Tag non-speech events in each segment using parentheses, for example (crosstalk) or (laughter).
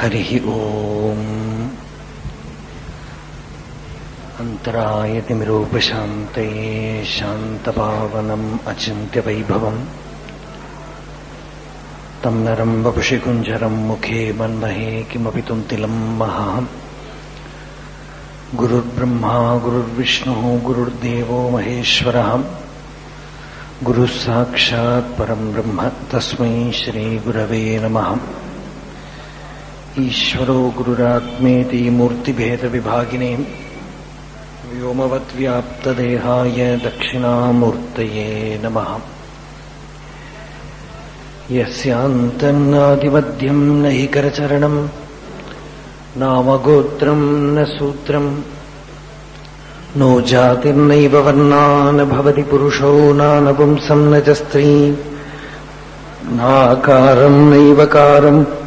हरिः ओम्। अन्तरायतिमिरूपशान्तये शान्तपावनम् अचिन्त्यवैभवम्। तम् नरम् वपुषि कुञ्जरम् मुखे मन्महे किमपि तुन्तिलम् महा। गुरुर्ब्रह्मा, गुरुर्विष्णुः, गुरुर्देवो महेश्वरः। गुरुः साक्षात् परम् ब्रह्म, तस्मै श्रीगुरवे नमः। ईश्वरो गुरुरात्मेति मूर्तिभेदविभागिने व्योमवद्व्याप्तदेहाय दक्षिणामूर्तये नमः। यस्यान्तन्नादिमध्यम् न हि करचरणम् नामगोत्रम् न सूत्रम् नो जातिर्नैव वर्णा न भवति पुरुषो नानपुंसम् न च स्त्री नाकारम् नैवकारम्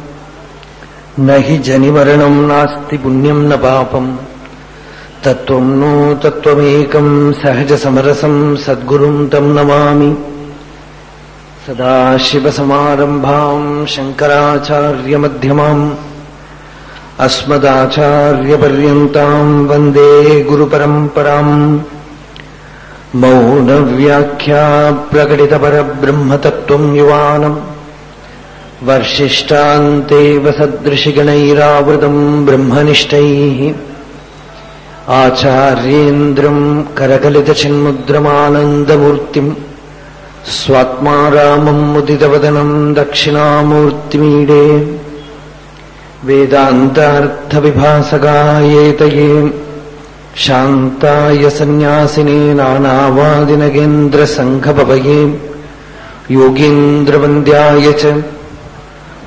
हि जनिमरणम् नास्ति पुण्यम् न पापम् तत्त्वम् नो तत्त्वमेकम् सहजसमरसम् सद्गुरुम् तम् नमामि सदाशिवसमारम्भाम् शङ्कराचार्यमध्यमाम् अस्मदाचार्यपर्यन्ताम् वन्दे गुरुपरम्पराम् मौनव्याख्या प्रकटितपरब्रह्मतत्त्वम् युवानम् वर्षिष्टान्तेव सदृशिगणैरावृतम् ब्रह्मनिष्ठैः आचार्येन्द्रम् करकलितचिन्मुद्रमानन्दमूर्तिम् स्वात्मा रामम् मुदितवदनम् दक्षिणामूर्तिमीडे वेदान्तार्थविभासगायेतये शान्ताय सन्न्यासिने नानावादिनगेन्द्रसङ्घपवये योगीन्द्रवन्द्याय च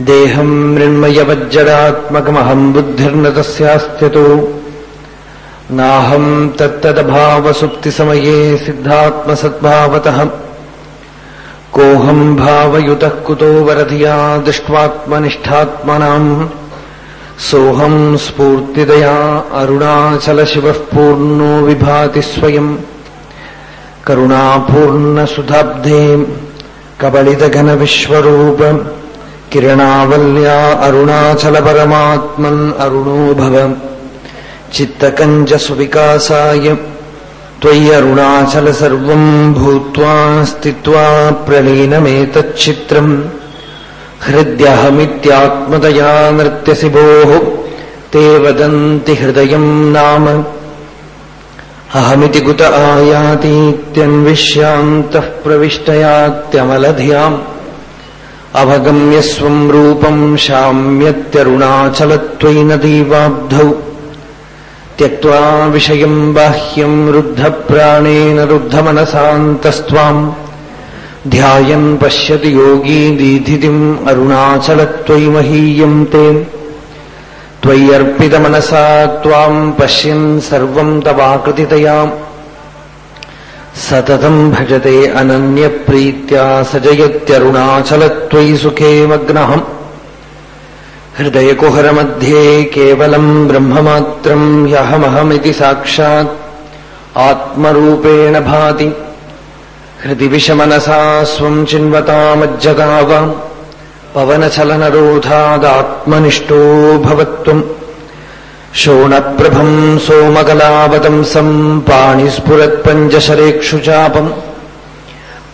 देहम् मृण्मयवज्जडात्मकमहम् बुद्धिर्न तस्यास्त्यतो नाहम् तत्तदभावसुप्तिसमये सिद्धात्मसद्भावतः। कोऽहम् भावयुतः कुतो वरधिया दृष्ट्वात्मनिष्ठात्मनाम्। सोऽहम् स्फूर्तिदया अरुणाचलशिवः पूर्णो विभाति स्वयम् करुणापूर्णसुधाब्धे कबलितघनविश्वरूप। किरणावल्या अरुणाचलपरमात्मन् अरुणो भव चित्तकञ्जसुविकासाय त्वय्यरुणाचल सर्वम् भूत्वा स्थित्वा प्रलीनमेतच्चित्रम् हृद्यहमित्यात्मतया नृत्यसि भोः ते वदन्ति हृदयम् नाम। अहमिति कुत आयातीत्यन्विष्यान्तः प्रविष्टयात्यमलधियाम्। अवगम्य स्वम् रूपम् शाम्यत्यरुणाचलत्वयि नदीवाब्धौ त्यक्त्वा विषयम् बाह्यम् रुद्धप्राणेन रुद्धमनसान्तस्त्वाम् ध्यायन् पश्यति योगी दीधितिम् अरुणाचलत्वयि महीयम् ते त्वय्यर्पितमनसा त्वाम् पश्यन् सर्वम् तवाकृतितया सततम् भजते अनन्यप्रीत्या सजयत्यरुणाचलत्वयि सुखे मग्नहम् हृदयकुहरमध्ये केवलम् ब्रह्ममात्रम् ह्यहमहमिति साक्षात् आत्मरूपेण भाति। हृदि विषमनसा स्वम् चिन्वतामज्जगाव पवनचलनरोधादात्मनिष्ठो भवत्वम्। शोणप्रभम् सोमकलावतंसम् पाणिस्फुरत्पञ्चशरेक्षुचापम्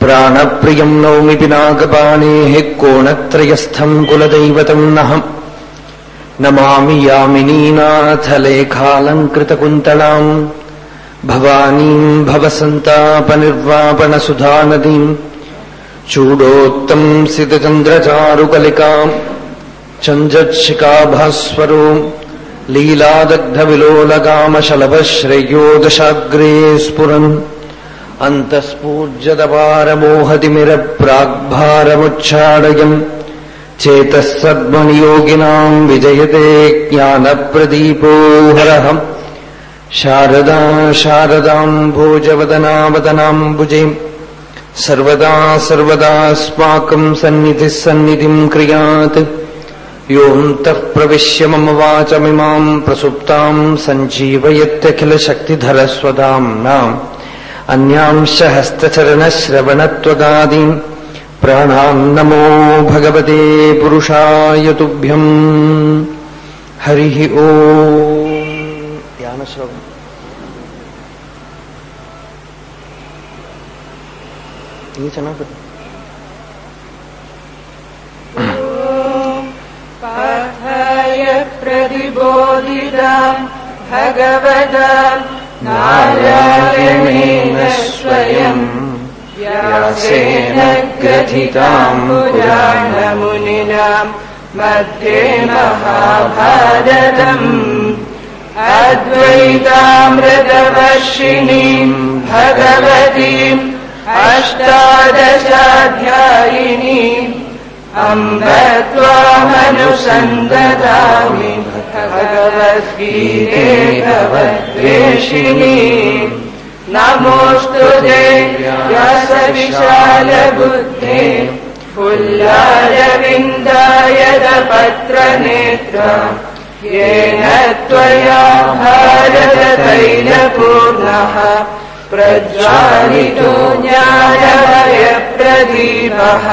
प्राणप्रियम् नौमि पिनाकपाणेः कोणत्रयस्थम् कुलदैवतम् नहम्। नमामि यामिनीनाथलेखालङ्कृतकुन्तलाम् भवानीम् भवसन्तापनिर्वापणसुधानदीम्। चूडोत्तम् सितचन्द्रचारुकलिकाम् चञ्जत्शिकाभास्वरो लीलादग्धविलोलकामशलभश्रेयो दशाग्रे स्फुरन् अन्तःस्फूर्जदपारमोहतिमिरप्राग्भारमुच्छाडयम् चेतः सद्मनियोगिनाम् विजयते ज्ञानप्रदीपो हरः शारदा शारदाम् भोजवदनावदनाम्बुजे सर्वदा सर्वदास्माकम् सन्निधिः सन्निधिम् क्रियात् योऽन्तः प्रविश्य मम वाचमिमाम् प्रसुप्ताम् सञ्जीवयत्यखिलशक्तिधरस्वदाम्नाम् अन्यांश हस्तचरणश्रवणत्वगादीन् प्राणाम् नमो भगवते पुरुषाय तुभ्यम् हरिः ओ ध्यानश्लोकम् ini ಚೆನ್ನಾಗಿ पाठाय प्रतिबोधिताम् भगवता नारायणेन स्वयम् व्यासेन ग्रथिताम् पुराणमुनिनाम् मध्ये महाभारतम् अद्वैतामृतवर्षिणीम् भगवतीम् अष्टादशाध्यायिनी अम्ब भवद्वेषिणी। नमोऽस्तु ते व्यासविशालबुद्धे। फुल्लारविन्दाय पत्रनेत्र येन त्वया भारततैलपूर्णः। प्रज्वालितो ज्ञानमयप्रदीपः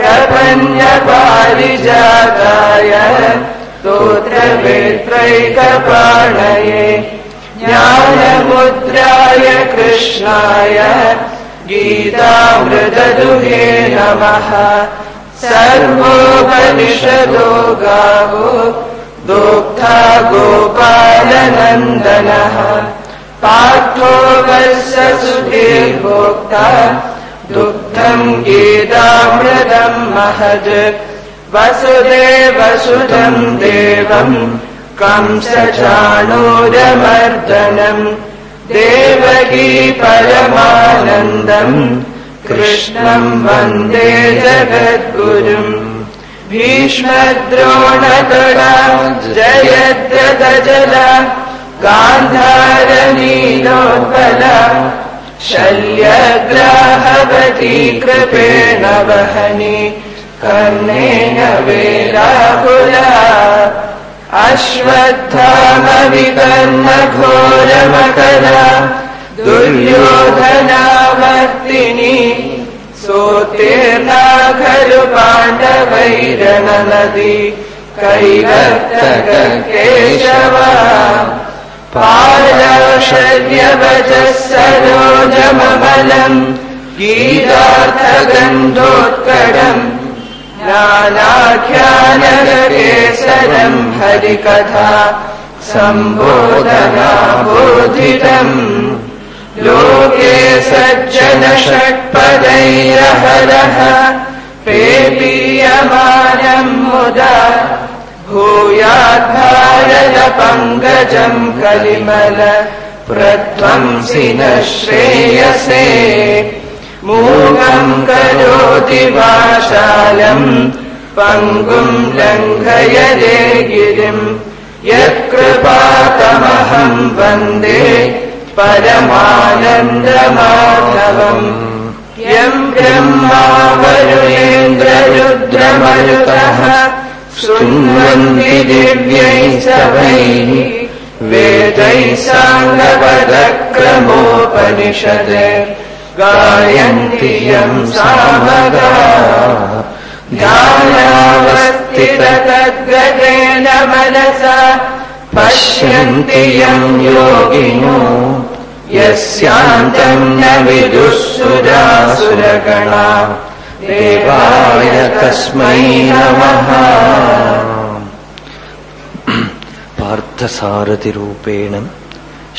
प्रपन्नपारिजाताय स्तोत्रवेत्रैकपाणये ज्ञानमुद्राय कृष्णाय गीतामृतदुहे नमः। सर्वोपनिषदो गावो दोग्धा गोपालनन्दनः। पार्थो वस्य सुधीर्भोक्ता दुग्धम् गीतामृतम् महज वसुदेवसुतम् देवम् कंसचाणूरमर्दनम् देवकी परमानन्दम् कृष्णम् वन्दे जगद्गुरुम् भीष्मद्रोणतडा जयद्रतजला गान्धारनीलोत्पला शल्यग्राहवती कृपेण वहनि कर्णेन वेलाकुला अश्वत्थामविकर्णघोरमकला दुर्योधनावर्तिनी सोत्तीर्णा खलु पाण्डवैरणनदी कैवर्तकेशवा पाराशर्यवचः सरोजमबलम् गीतार्थगन्धोत्कडम् नानाख्यानकेसरम् हरिकथा सम्बोधनाबोधितम् लोके सज्जन षट्पदैरहरः पेपीयमानम् मुदा भूयाद्भारतपङ्कजम् कलिमल प्रध्वंसि न श्रेयसे। मूकम् करोति वाशालम् पङ्गुम् लङ्घयदे गिरिम् यत्कृपातमहम् वन्दे परमानन्दमाधवम्। यम् ब्रह्मा वरुणेन्द्ररुद्रमरुतः शृण्वन्ति दिव्यैः सभैः वेदैः साङ्गपदक्रमोपनिषद। गायन्ति यम् सामगा ध्यानावस्थिततद्गतेन मनसा। पश्यन्ति यम् योगिनो यस्यान्तम् न विदुःसुरासुरगणा देवाय तस्मै नमः पार्थसारथिरूपेण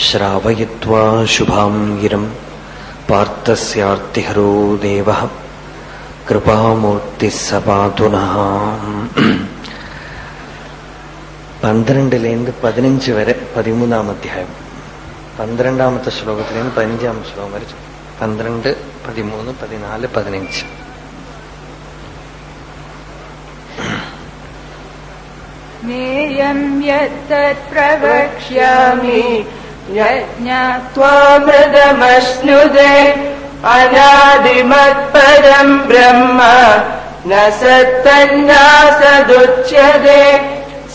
श्रावयित्वा शुभाम् गिरम् पार्थस्यार्तिहरो देवः കൃപാമൂർത്തി സപാതുന പന്ത്രണ്ടിലേന്ന് പതിനഞ്ച് വരെ പതിമൂന്നാം അധ്യായം പന്ത്രണ്ടാമത്തെ ശ്ലോകത്തിലേന്ന് പതിനഞ്ചാമത്തെ ശ്ലോകം വരെ പന്ത്രണ്ട് പതിമൂന്ന് പതിനാല് പതിനഞ്ച് यम् यत्तत् प्रवक्ष्यामि। यज्ञात्वा मृदमश्नुदे अनादिमत्पदम् ब्रह्म। न सत्तन्नासदुच्यते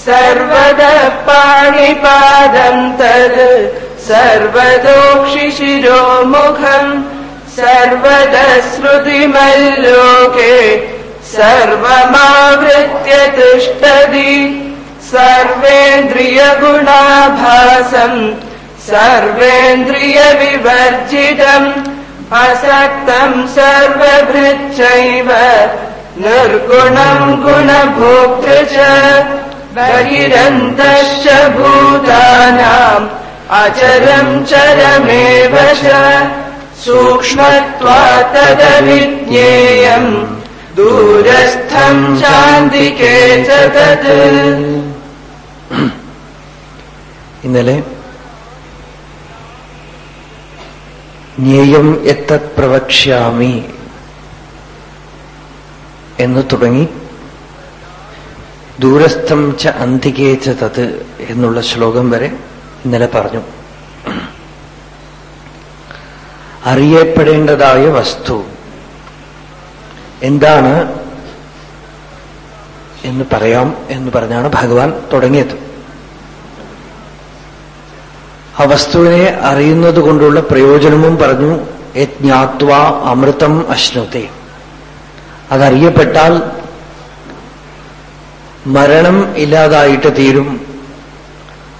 सर्वदा पाणिपादम् तद्। सर्वदोक्षिशिरोमुखम् सर्वदश्रुतिमल्लोके सर्वमावृत्य तिष्ठति। सर्वेन्द्रियगुणाभासम् सर्वेन्द्रियविवर्जितम् असक्तम् सर्वभृच्चैव निर्गुणम् गुणभोक्तृ च बहिरन्तश्च भूतानाम् अचरम् चरमेव च सूक्ष्मत्वात् तदविज्ञेयम् दूरस्थम् चान्दिके च तत् ഇന്നലെ ജ്ഞേയം എത്തത് പ്രവക്ഷ്യാമി എന്ന് തുടങ്ങി. ദൂരസ്ഥം ച അന്തികേ ച തത് എന്നുള്ള ശ്ലോകം വരെ ഇന്നലെ പറഞ്ഞു. അറിയപ്പെടേണ്ടതായ വസ്തു എന്താണ് എന്ന് പറയാം എന്ന് പറഞ്ഞാണ് ഭഗവാൻ തുടങ്ങിയത്. ആ വസ്തുവിനെ അറിയുന്നത് കൊണ്ടുള്ള പ്രയോജനവും പറഞ്ഞു യജ്ഞാത്വ അമൃതം അശ്നുത്തെ അതറിയപ്പെട്ടാൽ മരണം ഇല്ലാതായിട്ട് തീരും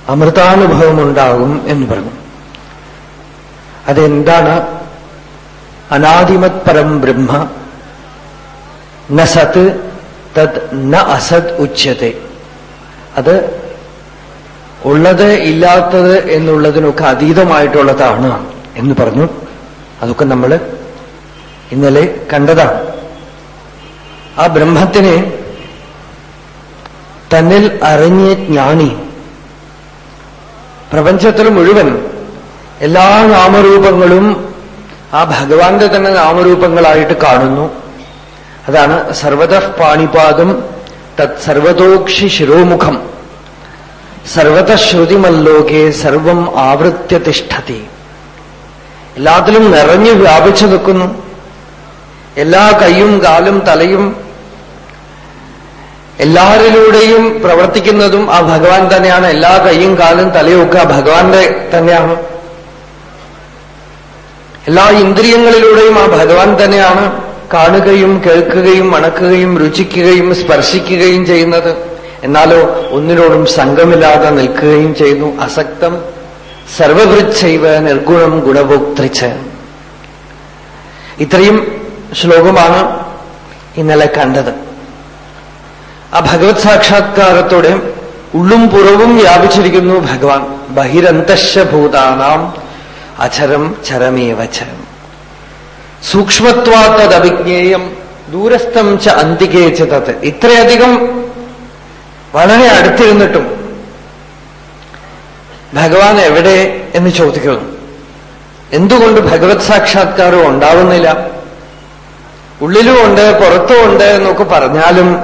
അമൃതാനുഭവമുണ്ടാകും എന്ന് പറഞ്ഞു. അതെന്താണ്? അനാദിമത് പരം ബ്രഹ്മ ന സത് തത് ന അസത് ഉച്യത്തെ. അത് ഉള്ളത് ഇല്ലാത്തത് എന്നുള്ളതിനൊക്കെ അതീതമായിട്ടുള്ളതാണ് എന്ന് പറഞ്ഞു. അതൊക്കെ നമ്മൾ ഇന്നലെ കണ്ടതാണ് ആ ബ്രഹ്മത്തിനെ തന്നിൽ അറിഞ്ഞ ജ്ഞാനി പ്രപഞ്ചത്തിൽ മുഴുവൻ എല്ലാ നാമരൂപങ്ങളും ആ ഭഗവാന്റെ തന്നെ നാമരൂപങ്ങളായിട്ട് കാണുന്നു. അതാണ് സർവത പാണിപാദം തത് സർവതോക്ഷി ശിരോമുഖം. സർവത ശ്രുതിമല്ലോകെ സർവം ആവൃത്യ തിഷ്ഠതി. എല്ലാത്തിലും നിറഞ്ഞു വ്യാപിച്ചു നിൽക്കുന്നു. എല്ലാ കൈയും കാലും തലയും എല്ലാവരിലൂടെയും പ്രവർത്തിക്കുന്നതും ആ ഭഗവാൻ തന്നെയാണ്. എല്ലാ കൈയും കാലും തലയും ഒക്കെ ആ ഭഗവാന്റെ തന്നെയാണ്. എല്ലാ ഇന്ദ്രിയങ്ങളിലൂടെയും ആ ഭഗവാൻ തന്നെയാണ് കാണുകയും കേൾക്കുകയും മണക്കുകയും രുചിക്കുകയും സ്പർശിക്കുകയും ചെയ്യുന്നത്. എന്നാലോ ഒന്നിനോടും സംഘമില്ലാതെ നിൽക്കുകയും ചെയ്യുന്നു. അസക്തം സർവഭൃച്ഛൈവ നിർഗുണം ഗുണഭോക്തൃച്ച് ഇത്രയും ശ്ലോകമാണ് ഇന്നലെ കണ്ടത്. ആ ഭഗവത് സാക്ഷാത്കാരത്തോടെ ഉള്ളും പുറവും വ്യാപിച്ചിരിക്കുന്നു ഭഗവാൻ. ബഹിരന്തശഭൂതാനാം അചരം അചരം ചരമേവച്ച സൂക്ഷ്മത്വാത്തദവിജ്ഞേയം ദൂരസ്ഥം ച അന്തികേച്ച് തത്. ഇത്രയധികം വളരെ അടുത്തിരുന്നിട്ടും ഭഗവാൻ എവിടെ എന്ന് ചോദിക്കുന്നു. എന്തുകൊണ്ട് ഭഗവത് സാക്ഷാത്കാരം ഉണ്ടാവുന്നില്ല? ഉള്ളിലും ഉണ്ട് പുറത്തും ഉണ്ട് എന്നൊക്കെ പറഞ്ഞാലും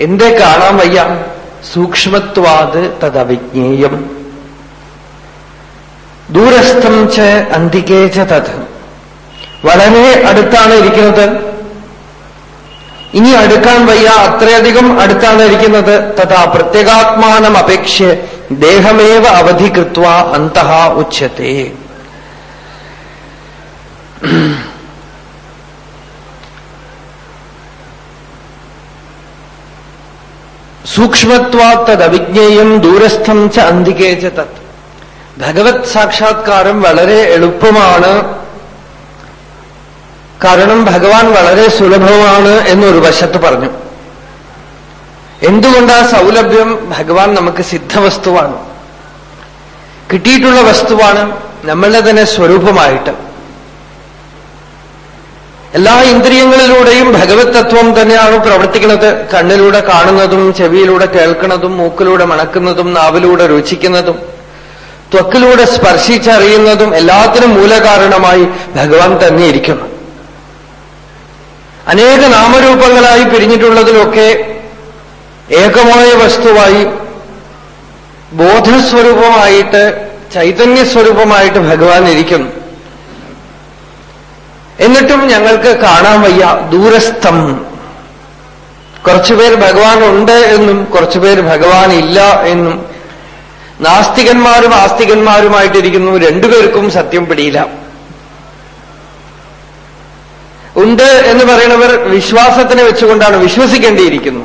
എന്തേ കാണാൻ വയ്യ. സൂക്ഷ്മത്വാത് തദവിജ്ഞേയം. ദൂരസ്ഥം ച അന്തികേച്ച തത്. വളരെ അടുത്താണ് ഇരിക്കുന്നത്. ഇനി അടുക്കാൻ വയ്യ. അത്രയധികം അടുത്താണ് ഇരിക്കുന്നത്. തഥാ പ്രത്യേകാത്മാനം അപേക്ഷ ദേഹമേവ അവധി അവധികൃത്വ അന്തഃ ഉച്യത്തെ. സൂക്ഷ്മത്വാത്തദവിജ്ഞേയം ദൂരസ്ഥം ച അന്തികേ ച തത്. ഭഗവത് സാക്ഷാത്കാരം വളരെ എളുപ്പമാണ്. കാരണം ഭഗവാൻ വളരെ സുലഭമാണ് എന്നൊരു വശത്ത് പറഞ്ഞു. എന്തുകൊണ്ട് ആ സൗലഭ്യം ഭഗവാൻ നമുക്ക് സിദ്ധവസ്തുവാണ്? കിട്ടിയിട്ടുള്ള വസ്തുവാണ് നമ്മളുടെ തന്നെ സ്വരൂപമായിട്ട്. എല്ലാ ഇന്ദ്രിയങ്ങളിലൂടെയും ഭഗവത് തത്വം തന്നെയാണ് പ്രവർത്തിക്കുന്നത്. കണ്ണിലൂടെ കാണുന്നതും ചെവിയിലൂടെ കേൾക്കുന്നതും മൂക്കിലൂടെ മണക്കുന്നതും നാവിലൂടെ രുചിക്കുന്നതും ത്വക്കിലൂടെ സ്പർശിച്ചറിയുന്നതും എല്ലാത്തിനും മൂലകാരണമായി ഭഗവാൻ തന്നെ ഇരിക്കുന്നു അനേക നാമരൂപങ്ങളായി പിരിഞ്ഞിട്ടുള്ളതിലൊക്കെ ഏകമായ വസ്തുവായി ബോധസ്വരൂപമായിട്ട് ചൈതന്യ സ്വരൂപമായിട്ട് ഭഗവാൻ ഇരിക്കുന്നു എന്നിട്ടും ഞങ്ങൾക്ക് കാണാൻ വയ്യ ദൂരസ്ഥം. കുറച്ചുപേർ ഭഗവാൻ ഉണ്ട് എന്നും കുറച്ചുപേർ ഭഗവാൻ ഇല്ല എന്നും. നാസ്തികന്മാരും ആസ്തികന്മാരുമായിട്ടിരിക്കുന്നു. രണ്ടുപേർക്കും സത്യം പിടിയില്ല. ഉണ്ട് എന്ന് പറയുന്നവർ വിശ്വാസത്തിനെ വെച്ചുകൊണ്ടാണ് വിശ്വസിക്കേണ്ടിയിരിക്കുന്നു.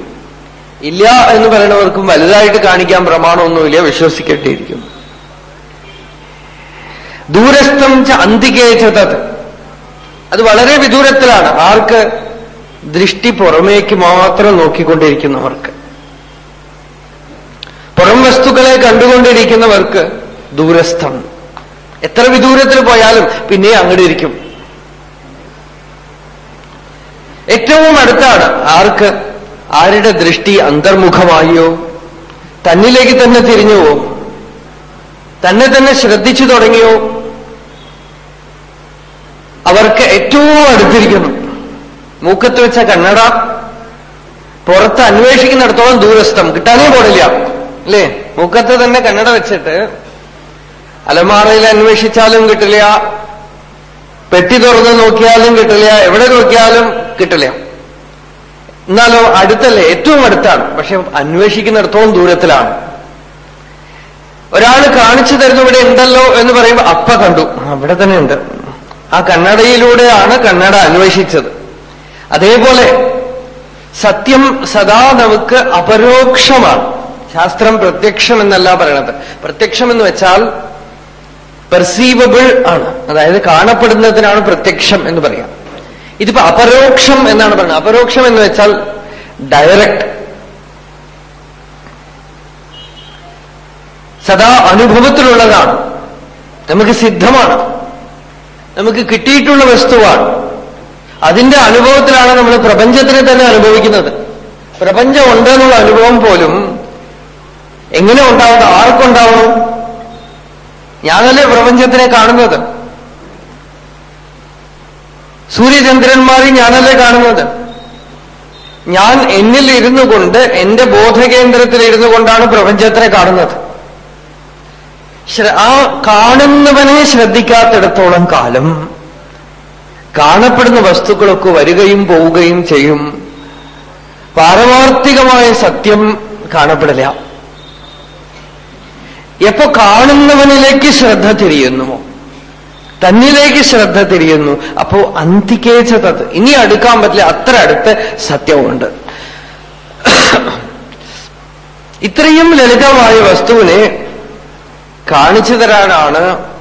ഇല്ല എന്ന് പറയുന്നവർക്കും വലുതായിട്ട് കാണിക്കാൻ പ്രമാണമൊന്നുമില്ല വിശ്വസിക്കേണ്ടിയിരിക്കുന്നു. ദൂരസ്ഥം ച അത് വളരെ വിദൂരത്തിലാണ്. ആർക്ക് ദൃഷ്ടി പുറമേക്ക് മാത്രം നോക്കിക്കൊണ്ടിരിക്കുന്നവർക്ക്. പുറം വസ്തുക്കളെ കണ്ടുകൊണ്ടിരിക്കുന്നവർക്ക് ദൂരസ്ഥം. എത്ര വിദൂരത്തിൽ പോയാലും പിന്നെ അങ്ങോട്ട് ഇരിക്കും ഏറ്റവും അടുത്താണ്. ആർക്ക്? ആരുടെ ദൃഷ്ടി അന്തർമുഖമായോ? തന്നിലേക്ക് തന്നെ തിരിഞ്ഞുവോ? തന്നെ തന്നെ ശ്രദ്ധിച്ചു തുടങ്ങിയോ? അവർക്ക് ഏറ്റവും അടുത്തിരിക്കുന്നു. മൂക്കത്ത് വെച്ച കണ്ണട പുറത്ത് അന്വേഷിക്കുന്നിടത്തോളം ദൂരസ്ഥം. കിട്ടാനേ പോടില്ല അല്ലേ? മൂക്കത്ത് തന്നെ കണ്ണട വെച്ചിട്ട് അലമാറയിൽ അന്വേഷിച്ചാലും കിട്ടില്ല. പെട്ടി തുറന്ന് നോക്കിയാലും കിട്ടില്ല. എവിടെ നോക്കിയാലും കിട്ടില്ല. എന്നാലോ അടുത്തല്ല ഏറ്റവും അടുത്താണ്. പക്ഷെ അന്വേഷിക്കുന്നിടത്തോളം ദൂരത്തിലാണ്. ഒരാൾ കാണിച്ചു തരുന്നു ഇവിടെ ഉണ്ടല്ലോ എന്ന് പറയുമ്പോൾ അപ്പ കണ്ടു. അവിടെ തന്നെ ഉണ്ട്. ആ കണ്ണടയിലൂടെയാണ് കണ്ണട അന്വേഷിച്ചത്. അതേപോലെ സത്യം സദാ നമുക്ക് അപരോക്ഷമാണ്. ശാസ്ത്രം പ്രത്യക്ഷം എന്നല്ല പറയണത്. പ്രത്യക്ഷം എന്ന് വെച്ചാൽ പെർസീവബിൾ ആണ്. അതായത് കാണപ്പെടുന്നതിനാണ് പ്രത്യക്ഷം എന്ന് പറയാം. ഇതിപ്പോ അപരോക്ഷം എന്നാണ് പറയുന്നത്. അപരോക്ഷം എന്ന് വെച്ചാൽ ഡയറക്റ്റ് സദാ അനുഭവത്തിലുള്ളതാണ്. നമുക്ക് സിദ്ധമാണ്. നമുക്ക് കിട്ടിയിട്ടുള്ള വസ്തുവാണ്. അതിന്റെ അനുഭവത്തിലാണ് നമ്മൾ പ്രപഞ്ചത്തിനെ തന്നെ അനുഭവിക്കുന്നത്. പ്രപഞ്ചം ഉണ്ടെന്നുള്ള അനുഭവം പോലും എങ്ങനെ ഉണ്ടാവുന്നത് ആർക്കുണ്ടാവണം? ഞാനല്ലേ പ്രപഞ്ചത്തിനെ കാണുന്നത്? സൂര്യചന്ദ്രന്മാരെ ഞാനല്ലേ കാണുന്നത്? ഞാൻ എന്നിൽ ഇരുന്നു കൊണ്ട് എന്റെ ബോധകേന്ദ്രത്തിൽ ഇരുന്നു കൊണ്ടാണ് പ്രപഞ്ചത്തിനെ കാണുന്നത്. ആ കാണുന്നവനെ ശ്രദ്ധിക്കാത്തിടത്തോളം കാലം കാണപ്പെടുന്ന വസ്തുക്കളൊക്കെ വരികയും പോവുകയും ചെയ്യും. പാരമാർത്ഥികമായ സത്യം കാണപ്പെടില്ല. എപ്പോ കാണുന്നവനിലേക്ക് ശ്രദ്ധ തിരിയുന്നുവോ? തന്നിലേക്ക് ശ്രദ്ധ തിരിയുന്നു. അപ്പോ അന്തിക്കേച്ചത് ഇനി അടുക്കാൻ പറ്റില്ല. അത്ര അടുത്ത് സത്യമുണ്ട് ഇത്രയും ലളിതമായ വസ്തുവിനെ കാണിച്ചു തരാനാണ്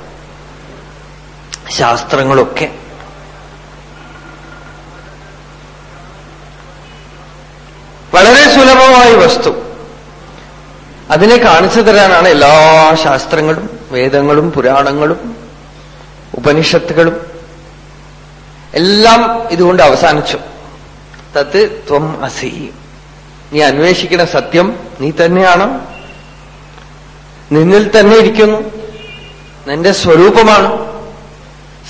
ശാസ്ത്രങ്ങളൊക്കെ. വളരെ സുലഭമായ വസ്തു. അതിനെ കാണിച്ചു തരാനാണ് എല്ലാ ശാസ്ത്രങ്ങളും വേദങ്ങളും പുരാണങ്ങളും ഉപനിഷത്തുകളും എല്ലാം ഇതുകൊണ്ട് അവസാനിച്ചു. തത്ത് ത്വം അസി. നീ അന്വേഷിക്കുന്ന സത്യം നീ തന്നെയാണ്. നിന്നിൽ തന്നെ ഇരിക്കുന്നു. നിന്റെ സ്വരൂപമാണ്.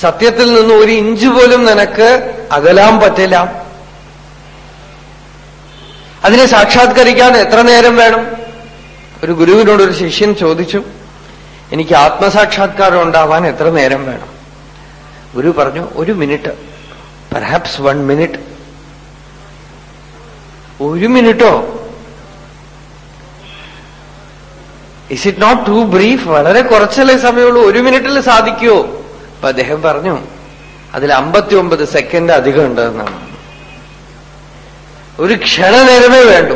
സത്യത്തിൽ നിന്ന് ഒരു ഇഞ്ച് പോലും നിനക്ക് അകലാൻ പറ്റില്ല. അതിനെ സാക്ഷാത്കരിക്കാൻ എത്ര നേരം വേണം? ഒരു ഗുരുവിനോട് ഒരു ശിഷ്യൻ ചോദിച്ചു എനിക്ക് ആത്മസാക്ഷാത്കാരം ഉണ്ടാവാൻ എത്ര നേരം വേണം? ഗുരു പറഞ്ഞു ഒരു മിനിറ്റ്. പെർഹാപ്സ് വൺ മിനിറ്റ് ഒരു മിനിറ്റോ? Is it not too brief വളരെ കുറച്ചല്ലേ സമയമുള്ളൂ. ഒരു മിനിറ്റിൽ സാധിക്കുമോ അപ്പൊ അദ്ദേഹം പറഞ്ഞു അതിൽ അമ്പത്തി ഒമ്പത് സെക്കൻഡ് അധികം ഉണ്ടെന്നാണ്. ഒരു ക്ഷണനേരമേ വേണ്ടു.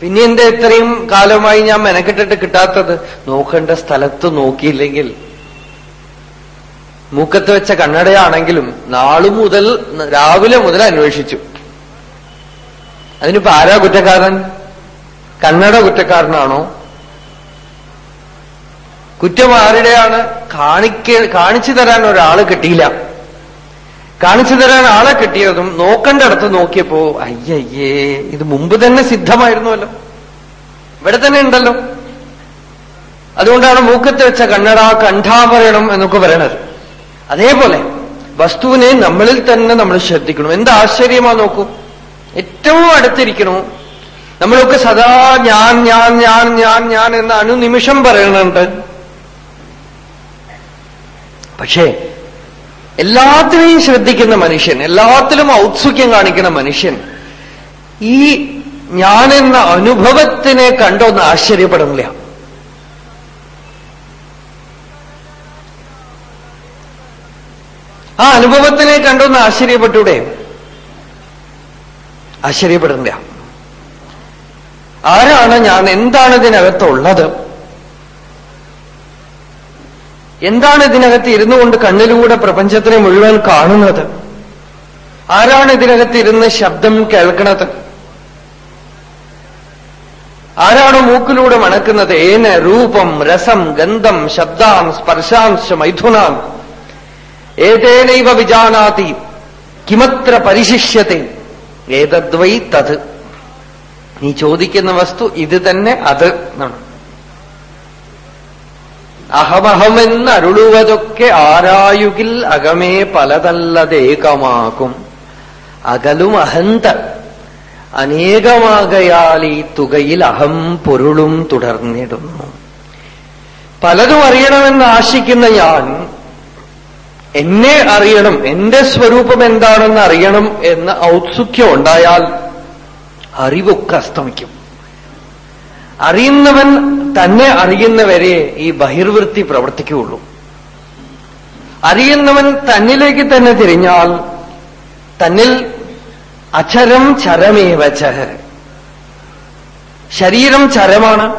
പിന്നെ എന്താ ഇത്രയും കാലമായി ഞാൻ മെനക്കെട്ടിട്ട് കിട്ടാത്തത്? നോക്കേണ്ട സ്ഥലത്ത് നോക്കിയില്ലെങ്കിൽ മൂക്കത്ത് വെച്ച കണ്ണടയാണെങ്കിലും നാളു മുതൽ രാവിലെ മുതൽ അന്വേഷിച്ചു. അതിനിപ്പോ ആരാ കുറ്റക്കാരൻ? കണ്ണട കുറ്റക്കാരനാണോ? കുറ്റം ആരുടെയാണ്? കാണിക്ക കാണിച്ചു തരാൻ ഒരാൾ കിട്ടിയില്ല. കാണിച്ചു തരാൻ ആളെ കിട്ടിയതും നോക്കേണ്ടടത്ത് നോക്കിയപ്പോ അയ്യയ്യേ ഇത് മുമ്പ് തന്നെ സിദ്ധമായിരുന്നുവല്ലോ ഇവിടെ തന്നെ ഉണ്ടല്ലോ. അതുകൊണ്ടാണ് മൂക്കത്ത് വെച്ച കണ്ണട കണ്ഠാഭരണം എന്നൊക്കെ പറയണത്. അതേപോലെ വസ്തുവിനെ നമ്മളിൽ തന്നെ നമ്മൾ ശ്രദ്ധിക്കണം. എന്ത് ആശ്ചര്യമാ നോക്കൂ. ഏറ്റവും അടുത്തിരിക്കണു. നമ്മളൊക്കെ സദാ ഞാൻ ഞാൻ ഞാൻ ഞാൻ ഞാൻ എന്ന അനുനിമിഷം പറയുന്നുണ്ട് പക്ഷേ എല്ലാത്തിനെയും ശ്രദ്ധിക്കുന്ന മനുഷ്യൻ എല്ലാത്തിലും ഔത്സുക്യം കാണിക്കുന്ന മനുഷ്യൻ ഈ ഞാൻ എന്ന അനുഭവത്തിനെ കണ്ടൊന്ന് ആശ്ചര്യപ്പെടുന്നില്ല ആ അനുഭവത്തിനെ കണ്ടൊന്ന് ആശ്ചര്യപ്പെട്ടൂടെ? ആശ്ചര്യപ്പെടുന്നില്ല ആരാണ് ഞാൻ? എന്താണ് ഇതിനകത്തുള്ളത് എന്താണ് ഇതിനകത്ത് ഇരുന്നു കൊണ്ട് കണ്ണിലൂടെ പ്രപഞ്ചത്തിനെ മുഴുവൻ കാണുന്നത്? ആരാണ് ഇതിനകത്ത് ഇരുന്ന് ശബ്ദം കേൾക്കുന്നത് ആരാണ് മൂക്കിലൂടെ മണക്കുന്നത്? ഏന രൂപം രസം ഗന്ധം ശബ്ദാം സ്പർശാംശ മൈഥുനാം ഏതേനൈവ വിജാനാതി? കിമത്ര പരിശിഷ്യത്തെ? ഏതദ്വൈ തത്? നീ ചോദിക്കുന്ന വസ്തു ഇത് തന്നെ അത് എന്നാണ്. അഹമഹമെന്ന് അരുളുവതൊക്കെ ആരായുകിൽ അകമേ പലതല്ലതേകമാകും. അകലും അഹന്ത. അനേകമാകയാൽ ഈ തുകയിൽ അഹം പൊരുളും തുടർന്നിടുന്നു. പലതും അറിയണമെന്ന് ആശിക്കുന്ന ഞാൻ എന്നെ അറിയണം എന്റെ സ്വരൂപം എന്താണെന്ന് അറിയണം എന്ന ഔത്സുഖ്യം ഉണ്ടായാൽ അറിവൊക്കെ അസ്തമിക്കും. അറിയുന്നവൻ തന്നെ അറിയുന്നവരെ ഈ ബഹിർവൃത്തി പ്രവർത്തിക്കുകയുള്ളൂ. അറിയുന്നവൻ തന്നിലേക്ക് തന്നെ തിരിഞ്ഞാൽ തന്നിൽ അചരം ചരമേവച്ച ശരീരം ചരമാണ്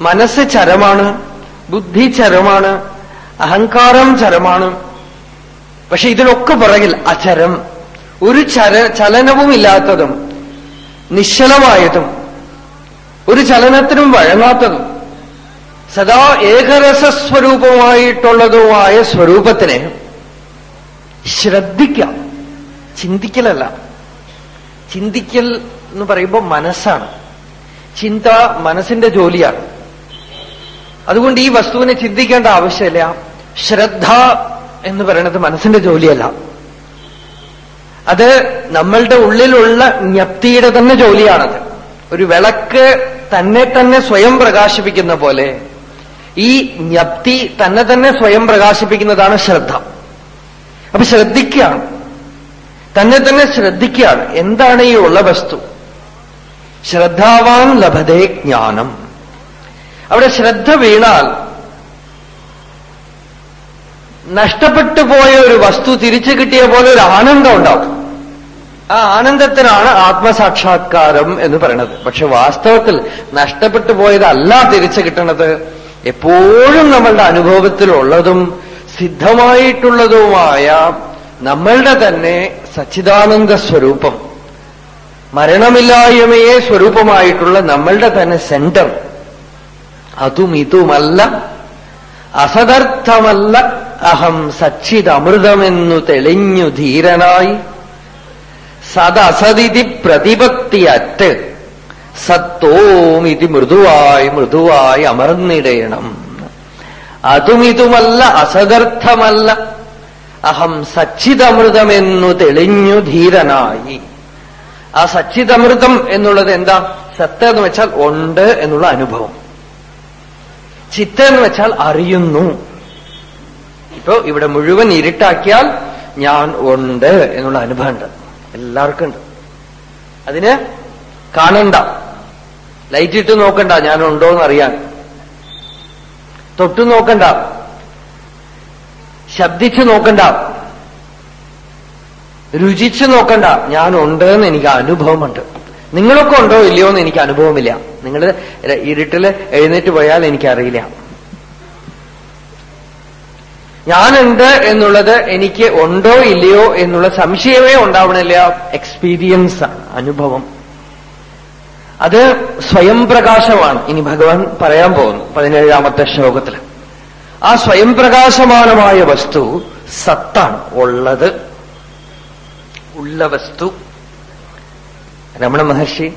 മനസ്സ് ചരമാണ് ബുദ്ധി ചരമാണ് അഹങ്കാരം ചരമാണ് പക്ഷെ ഇതിനൊക്കെ പുറകിൽ അചരം ഒരു ചര ചലനവുമില്ലാത്തതും നിശ്ചലമായതും ഒരു ചലനത്തിനും വഴങ്ങാത്തതും സദാ ഏകരസസ്വരൂപമായിട്ടുള്ളതുമായ സ്വരൂപത്തിനെ ശ്രദ്ധിക്കാം ചിന്തിക്കലല്ല. ചിന്തിക്കൽ എന്ന് പറയുമ്പോൾ മനസ്സാണ്. ചിന്ത മനസ്സിന്റെ ജോലിയാണ്. അതുകൊണ്ട് ഈ വസ്തുവിനെ ചിന്തിക്കേണ്ട ആവശ്യമില്ല. ശ്രദ്ധ എന്ന് പറയുന്നത് മനസ്സിന്റെ ജോലിയല്ല. അത് നമ്മളുടെ ഉള്ളിലുള്ള ജ്ഞപ്തിയുടെ തന്നെ ജോലിയാണത്. ഒരു വിളക്ക് തന്നെ തന്നെ സ്വയം പ്രകാശിപ്പിക്കുന്ന പോലെ ഈ ജ്ഞപ്തി തന്നെ തന്നെ സ്വയം പ്രകാശിപ്പിക്കുന്നതാണ് ശ്രദ്ധ. അപ്പൊ ശ്രദ്ധിക്കുകയാണ്. തന്നെ തന്നെ ശ്രദ്ധിക്കുകയാണ്. എന്താണ് ഈ ഉള്ള വസ്തു? ശ്രദ്ധാവാൻ ലഭതേ ജ്ഞാനം. അവിടെ ശ്രദ്ധ വീണാൽ നഷ്ടപ്പെട്ടു പോയ ഒരു വസ്തു തിരിച്ചു കിട്ടിയ പോലെ ഒരു ആനന്ദം ഉണ്ടാവും. ആ ആനന്ദത്തിനാണ് ആത്മസാക്ഷാത്കാരം എന്ന് പറയുന്നത് പക്ഷെ വാസ്തവത്തിൽ നഷ്ടപ്പെട്ടു പോയതല്ല തിരിച്ചു കിട്ടണത്. എപ്പോഴും നമ്മളുടെ അനുഭവത്തിലുള്ളതും സിദ്ധമായിട്ടുള്ളതുമായ നമ്മളുടെ തന്നെ സച്ചിദാനന്ദ സ്വരൂപം മരണമില്ലായ്മയെ സ്വരൂപമായിട്ടുള്ള നമ്മളുടെ തന്നെ സെന്റർ. അതും ഇതുമല്ല അസദർത്ഥമല്ല അഹം സച്ചിദമൃതമെന്നു തെളിഞ്ഞു ധീരനായി. സദസതിഥി പ്രതിപത്തിയറ്റ്. സത്തോമിതി മൃദുവായി മൃദുവായി അമർന്നിടയണം അതുമിതുമല്ല അസദർത്ഥമല്ല. അഹം സച്ചിതമൃതമെന്നു തെളിഞ്ഞു ധീരനായി. ആ സച്ചിതമൃതം എന്നുള്ളത് എന്താ? സത്ത എന്ന് വെച്ചാൽ ഉണ്ട് എന്നുള്ള അനുഭവം. ചിത്ത എന്ന് വെച്ചാൽ അറിയുന്നു. ഇപ്പോ ഇവിടെ മുഴുവൻ ഇരുട്ടാക്കിയാൽ ഞാൻ ഉണ്ട് എന്നുള്ള അനുഭവമുണ്ട്. എല്ലാവർക്കും ഉണ്ട്. അതിന് കാണണ്ട. ലൈറ്റ് ഇട്ട് നോക്കണ്ട ഞാൻ ഉണ്ടോ എന്ന് അറിയാൻ. തൊട്ടു നോക്കണ്ട. ശബ്ദിച്ചു നോക്കണ്ട. രുചിച്ച് നോക്കണ്ട. ഞാൻ ഉണ്ട് എന്ന് എനിക്ക് അനുഭവമുണ്ട്. നിങ്ങളൊക്കെ ഉണ്ടോ ഇല്ലയോ എന്ന് എനിക്ക് അനുഭവമില്ല. നിങ്ങൾ ഇരുട്ടിൽ എഴുന്നേറ്റ് പോയാൽ എനിക്കറിയില്ല. ഞാനുണ്ട് എന്നുള്ളത് എനിക്ക് ഉണ്ടോ ഇല്ലയോ എന്നുള്ള സംശയമേ ഉണ്ടാവണില്ല. എക്സ്പീരിയൻസ് അനുഭവം. അത് സ്വയം പ്രകാശമാണ്. ഇനി ഭഗവാൻ പറയാൻ പോകുന്നു പതിനേഴാമത്തെ ശ്ലോകത്തിൽ ആ സ്വയം പ്രകാശമാനമായ വസ്തു സത്താണ് ഉള്ളത് ഉള്ള വസ്തു. രമണ മഹർഷി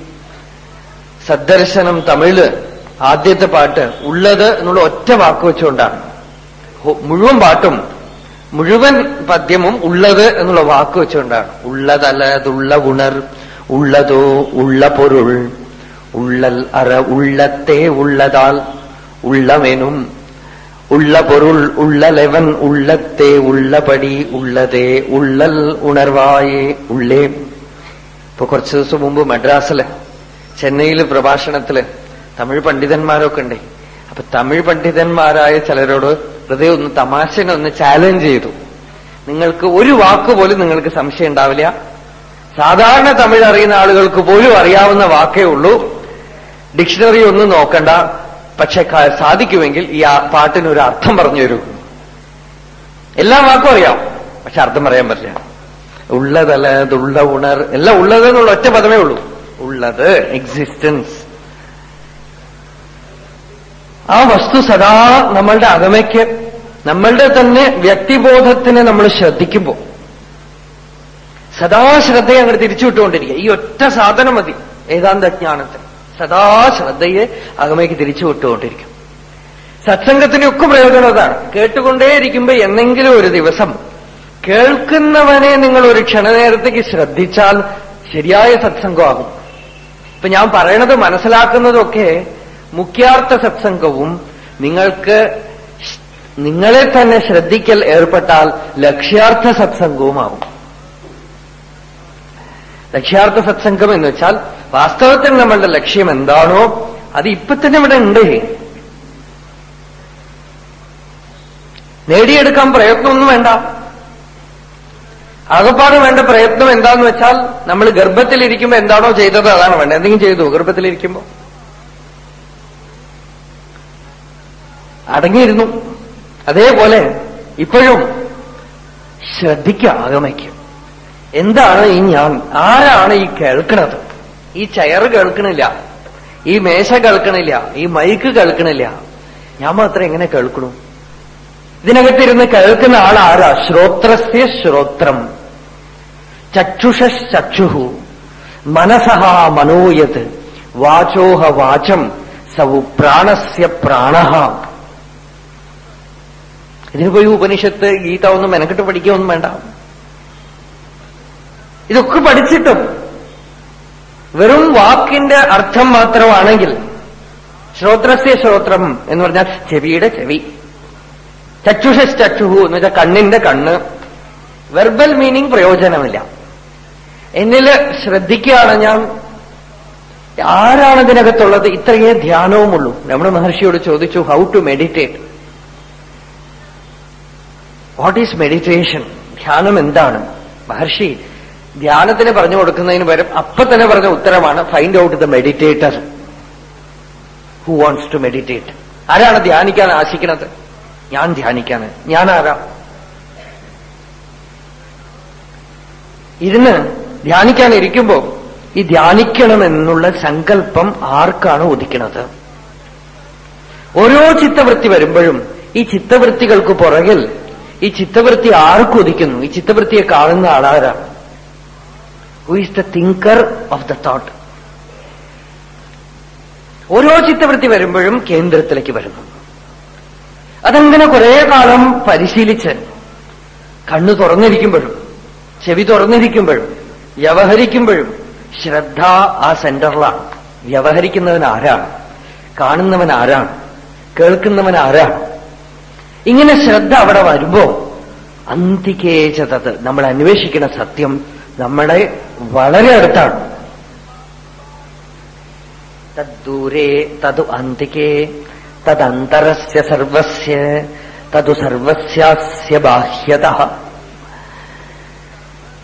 സദ്ദർശനം തമിഴ് ആദ്യത്തെ പാട്ട് ഉള്ളത് എന്നുള്ള ഒറ്റ വാക്ക് വെച്ചുകൊണ്ടാണ്. മുഴുവൻ പാട്ടും മുഴുവൻ പദ്യമും ഉള്ളത് എന്നുള്ള വാക്ക് വെച്ചുകൊണ്ടാണ്. ഉള്ളതല്ലതുള്ള ഉണർ ഉള്ളതോ ഉള്ള പൊരുൾ ഉള്ളൽ അറ ഉള്ളത്തെ ഉള്ളതാൽ ഉള്ളമെനും ഉള്ള പൊരുൾ ഉള്ള ലെവൻ ഉള്ളത്തെ ഉള്ളപടി ഉള്ളതേ ഉള്ളൽ ഉണർവായേ ഉള്ളേ. ഇപ്പൊ കുറച്ചു ദിവസം മുമ്പ് മദ്രാസിൽ ചെന്നൈയിൽ പ്രഭാഷണത്തിൽ തമിഴ് പണ്ഡിതന്മാരൊക്കെ ഉണ്ട്. അപ്പൊ തമിഴ് പണ്ഡിതന്മാരായ ചിലരോട് ഹൃദയം ഒന്ന് തമാശനെ ഒന്ന് ചാലഞ്ച് ചെയ്തു. നിങ്ങൾക്ക് ഒരു വാക്ക് പോലും നിങ്ങൾക്ക് സംശയം ഉണ്ടാവില്ല. സാധാരണ തമിഴ് അറിയുന്ന ആളുകൾക്ക് പോലും അറിയാവുന്ന വാക്കേ ഉള്ളൂ. ഡിക്ഷണറി ഒന്നും നോക്കണ്ട. പക്ഷെ സാധിക്കുമെങ്കിൽ ഈ ആ പാട്ടിന് ഒരു അർത്ഥം പറഞ്ഞു തരൂ. എല്ലാ വാക്കും അറിയാം. പക്ഷെ അർത്ഥം പറയാൻ പറ്റില്ല. ഉള്ളതല്ലത് ഉള്ള ഉണർ എല്ലാം ഉള്ളത് എന്നുള്ള ഒറ്റ പദമേ ഉള്ളൂ. ഉള്ളത് എക്സിസ്റ്റൻസ് ആ വസ്തു സദാ നമ്മളുടെ അകമയ്ക്ക് നമ്മളുടെ തന്നെ വ്യക്തിബോധത്തിനെ നമ്മൾ ശ്രദ്ധിക്കുമ്പോൾ സദാ ശ്രദ്ധയെ അങ്ങോട്ട് തിരിച്ചുവിട്ടുകൊണ്ടിരിക്കുക. ഈ ഒറ്റ സാധനം മതി. വേദാന്തജ്ഞാനത്തിന് സദാ ശ്രദ്ധയെ അകമയ്ക്ക് തിരിച്ചുവിട്ടുകൊണ്ടിരിക്കും. സത്സംഗത്തിനൊക്കെ പ്രയോജനം അതാണ്. കേട്ടുകൊണ്ടേയിരിക്കുമ്പോ എന്നെങ്കിലും ഒരു ദിവസം കേൾക്കുന്നവനെ നിങ്ങൾ ഒരു ക്ഷണനേരത്തേക്ക് ശ്രദ്ധിച്ചാൽ ശരിയായ സത്സംഗമാകും. ഇപ്പൊ ഞാൻ പറയണത് മനസ്സിലാക്കുന്നതൊക്കെ മുഖ്യാർത്ഥ സത്സംഗവും നിങ്ങൾക്ക് നിങ്ങളെ തന്നെ ശ്രദ്ധിക്കൽ ഏർപ്പെട്ടാൽ ലക്ഷ്യാർത്ഥ സത്സംഗവുമാവും ലക്ഷ്യാർത്ഥ സത്സംഗം എന്ന് വെച്ചാൽ വാസ്തവത്തിൽ നമ്മളുടെ ലക്ഷ്യം എന്താണോ അത് ഇപ്പൊ തന്നെ ഇവിടെ ഉണ്ട്. നേടിയെടുക്കാൻ പ്രയത്നമൊന്നും വേണ്ട. ആകപ്പാട് വേണ്ട പ്രയത്നം എന്താന്ന് വെച്ചാൽ നമ്മൾ ഗർഭത്തിലിരിക്കുമ്പോൾ എന്താണോ ചെയ്തത് അതാണ് വേണ്ടത്. എന്തെങ്കിലും ചെയ്തു ഗർഭത്തിലിരിക്കുമ്പോ? അടങ്ങിയിരുന്നു. അതേപോലെ ഇപ്പോഴും ശ്രദ്ധിക്കുക ആഗമയ്ക്കും എന്താണ് ഈ ഞാൻ? ആരാണ് ഈ കേൾക്കുന്നത്? ഈ ചെയർ കേൾക്കണില്ല. ഈ മേശ കേൾക്കണില്ല. ഈ മൈക്ക് കേൾക്കണില്ല. ഞാൻ മാത്രം എങ്ങനെ കേൾക്കണു. ഇതിനകത്തിരുന്ന് കേൾക്കുന്ന ആൾ ആരാ? ശ്രോത്രസ്യ ശ്രോത്രം. ചക്ഷുഷ ചക്ഷുഹു മനസഹ മനോയത്. വാചോഹ വാചം. സൗ പ്രാണസ്യ പ്രാണ. ഇതിന് പോയി ഉപനിഷത്ത് ഗീത ഒന്നും മെനക്കെട്ട് പഠിക്കുകയൊന്നും വേണ്ട. ഇതൊക്കെ പഠിച്ചിട്ടും വെറും വാക്കിന്റെ അർത്ഥം മാത്രമാണെങ്കിൽ ശ്രോത്രസ്യ ശ്രോത്രം എന്ന് പറഞ്ഞാൽ ചെവിയുടെ ചെവി. ചക്ഷുഷസ് ചക്ഷുഹു എന്ന് വെച്ചാൽ കണ്ണിന്റെ കണ്ണ്. വെർബൽ മീനിങ് പ്രയോജനമില്ല. എന്നിൽ ശ്രദ്ധിക്കുകയാണ് ഞാൻ. ആരാണ് ഇതിനകത്തുള്ളത്? ഇത്രയേ ധ്യാനവുമുള്ളൂ. നമ്മുടെ മഹർഷിയോട് ചോദിച്ചു how to meditate what is meditation ധ്യാനം എന്താണ്? മഹർഷി ധ്യാനത്തിന് പറഞ്ഞു കൊടുക്കുന്നതിന് പകരം അപ്പൊ തന്നെ പറഞ്ഞ ഉത്തരമാണ് find out the meditator who wants to meditate ആരാണ് ധ്യാനിക്കാൻ ആശിക്കുന്നത്? ഞാൻ ധ്യാനിക്കാൻ ഞാൻ ആരാ? ഇരുന്ന് ധ്യാനിക്കാൻ ഇരിക്കുമ്പോ ഈ ധ്യാനിക്കണമെന്നുള്ള സങ്കല്പം ആർക്കാണ് ഉദിക്കുന്നത്? ഓരോ ചിത്തവൃത്തി വരുമ്പോഴും ഈ ചിത്തവൃത്തികൾക്ക് പുറകിൽ ഈ ചിത്തവൃത്തി ആർക്ക് ഉദിക്കുന്നു? ഈ ചിത്തവൃത്തിയെ കാണുന്ന ആളാരാണ് who is the thinker of the thought ഓരോ ചിത്തവൃത്തി വരുമ്പോഴും കേന്ദ്രത്തിലേക്ക് വരുന്നു. അതങ്ങനെ കുറെ കാലം പരിശീലിച്ച് കണ്ണു തുറന്നിരിക്കുമ്പോഴും ചെവി തുറന്നിരിക്കുമ്പോഴും വ്യവഹരിക്കുമ്പോഴും ശ്രദ്ധ ആ സെന്ററിലാണ് വ്യവഹരിക്കുന്നവൻ ആരാണ് കാണുന്നവൻ ആരാണ് കേൾക്കുന്നവൻ ആരാണ് ഇങ്ങനെ ശ്രദ്ധ അവിടെ വരുമ്പോ അന്തികേചതത്. നമ്മൾ അന്വേഷിക്കുന്ന സത്യം നമ്മളെ വളരെ അടുത്താണ്. തദ്ദൂരേ തതു അന്തികേ തദന്തരസ്യ സർവസ്യ തതു സർവസ്യാസ്യ ബാഹ്യത.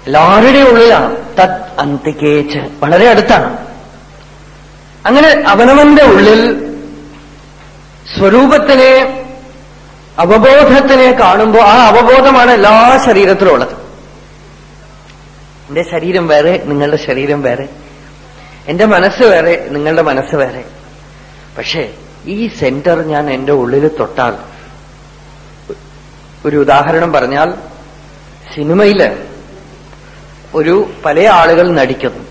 എല്ലാവരുടെയും ഉള്ളിലാണ് തത് അന്തികേച്ച് വളരെ അടുത്താണ്. അങ്ങനെ അവനവന്റെ ഉള്ളിൽ സ്വരൂപത്തിനെ അവബോധത്തിനെ കാണുമ്പോൾ ആ അവബോധമാണ് എല്ലാ ശരീരത്തിലും ഉള്ളത് എന്റെ ശരീരം വേറെ നിങ്ങളുടെ ശരീരം വേറെ. എന്റെ മനസ്സ് വേറെ നിങ്ങളുടെ മനസ്സ് വേറെ. പക്ഷേ ഈ സെന്റർ ഞാൻ എന്റെ ഉള്ളിൽ തൊട്ടാൽ ഒരു ഉദാഹരണം പറഞ്ഞാൽ സിനിമയിൽ ഒരു പല ആളുകൾ നടിക്കുന്നു.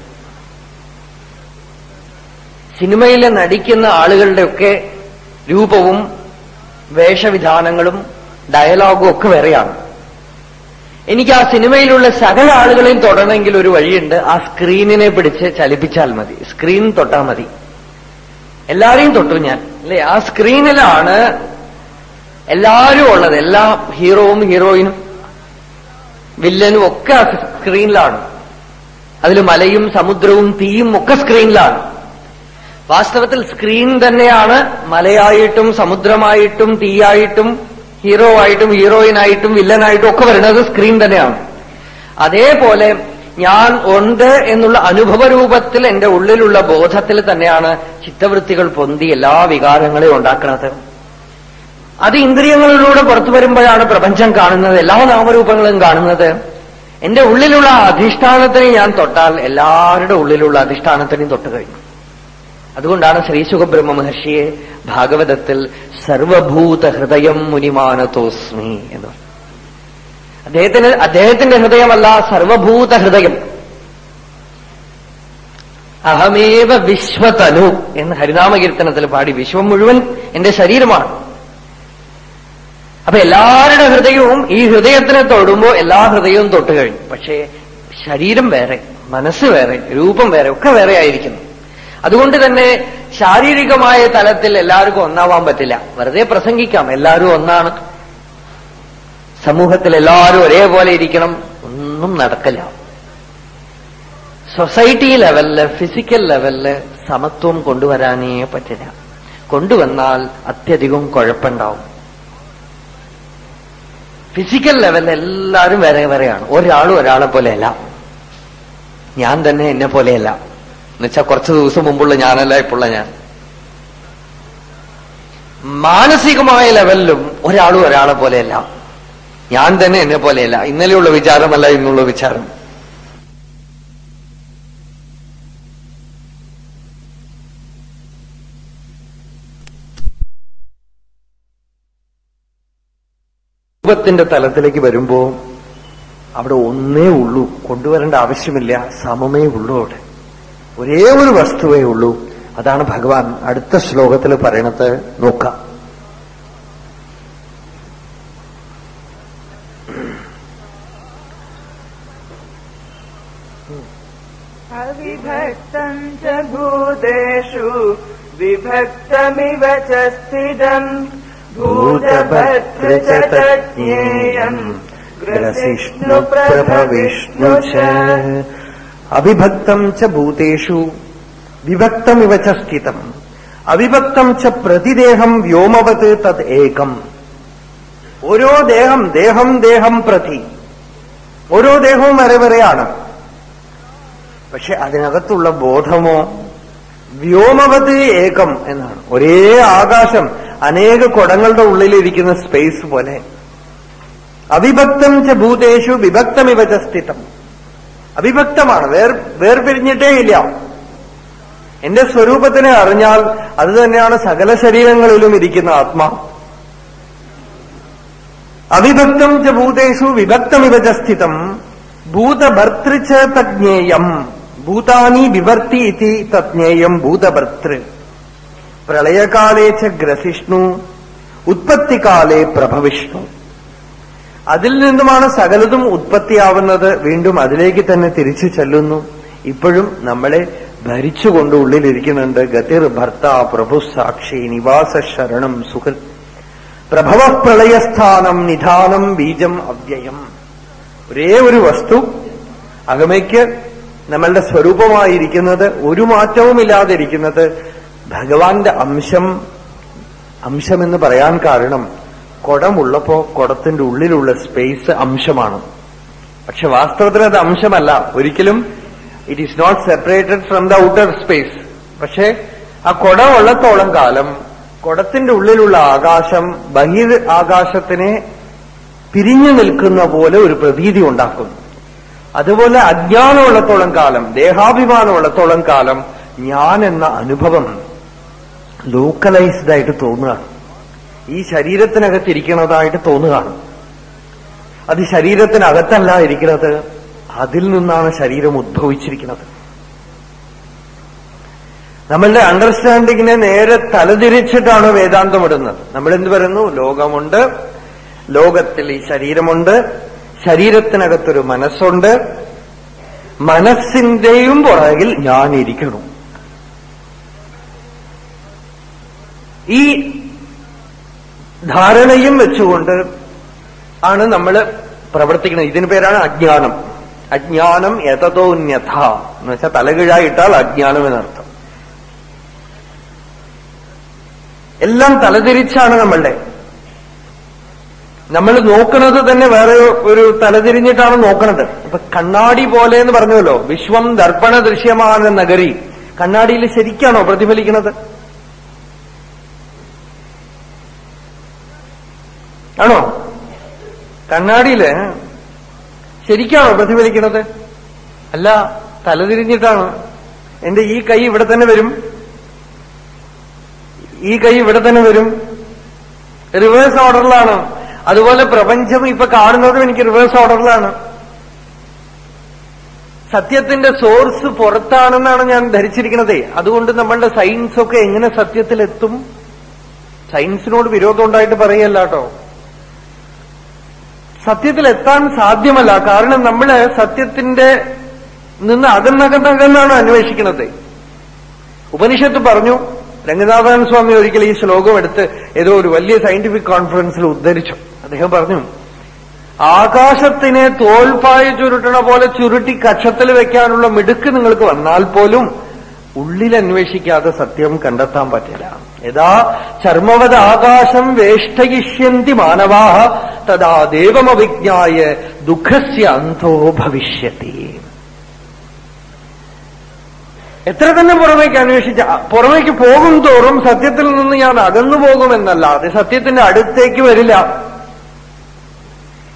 സിനിമയിലെ നടിക്കുന്ന ആളുകളുടെയൊക്കെ രൂപവും വേഷവിധാനങ്ങളും ഡയലോഗും ഒക്കെ വേറെയാണ്. എനിക്ക് ആ സിനിമയിലുള്ള സകല ആളുകളെയും തൊടണമെങ്കിൽ ഒരു വഴിയുണ്ട്. ആ സ്ക്രീനിനെ പിടിച്ച് ചലിപ്പിച്ചാൽ മതി. സ്ക്രീൻ തൊട്ടാൽ മതി. എല്ലാരെയും തൊട്ടു ഞാൻ. അല്ലെ? ആ സ്ക്രീനിലാണ് എല്ലാവരും ഉള്ളത്. എല്ലാ ഹീറോവും ഹീറോയിനും വില്ലനും ഒക്കെ സ്ക്രീനിലാണ് അതിൽ മലയും സമുദ്രവും തീയും ഒക്കെ സ്ക്രീനിലാണ് വാസ്തവത്തിൽ സ്ക്രീൻ തന്നെയാണ് മലയായിട്ടും സമുദ്രമായിട്ടും തീയായിട്ടും ഹീറോ ആയിട്ടും ഹീറോയിനായിട്ടും വില്ലനായിട്ടും ഒക്കെ വരുന്നത് സ്ക്രീൻ തന്നെയാണ്. അതേപോലെ ഞാൻ ഉണ്ട് എന്നുള്ള അനുഭവരൂപത്തിൽ എന്റെ ഉള്ളിലുള്ള ബോധത്തിൽ തന്നെയാണ് ചിത്തവൃത്തികൾ പൊന്തി എല്ലാ വികാരങ്ങളെയും ഉണ്ടാക്കുന്നത്. അത് ഇന്ദ്രിയങ്ങളിലൂടെ പുറത്തു വരുമ്പോഴാണ് പ്രപഞ്ചം കാണുന്നത് എല്ലാ നാമരൂപങ്ങളും കാണുന്നത്. എന്റെ ഉള്ളിലുള്ള അധിഷ്ഠാനത്തിനെ ഞാൻ തൊട്ടാൽ എല്ലാവരുടെ ഉള്ളിലുള്ള അധിഷ്ഠാനത്തിനെയും തൊട്ട് കഴിഞ്ഞു. അതുകൊണ്ടാണ് ശ്രീ സുഖബ്രഹ്മ മഹർഷിയെ ഭാഗവതത്തിൽ സർവഭൂത ഹൃദയം മുനിമാനതോസ്മി എന്ന് അദ്ദേഹത്തിന് അദ്ദേഹത്തിന്റെ ഹൃദയമല്ല സർവഭൂത ഹൃദയം അഹമേവ വിശ്വതനു എന്ന് ഹരിനാമകീർത്തനത്തിൽ പാടി വിശ്വം മുഴുവൻ എന്റെ ശരീരമാണ്. അപ്പൊ എല്ലാവരുടെ ഹൃദയവും ഈ ഹൃദയത്തിനെ തൊടുമ്പോൾ എല്ലാ ഹൃദയവും തൊട്ട് കഴിഞ്ഞു. പക്ഷേ ശരീരം വേറെ മനസ്സ് വേറെ രൂപം വേറെ ഒക്കെ വേറെ ആയിരിക്കുന്നു. അതുകൊണ്ട് തന്നെ ശാരീരികമായ തലത്തിൽ എല്ലാവർക്കും ഒന്നാവാൻ പറ്റില്ല. വെറുതെ പ്രസംഗിക്കാം. എല്ലാവരും ഒന്നാണ്. സമൂഹത്തിൽ എല്ലാവരും ഒരേപോലെ ഇരിക്കണം. ഒന്നും നടക്കില്ല. സൊസൈറ്റി ലെവലിൽ ഫിസിക്കൽ ലെവലിൽ സമത്വം കൊണ്ടുവരാനേ പറ്റില്ല. കൊണ്ടുവന്നാൽ അത്യധികം കുഴപ്പമുണ്ടാവും. ഫിസിക്കൽ ലെവലിൽ എല്ലാവരും വരെ വേറെയാണ്. ഒരാളും ഒരാളെ പോലെയല്ല. ഞാൻ തന്നെ എന്നെ പോലെയല്ല. എന്നുവെച്ചാൽ കുറച്ച് ദിവസം മുമ്പുള്ള ഞാനല്ല ഇപ്പുള്ള ഞാൻ. മാനസികമായ ലെവലിലും ഒരാളും ഒരാളെ പോലെയല്ല. ഞാൻ തന്നെ എന്നെ പോലെയല്ല. ഇന്നലെയുള്ള വിചാരമല്ല ഇന്നുള്ള വിചാരം. രൂപത്തിന്റെ തലത്തിലേക്ക് വരുമ്പോ അവിടെ ഒന്നേ ഉള്ളൂ. കൊണ്ടുവരേണ്ട ആവശ്യമില്ല. സമമേ ഉള്ളൂ അവിടെ. ഒരേ ഒരു വസ്തുവേ ഉള്ളൂ. അതാണ് ഭഗവാൻ. അടുത്ത ശ്ലോകത്തിൽ പറയണത് നോക്കാം. അവിഭക്തം ച വിഭക്തമിവ ച സ്ഥിതം. ഭൂതഭക്തൃ ച തജ്ഞേയം ഗ്രസിഷ്ണു പ്രഭവിഷ്ണു അവിഭക്തം ച ഭൂതേഷു. വിഭക്തമിവ ച സ്ഥിതം അവിഭക്തം ച പ്രതിദേഹം വ്യോമവത് തത് ഏകം. ഓരോ ദേഹം ദേഹം ദേഹം പ്രതി. ഓരോ ദേഹവും വരെ വരെയാണ്. പക്ഷെ അതിനകത്തുള്ള ബോധമോ? വ്യോമവത് ഏകം എന്നാണ്. ഒരേ ആകാശം അനേക കുടങ്ങളുടെ ഉള്ളിലിരിക്കുന്ന സ്പേസ് പോലെ. അവിഭക്തം ച ഭൂതേഷു വിഭക്തമിവ സ്ഥിതം അവിഭക്തമാണ്. വേർ വേർപിരിഞ്ഞിട്ടേ ഇല്ല. എന്റെ സ്വരൂപത്തിനെ അറിഞ്ഞാൽ അത് തന്നെയാണ് സകല ശരീരങ്ങളിലും ഇരിക്കുന്ന ആത്മാ. അവിഭക്തം ച ഭൂതേഷു വിഭക്തമിവ ച സ്ഥിതം. ഭൂതഭർത്തൃ ച തജ്ഞേയം ഭൂതാനി വിവർത്തി ഇതി തജ്ഞേയം ഭൂതഭർത്തൃ. പ്രളയകാലേ ച ഗ്രസിഷ്ണു. ഉത്പത്തികാലേ പ്രഭവിഷ്ണു. അതിൽ നിന്നുമാണ് സകലതും ഉത്പത്തിയാവുന്നത്. വീണ്ടും അതിലേക്ക് തന്നെ തിരിച്ചു ചെല്ലുന്നു. ഇപ്പോഴും നമ്മളെ ഭരിച്ചുകൊണ്ട് ഉള്ളിലിരിക്കുന്നുണ്ട്. ഗതിർ ഭർത്ത പ്രഭു സാക്ഷി നിവാസ ശരണം സുഹൃത് പ്രഭവ പ്രളയസ്ഥാനം നിധാനം ബീജം അവ്യയം. ഒരേ ഒരു വസ്തു അകമയ്ക്ക് നമ്മളുടെ സ്വരൂപമായിരിക്കുന്നത് ഒരു മാറ്റവുമില്ലാതെ ഇരിക്കുന്നത് ഭഗവാന്റെ അംശം അംശമെന്ന് പറയാൻ കാരണം കുടമുള്ളപ്പോ കുടത്തിന്റെ ഉള്ളിലുള്ള സ്പേസ് അംശമാണ്. പക്ഷെ വാസ്തവത്തിൽ അത് അംശമല്ല. ഒരിക്കലും it is not separated from the outer space പക്ഷേ ആ കുട ഉള്ളത്തോളം കാലം കുടത്തിന്റെ ഉള്ളിലുള്ള ആകാശം ബഹിർ ആകാശത്തിനെ പിരിഞ്ഞു നിൽക്കുന്ന പോലെ ഒരു പ്രതീതി ഉണ്ടാക്കും അതുപോലെ അജ്ഞാനമുള്ളത്തോളം കാലം ദേഹാഭിമാനമുള്ളത്തോളം കാലം ഞാൻ എന്ന അനുഭവം ലോക്കലൈസ്ഡ് ആയിട്ട് തോന്നുകയാണ്. ഈ ശരീരത്തിനകത്തിരിക്കുന്നതായിട്ട് തോന്നുകയാണ്. അത് ശരീരത്തിനകത്തല്ല ഇരിക്കുന്നത് അതിൽ നിന്നാണ് ശരീരം ഉദ്ഭവിച്ചിരിക്കുന്നത്. നമ്മളുടെ അണ്ടർസ്റ്റാൻഡിങ്ങിനെ നേരെ തലതിരിച്ചിട്ടാണ് വേദാന്തം ഇടുന്നത് നമ്മൾ എന്ത് പറയുന്നു? ലോകമുണ്ട് ലോകത്തിൽ ഈ ശരീരമുണ്ട് ശരീരത്തിനകത്തൊരു മനസ്സുണ്ട് മനസ്സിന്റെയും പുറകിൽ ഞാനിരിക്കണം ഈ ധാരണയും വെച്ചുകൊണ്ട് ആണ് നമ്മൾ പ്രവർത്തിക്കുന്നത്. ഇതിന് പേരാണ് അജ്ഞാനം. അജ്ഞാനം യഥതോന്യഥ എന്ന് വെച്ചാൽ തലകീഴായിട്ടാൽ അജ്ഞാനം എന്നർത്ഥം. എല്ലാം തലതിരിച്ചാണ് നമ്മളുടെ. നമ്മൾ നോക്കുന്നത് തന്നെ വേറെ ഒരു തലതിരിഞ്ഞിട്ടാണ് നോക്കുന്നത് ഇപ്പൊ കണ്ണാടി പോലെ എന്ന് പറഞ്ഞല്ലോ വിശ്വം ദർപ്പണ ദൃശ്യമാണ് നഗരി. കണ്ണാടിയിൽ ശരിക്കാണോ പ്രതിഫലിക്കുന്നത്? ആണോ? കണ്ണാടിയിൽ ശരിക്കാണോ പ്രതിഫലിക്കുന്നത്? അല്ല തലതിരിഞ്ഞിട്ടാണ്. എന്റെ ഈ കൈ ഇവിടെ തന്നെ വരും. ഈ കൈ ഇവിടെ തന്നെ വരും. റിവേഴ്സ് ഓർഡറിലാണ് അതുപോലെ പ്രപഞ്ചം ഇപ്പൊ കാണുന്നതും എനിക്ക് റിവേഴ്സ് ഓർഡറിലാണ് സത്യത്തിന്റെ സോഴ്സ് പുറത്താണെന്നാണ് ഞാൻ ധരിച്ചിരിക്കുന്നത്. അതുകൊണ്ട് നമ്മളുടെ സയൻസ് ഒക്കെ എങ്ങനെ സത്യത്തിലെത്തും? സയൻസിനോട് വിരോധം ഉണ്ടായിട്ട് പറയല്ല കേട്ടോ. സത്യത്തിലെത്താൻ സാധ്യമല്ല. കാരണം നമ്മൾ സത്യത്തിന്റെ നിന്ന് അകന്നകന്നകന്നാണ് അന്വേഷിക്കുന്നത്. ഉപനിഷത്ത് പറഞ്ഞു രംഗനാഥൻ സ്വാമി ഒരിക്കൽ ഈ ശ്ലോകം എടുത്ത് ഏതോ ഒരു വലിയ സയന്റിഫിക് കോൺഫറൻസിൽ ഉദ്ധരിച്ചു. അദ്ദേഹം പറഞ്ഞു ആകാശത്തിനെ തോൽപ്പായ ചുരുട്ടണ പോലെ ചുരുട്ടി കക്ഷത്തിൽ വെക്കാനുള്ള മിടുക്ക് നിങ്ങൾക്ക് വന്നാൽ പോലും ഉള്ളിൽ അന്വേഷിക്കാതെ സത്യം കണ്ടെത്താൻ പറ്റില്ല. യഥാ ചർമ്മവത് ആകാശം വേഷ്ടയിഷ്യന്തി മാനവാഹ തഥാ ദേവമവിജ്ഞായ ദുഃഖസ്യ അന്തോ ഭവിഷ്യത്തി. എത്ര തന്നെ പുറമേക്ക് അന്വേഷിച്ച പുറമേക്ക് പോകും തോറും സത്യത്തിൽ നിന്ന് ഞാൻ അകന്നു പോകുമെന്നല്ലാതെ സത്യത്തിന്റെ അടുത്തേക്ക് വരില്ല.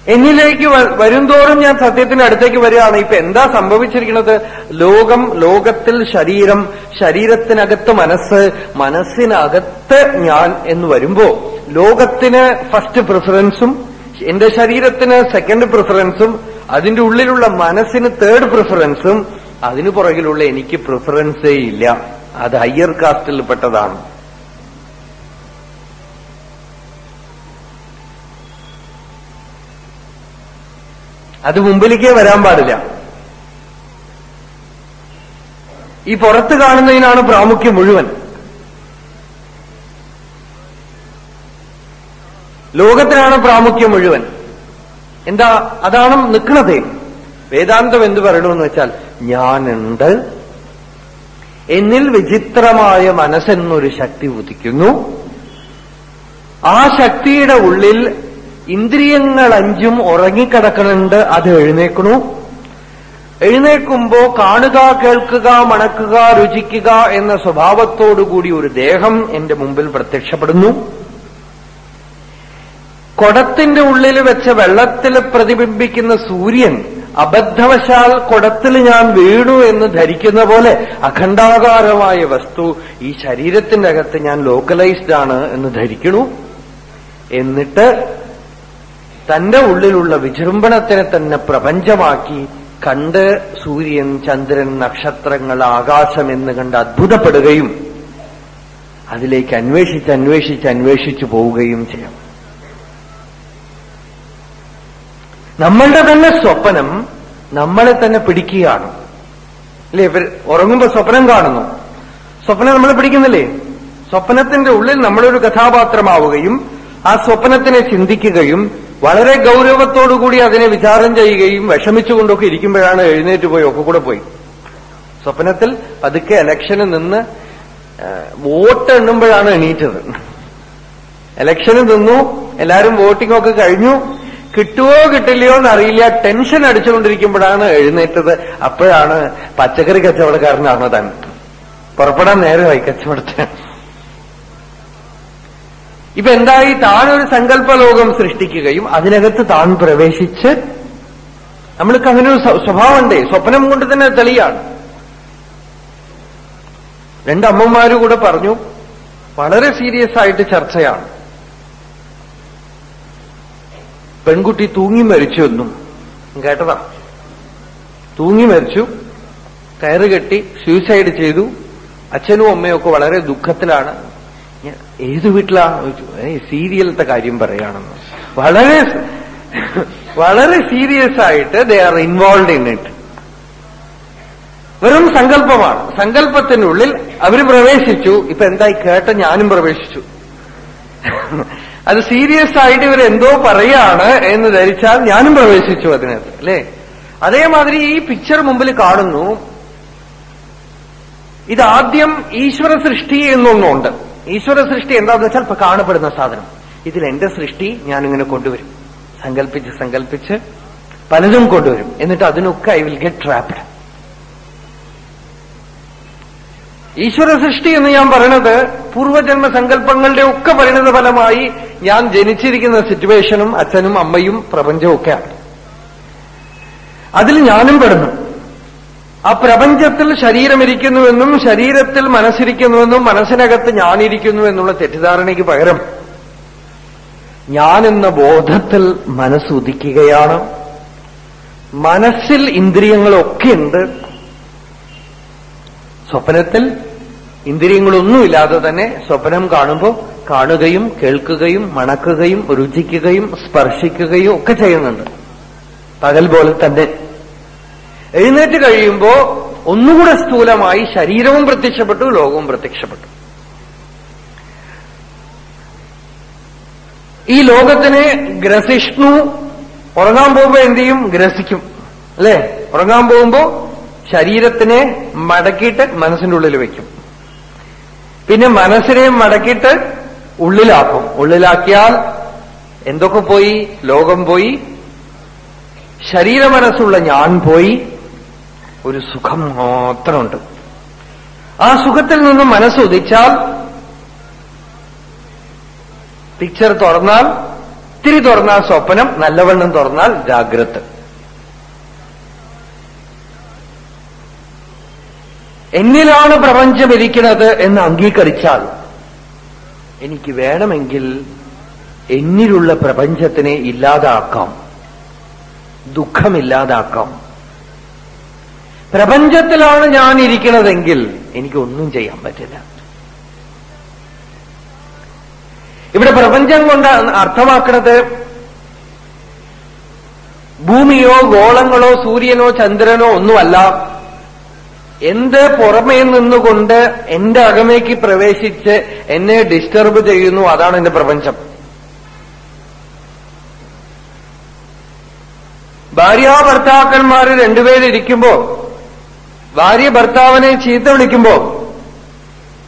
എന്നിലേക്ക് വരുംതോറും ഞാൻ സത്യത്തിന് അടുത്തേക്ക് വരികയാണ്. ഇപ്പൊ എന്താ സംഭവിച്ചിരിക്കുന്നത്? ലോകം ലോകത്തിൽ ശരീരം ശരീരത്തിനകത്ത് മനസ്സ് മനസ്സിനകത്ത് ഞാൻ എന്ന് വരുമ്പോ ലോകത്തിന് ഫസ്റ്റ് പ്രിഫറൻസും എന്റെ ശരീരത്തിന് സെക്കൻഡ് പ്രിഫറൻസും അതിന്റെ ഉള്ളിലുള്ള മനസ്സിന് തേർഡ് പ്രിഫറൻസും അതിനു പുറകിലുള്ള എനിക്ക് പ്രിഫറൻസേ ഇല്ല. അത് ഹയ്യർ കാസ്റ്റിൽ പെട്ടതാണ്. അത് മുമ്പിലേക്കേ വരാൻ പാടില്ല. ഈ പുറത്ത് കാണുന്നതിനാണ് പ്രാമുഖ്യം മുഴുവൻ. ലോകത്തിനാണ് പ്രാമുഖ്യം മുഴുവൻ. എന്താ അതാണ് നിൽക്കുന്നത്? വേദാന്തം എന്ത് പറയണമെന്ന് വെച്ചാൽ ഞാനുണ്ട് എന്നിൽ വിചിത്രമായ മനസ്സെന്നൊരു ശക്തി ഉദിക്കുന്നു. ആ ശക്തിയുടെ ഉള്ളിൽ ഇന്ദ്രിയങ്ങൾ അഞ്ചും ഉറങ്ങിക്കിടക്കണുണ്ട് അത് എഴുന്നേക്കണു എഴുന്നേക്കുമ്പോ കാണുക കേൾക്കുക മണക്കുക രുചിക്കുക എന്ന സ്വഭാവത്തോടുകൂടി ഒരു ദേഹം എന്റെ മുമ്പിൽ പ്രത്യക്ഷപ്പെടുന്നു. കൊടത്തിന്റെ ഉള്ളിൽ വെച്ച വെള്ളത്തിൽ പ്രതിബിംബിക്കുന്ന സൂര്യൻ അബദ്ധവശാൽ കുടത്തിൽ ഞാൻ വീണു എന്ന് ധരിക്കുന്ന പോലെ അഖണ്ഡാകാരമായ വസ്തു ഈ ശരീരത്തിന്റെ അകത്ത് ഞാൻ ലോക്കലൈസ്ഡ് ആണ് എന്ന് ധരിക്കണു. എന്നിട്ട് തന്റെ ഉള്ളിലുള്ള വിജൃംഭണത്തിനെ തന്നെ പ്രപഞ്ചമാക്കി കണ്ട് സൂര്യൻ ചന്ദ്രൻ നക്ഷത്രങ്ങൾ ആകാശം എന്ന് കണ്ട് അത്ഭുതപ്പെടുകയും അതിലേക്ക് അന്വേഷിച്ച് അന്വേഷിച്ച് അന്വേഷിച്ചു പോവുകയും ചെയ്യാം. നമ്മളുടെ തന്നെ സ്വപ്നം നമ്മളെ തന്നെ പിടിക്കുകയാണ്. അല്ലേ? ഇവർ ഉറങ്ങുമ്പോ സ്വപ്നം കാണുന്നു. സ്വപ്നം നമ്മൾ പിടിക്കുന്നില്ലേ? സ്വപ്നത്തിന്റെ ഉള്ളിൽ നമ്മളൊരു കഥാപാത്രമാവുകയും ആ സ്വപ്നത്തിനെ ചിന്തിക്കുകയും വളരെ ഗൗരവത്തോടുകൂടി അതിനെ വിചാരം ചെയ്യുകയും വിഷമിച്ചുകൊണ്ടൊക്കെ ഇരിക്കുമ്പോഴാണ് എഴുന്നേറ്റ് പോയി ഒക്കെ കൂടെ പോയി. സ്വപ്നത്തിൽ പതുക്കെ ഇലക്ഷന് നിന്ന് വോട്ട് എണ്ണുമ്പോഴാണ് എണീറ്റത്. ഇലക്ഷന് നിന്നു എല്ലാരും വോട്ടിംഗ് ഒക്കെ കഴിഞ്ഞു. കിട്ടുവോ കിട്ടില്ലയോ എന്നറിയില്ല ടെൻഷൻ അടിച്ചുകൊണ്ടിരിക്കുമ്പോഴാണ് എഴുന്നേറ്റത്. അപ്പോഴാണ് പച്ചക്കറി കച്ചവടക്കാരനാണ് താൻ. പുറപ്പെടാൻ നേരമായി കച്ചവടത്തിന്. ഇപ്പൊ എന്തായി? ഒരു സങ്കല്പലോകം സൃഷ്ടിക്കുകയും അതിനകത്ത് താൻ പ്രവേശിച്ച് നമ്മൾക്ക് അങ്ങനെ ഒരു സ്വഭാവമുണ്ടേ. സ്വപ്നം കൊണ്ട് തന്നെ തെളിയാണ്. രണ്ടമ്മമാര് കൂടെ പറഞ്ഞു വളരെ സീരിയസ് ആയിട്ട് ചർച്ചയാണ്. പെൺകുട്ടി തൂങ്ങി മരിച്ചു എന്നും കേട്ടതാ. തൂങ്ങി മരിച്ചു കയറുകെട്ടി സൂയിസൈഡ് ചെയ്തു. അച്ഛനും അമ്മയും ഒക്കെ വളരെ ദുഃഖത്തിലാണ്. ഏത് വീട്ടിലാണ് സീരിയലത്തെ കാര്യം പറയുകയാണെന്ന് വളരെ വളരെ സീരിയസ് ആയിട്ട് they are involve in it. വെറും സങ്കല്പമാണ്. സങ്കല്പത്തിനുള്ളിൽ അവർ പ്രവേശിച്ചു. ഇപ്പൊ എന്തായി കേട്ട ഞാനും പ്രവേശിച്ചു. അത് സീരിയസ് ആയിട്ട് ഇവർ എന്തോ പറയാണ് എന്ന് ധരിച്ചാൽ ഞാനും പ്രവേശിച്ചു അതിനകത്ത് അല്ലേ? അതേമാതിരി ഈ പിക്ചർ മുമ്പിൽ കാണുന്നു. ഇതാദ്യം ഈശ്വര സൃഷ്ടി എന്നൊന്നുണ്ട്. ഈശ്വര സൃഷ്ടി എന്താണെന്ന് വെച്ചാൽ ഇപ്പൊ കാണപ്പെടുന്ന സാധനം. ഇതിൽ എന്റെ സൃഷ്ടി ഞാൻ ഇങ്ങനെ കൊണ്ടുവരും. സങ്കല്പിച്ച് സങ്കല്പിച്ച് പലതും കൊണ്ടുവരും. എന്നിട്ട് അതിനൊക്കെ ഐ വിൽ ഗെറ്റ് ട്രാപ്ഡ് ഈശ്വര സൃഷ്ടി എന്ന് ഞാൻ പറയണത് പൂർവജന്മ സങ്കല്പങ്ങളുടെ ഒക്കെ പരിണത ഫലമായി ഞാൻ ജനിച്ചിരിക്കുന്ന സിറ്റുവേഷനും അച്ഛനും അമ്മയും പ്രപഞ്ചവും ഒക്കെയാണ്. അതിൽ ഞാനും പെടുന്നു. ആ പ്രപഞ്ചത്തിൽ ശരീരമിരിക്കുന്നുവെന്നും ശരീരത്തിൽ മനസ്സിരിക്കുന്നുവെന്നും മനസ്സിനകത്ത് ഞാനിരിക്കുന്നു എന്നുള്ള തെറ്റിദ്ധാരണയ്ക്ക് പകരം ഞാനെന്ന ബോധത്തിൽ മനസ്സുദിക്കുകയാണ്. മനസ്സിൽ ഇന്ദ്രിയങ്ങളൊക്കെ ഉണ്ട്. സ്വപ്നത്തിൽ ഇന്ദ്രിയങ്ങളൊന്നുമില്ലാതെ തന്നെ സ്വപ്നം കാണുമ്പോൾ കാണുകയും കേൾക്കുകയും മണക്കുകയും രുചിക്കുകയും സ്പർശിക്കുകയും ഒക്കെ ചെയ്യുന്നുണ്ട്. പകൽ പോലെ തന്നെ എഴുന്നേറ്റ് കഴിയുമ്പോ ഒന്നുകൂടെ സ്ഥൂലമായി ശരീരവും പ്രത്യക്ഷപ്പെട്ടു ലോകവും പ്രത്യക്ഷപ്പെട്ടു. ഈ ലോകത്തിനെ ഗ്രസിഷ്ണു ഉറങ്ങാൻ പോകുമ്പോ എന്ത് ചെയ്യും? ഗ്രസിക്കും. അല്ലെ? ഉറങ്ങാൻ പോകുമ്പോ ശരീരത്തിനെ മടക്കിയിട്ട് മനസ്സിന്റെ ഉള്ളിൽ വെക്കും. പിന്നെ മനസ്സിനെ മടക്കിയിട്ട് ഉള്ളിലാക്കും. ഉള്ളിലാക്കിയാൽ എന്തൊക്കെ പോയി? ലോകം പോയി. ശരീരമനസ്സുള്ള ഞാൻ പോയി. ഒരു സുഖം മാത്രമുണ്ട്. ആ സുഖത്തിൽ നിന്ന് മനസ്സ് ഉദിച്ചാൽ പിക്ചർ തുറന്നാൽ ഇത്തിരി തുറന്നാൽ സ്വപ്നം നല്ലവണ്ണം തുറന്നാൽ ജാഗ്രത. എന്നിലാണ് പ്രപഞ്ചം ഇരിക്കുന്നത് എന്ന് അംഗീകരിച്ചാൽ എനിക്ക് വേണമെങ്കിൽ എന്നിലുള്ള പ്രപഞ്ചത്തിനെ ഇല്ലാതാക്കാം. ദുഃഖമില്ലാതാക്കാം. പ്രപഞ്ചത്തിലാണ് ഞാൻ ഇരിക്കുന്നതെങ്കിൽ എനിക്കൊന്നും ചെയ്യാൻ പറ്റില്ല. ഇവിടെ പ്രപഞ്ചം കൊണ്ട് അർത്ഥമാക്കുന്നത് ഭൂമിയോ ഗോളങ്ങളോ സൂര്യനോ ചന്ദ്രനോ ഒന്നുമല്ല. എന്ത് പുറമേ നിന്നുകൊണ്ട് എന്റെ അകമേക്ക് പ്രവേശിച്ച് എന്നെ ഡിസ്റ്റർബ് ചെയ്യുന്നു അതാണ് എന്റെ പ്രപഞ്ചം. ഭാര്യാഭർത്താക്കന്മാര് രണ്ടുപേരിയ്ക്കുമ്പോ ഭാര്യ ഭർത്താവിനെ ചീത്ത വിളിക്കുമ്പോ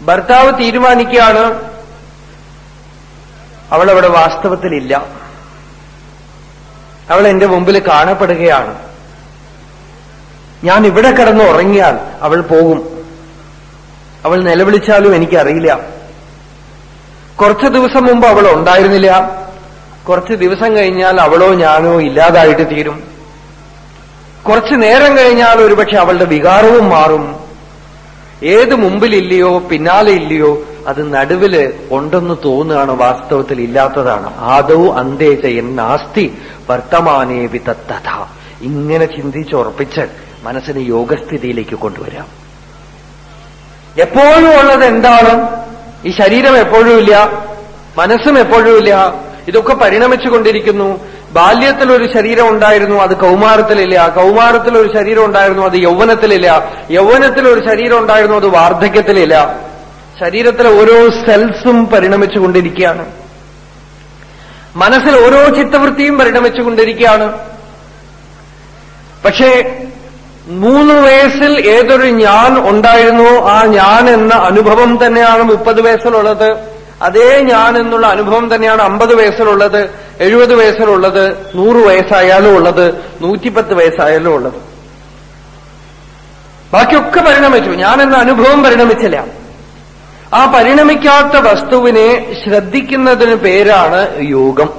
ഭർത്താവ് തീരുമാനിക്കുകയാണ് അവളവിടെ വാസ്തവത്തിലില്ല. അവൾ എന്റെ മുമ്പിൽ കാണപ്പെടുകയാണ്. ഞാൻ ഇവിടെ കിടന്ന് ഉറങ്ങിയാൽ അവൾ പോകും. അവൾ നിലവിളിച്ചാലും എനിക്കറിയില്ല. കുറച്ച് ദിവസം മുമ്പ് അവൾ ഉണ്ടായിരുന്നില്ല. കുറച്ച് ദിവസം കഴിഞ്ഞാൽ അവളോ ഞാനോ ഇല്ലാതായിട്ട് തീരും. കുറച്ചു നേരം കഴിഞ്ഞാൽ ഒരുപക്ഷെ അവളുടെ വികാരവും മാറും. ഏത് മുമ്പിലില്ലയോ പിന്നാലെ ഇല്ലയോ അത് നടുവിൽ ഉണ്ടെന്ന് തോന്നുകയാണ് വാസ്തവത്തിൽ ഇല്ലാത്തതാണ്. ആദൗ അന്തേ ചെയ്യൻ നാസ്തി വർത്തമാനേ വിതത്തഥ. ഇങ്ങനെ ചിന്തിച്ചുറപ്പിച്ച് മനസ്സിനെ യോഗസ്ഥിതിയിലേക്ക് കൊണ്ടുവരാം. എപ്പോഴും ഉള്ളത് എന്താണ്? ഈ ശരീരം എപ്പോഴും ഇല്ല മനസ്സും എപ്പോഴും ഇല്ല. ഇതൊക്കെ പരിണമിച്ചുകൊണ്ടിരിക്കുന്നു ബാല്യത്തിൽ ഒരു ശരീരം ഉണ്ടായിരുന്നു അത് കൗമാരത്തിലില്ല. കൗമാരത്തിൽ ഒരു ശരീരം ഉണ്ടായിരുന്നു അത് യൗവനത്തിലില്ല. യൗവനത്തിൽ ഒരു ശരീരം ഉണ്ടായിരുന്നു അത് വാർദ്ധക്യത്തിലില്ല. ശരീരത്തിലെ ഓരോ സെൽസും പരിണമിച്ചുകൊണ്ടിരിക്കുകയാണ്. മനസ്സിൽ ഓരോ ചിത്തവൃത്തിയും പരിണമിച്ചുകൊണ്ടിരിക്കുകയാണ്. പക്ഷേ മൂന്ന് വയസ്സിൽ ഏതൊരു ഞാൻ ഉണ്ടായിരുന്നോ ആ ഞാൻ എന്ന അനുഭവം തന്നെയാണ് മുപ്പത് വയസ്സിലുള്ളത്. അതേ ഞാൻ എന്നുള്ള അനുഭവം തന്നെയാണ് അമ്പത് വയസ്സിലുള്ളത് എഴുപത് വയസ്സിലുള്ളത് നൂറ് വയസ്സായാലും ഉള്ളത് നൂറ്റിപ്പത്ത് വയസ്സായാലും ഉള്ളത്. ബാക്കിയൊക്കെ പരിണമിച്ചു. ഞാൻ എന്ന അനുഭവം പരിണമിച്ചില്ല. ആ പരിണമിക്കാത്ത വസ്തുവിനെ ശ്രദ്ധിക്കുന്നതിന് പേരാണ് യോഗം.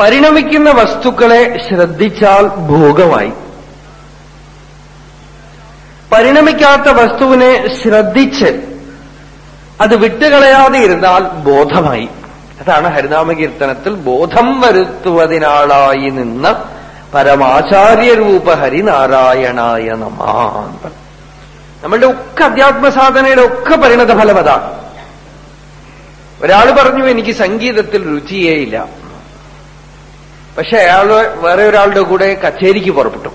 പരിണമിക്കുന്ന വസ്തുക്കളെ ശ്രദ്ധിച്ചാൽ ഭോഗമായി. പരിണമിക്കാത്ത വസ്തുവിനെ ശ്രദ്ധിച്ച് അത് വിട്ടുകളയാതെ ഇരുന്നാൽ ബോധമായി. അതാണ് ഹരിനാമകീർത്തനത്തിൽ ബോധം വരുത്തുവതിനാളായി നിന്ന് പരമാചാര്യരൂപ ഹരിനാരായണായ നമാൻ നമ്മളുടെ ഒക്കെ അധ്യാത്മ സാധനയുടെ ഒക്കെ പരിണത ഫലം അതാണ് ഒരാൾ പറഞ്ഞു എനിക്ക് സംഗീതത്തിൽ രുചിയേയില്ല. പക്ഷെ അയാൾ വേറെ ഒരാളുടെ കൂടെ കച്ചേരിക്ക് പുറപ്പെട്ടു.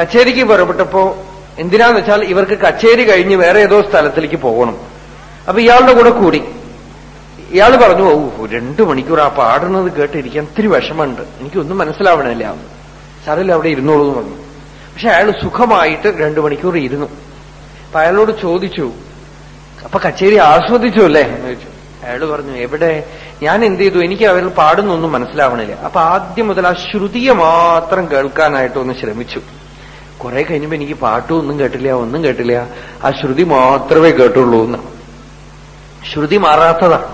കച്ചേരിക്ക് പുറപ്പെട്ടപ്പോ എന്തിനാന്ന് വെച്ചാൽ ഇവർക്ക് കച്ചേരി കഴിഞ്ഞ് വേറെ ഏതോ സ്ഥലത്തിലേക്ക് പോകണം. അപ്പൊ ഇയാളുടെ കൂടെ കൂടി. ഇയാൾ പറഞ്ഞു ഓ രണ്ടു മണിക്കൂർ ആ പാടുന്നത് കേട്ടിരിക്കാൻ ഇത്തിരി വിഷമമുണ്ട്. എനിക്കൊന്നും മനസ്സിലാവണില്ല. സാറിൽ അവിടെ ഇരുന്നോളൂ എന്ന് പറഞ്ഞു. പക്ഷെ അയാൾ സുഖമായിട്ട് രണ്ടു മണിക്കൂർ ഇരുന്നു. അപ്പൊ അയാളോട് ചോദിച്ചു അപ്പൊ കച്ചേരി ആസ്വദിച്ചു അല്ലേ? എന്ന് ചോദിച്ചു. അയാൾ പറഞ്ഞു എവിടെ? ഞാൻ എന്ത് ചെയ്തു? എനിക്ക് അവർ പാടുന്നൊന്നും മനസ്സിലാവണില്ല. അപ്പൊ ആദ്യം മുതൽ ആ ശ്രുതിയെ മാത്രം കേൾക്കാനായിട്ട് ഒന്ന് ശ്രമിച്ചു. കുറെ കഴിഞ്ഞപ്പോ എനിക്ക് പാട്ടും ഒന്നും കേട്ടില്ല ഒന്നും കേട്ടില്ല. ആ ശ്രുതി മാത്രമേ കേട്ടുള്ളൂ എന്നാണ് ശ്രുതി മാറാത്തതാണ്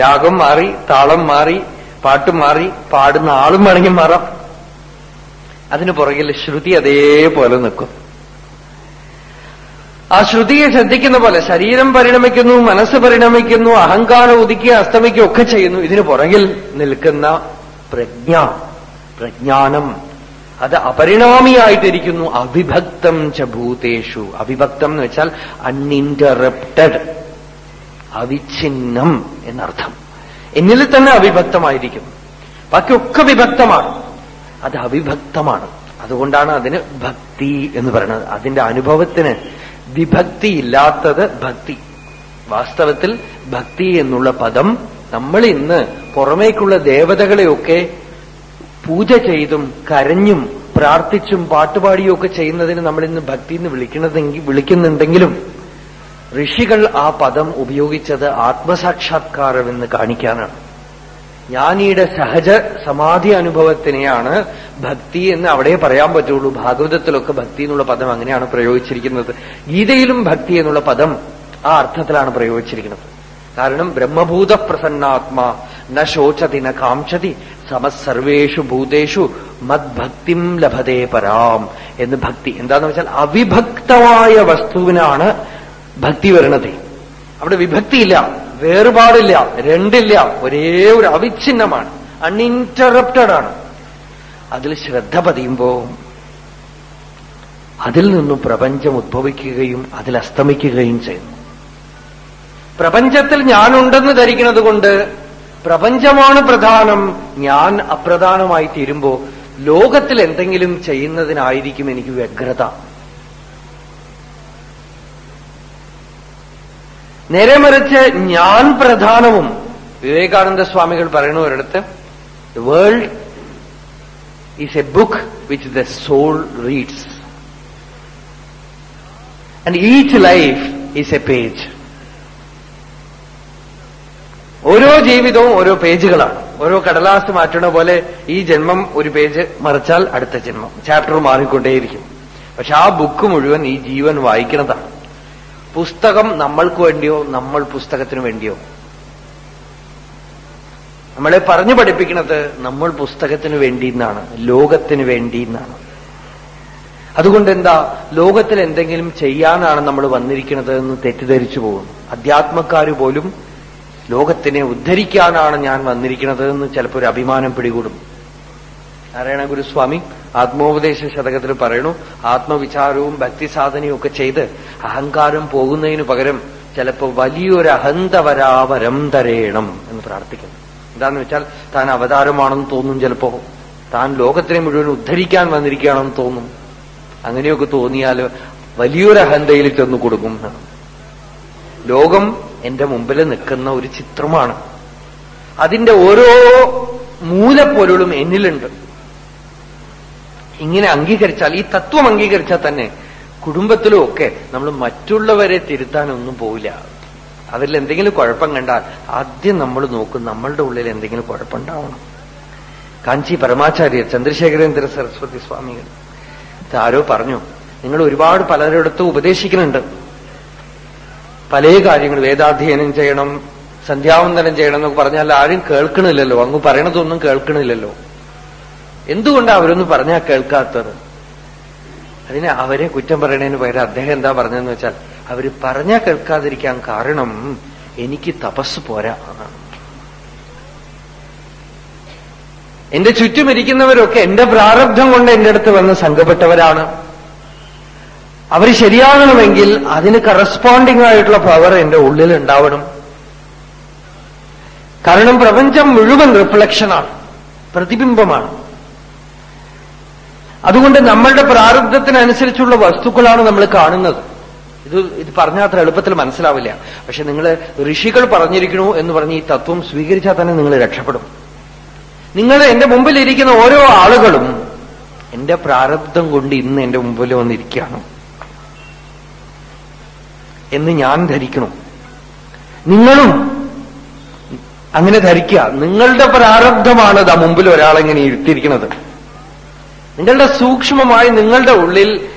രാഗം മാറി താളം മാറി പാട്ട് മാറി പാടുന്ന ആളും വേണമെങ്കിൽ മാറാം. അതിനു പുറകിൽ ശ്രുതി അതേപോലെ നിൽക്കും. ആ ശ്രുതിയെ ശ്രദ്ധിക്കുന്ന പോലെ ശരീരം പരിണമിക്കുന്നു മനസ്സ് പരിണമിക്കുന്നു അഹങ്കാരം ഉദിക്കുക അസ്തമിക്കുക ഒക്കെ ചെയ്യുന്നു. ഇതിനു പുറകിൽ നിൽക്കുന്ന പ്രജ്ഞ പ്രജ്ഞാനം. അത് അപരിണാമിയായിട്ടിരിക്കുന്നു. അവിഭക്തം ച ഭൂതേഷു. അവിഭക്തം എന്ന് വെച്ചാൽ അൺഇന്ററപ്റ്റഡ് അവിഛിന്നം എന്നർത്ഥം. എന്നിൽ തന്നെ അവിഭക്തമായിരിക്കും. ബാക്കിയൊക്കെ വിഭക്തമാണ്. അത് അവിഭക്തമാണ്. അതുകൊണ്ടാണ് അതിന് ഭക്തി എന്ന് പറയുന്നത്. അതിന്റെ അനുഭവത്തിന് വിഭക്തി ഇല്ലാത്തത് ഭക്തി. വാസ്തവത്തിൽ ഭക്തി എന്നുള്ള പദം നമ്മൾ ഇന്ന് പുറമേക്കുള്ള ദേവതകളെയൊക്കെ പൂജ ചെയ്തും കരഞ്ഞും പ്രാർത്ഥിച്ചും പാട്ടുപാടിയും ഒക്കെ ചെയ്യുന്നതിന് നമ്മൾ ഇന്ന് ഭക്തി എന്ന് വിളിക്കുന്നതെങ്കിൽ വിളിക്കുന്നുണ്ടെങ്കിലും ഋഷികൾ ആ പദം ഉപയോഗിച്ചത് ആത്മസാക്ഷാത്കാരമെന്ന് കാണിക്കാനാണ്. ജ്ഞാനിയുടെ സഹജ സമാധി അനുഭവത്തിനെയാണ് ഭക്തി എന്ന് അവിടെ പറയാൻ പറ്റുള്ളൂ. ഭാഗവതത്തിലൊക്കെ ഭക്തി എന്നുള്ള പദം അങ്ങനെയാണ് പ്രയോഗിച്ചിരിക്കുന്നത്. ഗീതയിലും ഭക്തി എന്നുള്ള പദം ആ അർത്ഥത്തിലാണ് പ്രയോഗിച്ചിരിക്കുന്നത്. കാരണം ബ്രഹ്മഭൂത പ്രസന്നാത്മാ ന ശോചതി ന കാംക്ഷതി സമസർവേഷു ഭൂതേഷു മദ്ഭക്തിം ലഭതേ പരാം എന്ന് ഭക്തി. എന്താന്ന് വെച്ചാൽ അവിഭക്തമായ വസ്തുവിനാണ് ഭക്തി വരണതേ. അവിടെ വിഭക്തിയില്ല വേറുപാടില്ല രണ്ടില്ല ഒരേ ഒരു അവിഛിന്നമാണ് അൺഇന്ററപ്റ്റഡ് ആണ്. അതിൽ ശ്രദ്ധ പതിയുമ്പോ അതിൽ നിന്നും പ്രപഞ്ചം ഉദ്ഭവിക്കുകയും അതിൽ അസ്തമിക്കുകയും ചെയ്യുന്നു. പ്രപഞ്ചത്തിൽ ഞാനുണ്ടെന്ന് ധരിക്കുന്നത് കൊണ്ട് പ്രപഞ്ചമാണ് പ്രധാനം ഞാൻ അപ്രധാനമായി തീരുമ്പോ ലോകത്തിൽ എന്തെങ്കിലും ചെയ്യുന്നതിനായിരിക്കും എനിക്ക് വ്യഗ്രത. നേരെ മറിച്ച് ഞാൻ പ്രധാനവും. വിവേകാനന്ദ സ്വാമികൾ പറയുന്ന ഒരിടത്ത് world is a book which the soul reads and each life is a page ഓരോ ജീവിതവും ഓരോ പേജുകളാണ്. ഓരോ കടലാസ് മാറ്റണ പോലെ ഈ ജന്മം ഒരു പേജ് മറിച്ചാൽ അടുത്ത ജന്മം. ചാപ്റ്റർ മാറിക്കൊണ്ടേയിരിക്കും. പക്ഷെ ആ ബുക്ക് മുഴുവൻ ഈ ജീവൻ വായിക്കുന്നതാണ്. പുസ്തകം നമ്മൾക്ക് വേണ്ടിയോ നമ്മൾ പുസ്തകത്തിന് വേണ്ടിയോ. നമ്മളെ പറഞ്ഞു പഠിപ്പിക്കുന്നത് നമ്മൾ പുസ്തകത്തിന് വേണ്ടി എന്നാണ് ലോകത്തിന് വേണ്ടി എന്നാണ് അതുകൊണ്ട് എന്താ ലോകത്തിൽ എന്തെങ്കിലും ചെയ്യാനാണ് നമ്മൾ വന്നിരിക്കുന്നത് എന്ന് തെറ്റിദ്ധരിച്ചു പോകുന്നു. അധ്യാത്മക്കാർ പോലും ലോകത്തിനെ ഉദ്ധരിക്കാനാണ് ഞാൻ വന്നിരിക്കുന്നത് എന്ന് ചിലപ്പോൾ ഒരു അഭിമാനം പിടികൂടും. നാരായണ ഗുരുസ്വാമി ആത്മോപദേശ ശതകത്തിൽ പറയണു ആത്മവിചാരവും ഭക്തിസാധനയും ഒക്കെ ചെയ്ത് അഹങ്കാരം പോകുന്നതിനു പകരം ചിലപ്പോ വലിയൊരു അഹന്തവരാവരം തരേണം എന്ന് പ്രാർത്ഥിക്കുന്നു. എന്താന്ന് വെച്ചാൽ താൻ അവതാരമാണെന്ന് തോന്നും ചിലപ്പോ താൻ ലോകത്തിനെ മുഴുവൻ ഉദ്ധരിക്കാൻ വന്നിരിക്കുകയാണെന്ന് തോന്നും. അങ്ങനെയൊക്കെ തോന്നിയാൽ വലിയൊരു അഹന്തയിൽ ചെന്ന് കൊടുക്കും. ലോകം എന്റെ മുമ്പിൽ നിൽക്കുന്ന ഒരു ചിത്രമാണ്. അതിന്റെ ഓരോ മൂലപ്പൊരുളും എന്നിലുണ്ട്. ഇങ്ങനെ അംഗീകരിച്ചാൽ ഈ തത്വം അംഗീകരിച്ചാൽ തന്നെ കുടുംബത്തിലും ഒക്കെ നമ്മൾ മറ്റുള്ളവരെ തിരുത്താനൊന്നും പോവില്ല. അതിൽ എന്തെങ്കിലും കുഴപ്പം കണ്ടാൽ ആദ്യം നമ്മൾ നോക്കും നമ്മളുടെ ഉള്ളിൽ എന്തെങ്കിലും കുഴപ്പമുണ്ടാവണം. കാഞ്ചി പരമാചാര്യർ ചന്ദ്രശേഖരേന്ദ്ര സരസ്വതി സ്വാമികൾ ആരോ പറഞ്ഞു. നിങ്ങൾ ഒരുപാട് പലരിടത്തും ഉപദേശിക്കുന്നുണ്ട്. പല കാര്യങ്ങൾ വേദാധ്യയനം ചെയ്യണം സന്ധ്യാവന്തനം ചെയ്യണം എന്നൊക്കെ പറഞ്ഞാൽ ആരും കേൾക്കണില്ലല്ലോ. അങ്ങ് പറയണതൊന്നും കേൾക്കണില്ലല്ലോ. എന്തുകൊണ്ടാണ് അവരൊന്നും പറഞ്ഞാൽ കേൾക്കാത്തത്? അതിന് അവരെ കുറ്റം പറയണതിന് പകരം അദ്ദേഹം എന്താ പറഞ്ഞതെന്ന് വെച്ചാൽ അവർ പറഞ്ഞാൽ കേൾക്കാതിരിക്കാൻ കാരണം എനിക്ക് തപസ് പോരാ എന്റെ ചുറ്റുമിരിക്കുന്നവരൊക്കെ എന്റെ പ്രാരബ്ധം കൊണ്ട് എന്റെ അടുത്ത് വന്ന് സംഘപ്പെട്ടവരാണ്. അവർ ശരിയാകണമെങ്കിൽ അതിന് കറസ്പോണ്ടിംഗ് ആയിട്ടുള്ള പവർ എന്റെ ഉള്ളിൽ ഉണ്ടാവണം. കാരണം പ്രപഞ്ചം മുഴുവൻ റിഫ്ലക്ഷനാണ് പ്രതിബിംബമാണ്. അതുകൊണ്ട് നമ്മളുടെ പ്രാരബ്ധത്തിനനുസരിച്ചുള്ള വസ്തുക്കളാണ് നമ്മൾ കാണുന്നത്. ഇത് ഇത് പറഞ്ഞാൽ അത്ര എളുപ്പത്തിൽ മനസ്സിലാവില്ല. പക്ഷെ നിങ്ങൾ ഋഷികൾ പറഞ്ഞിരിക്കണു എന്ന് പറഞ്ഞ് ഈ തത്വം സ്വീകരിച്ചാൽ തന്നെ നിങ്ങൾ രക്ഷപ്പെടും. നിങ്ങൾ എന്റെ മുമ്പിൽ ഇരിക്കുന്ന ഓരോ ആളുകളും എന്റെ പ്രാരബ്ധം കൊണ്ട് ഇന്ന് എന്റെ മുമ്പിൽ വന്നിരിക്കുകയാണ്. എന്ന് ഞാൻ ധരിക്കണം. നിങ്ങളും അങ്ങനെ ധരിക്കുക. നിങ്ങളുടെ പ്രാരബ്ധമാണ് ദാ മുമ്പിൽ ഒരാളെങ്ങനെ ഇരുത്തിയിരിക്കുന്നത്. നിങ്ങളുടെ സൂക്ഷ്മമായി നിങ്ങളുടെ ഉള്ളിൽ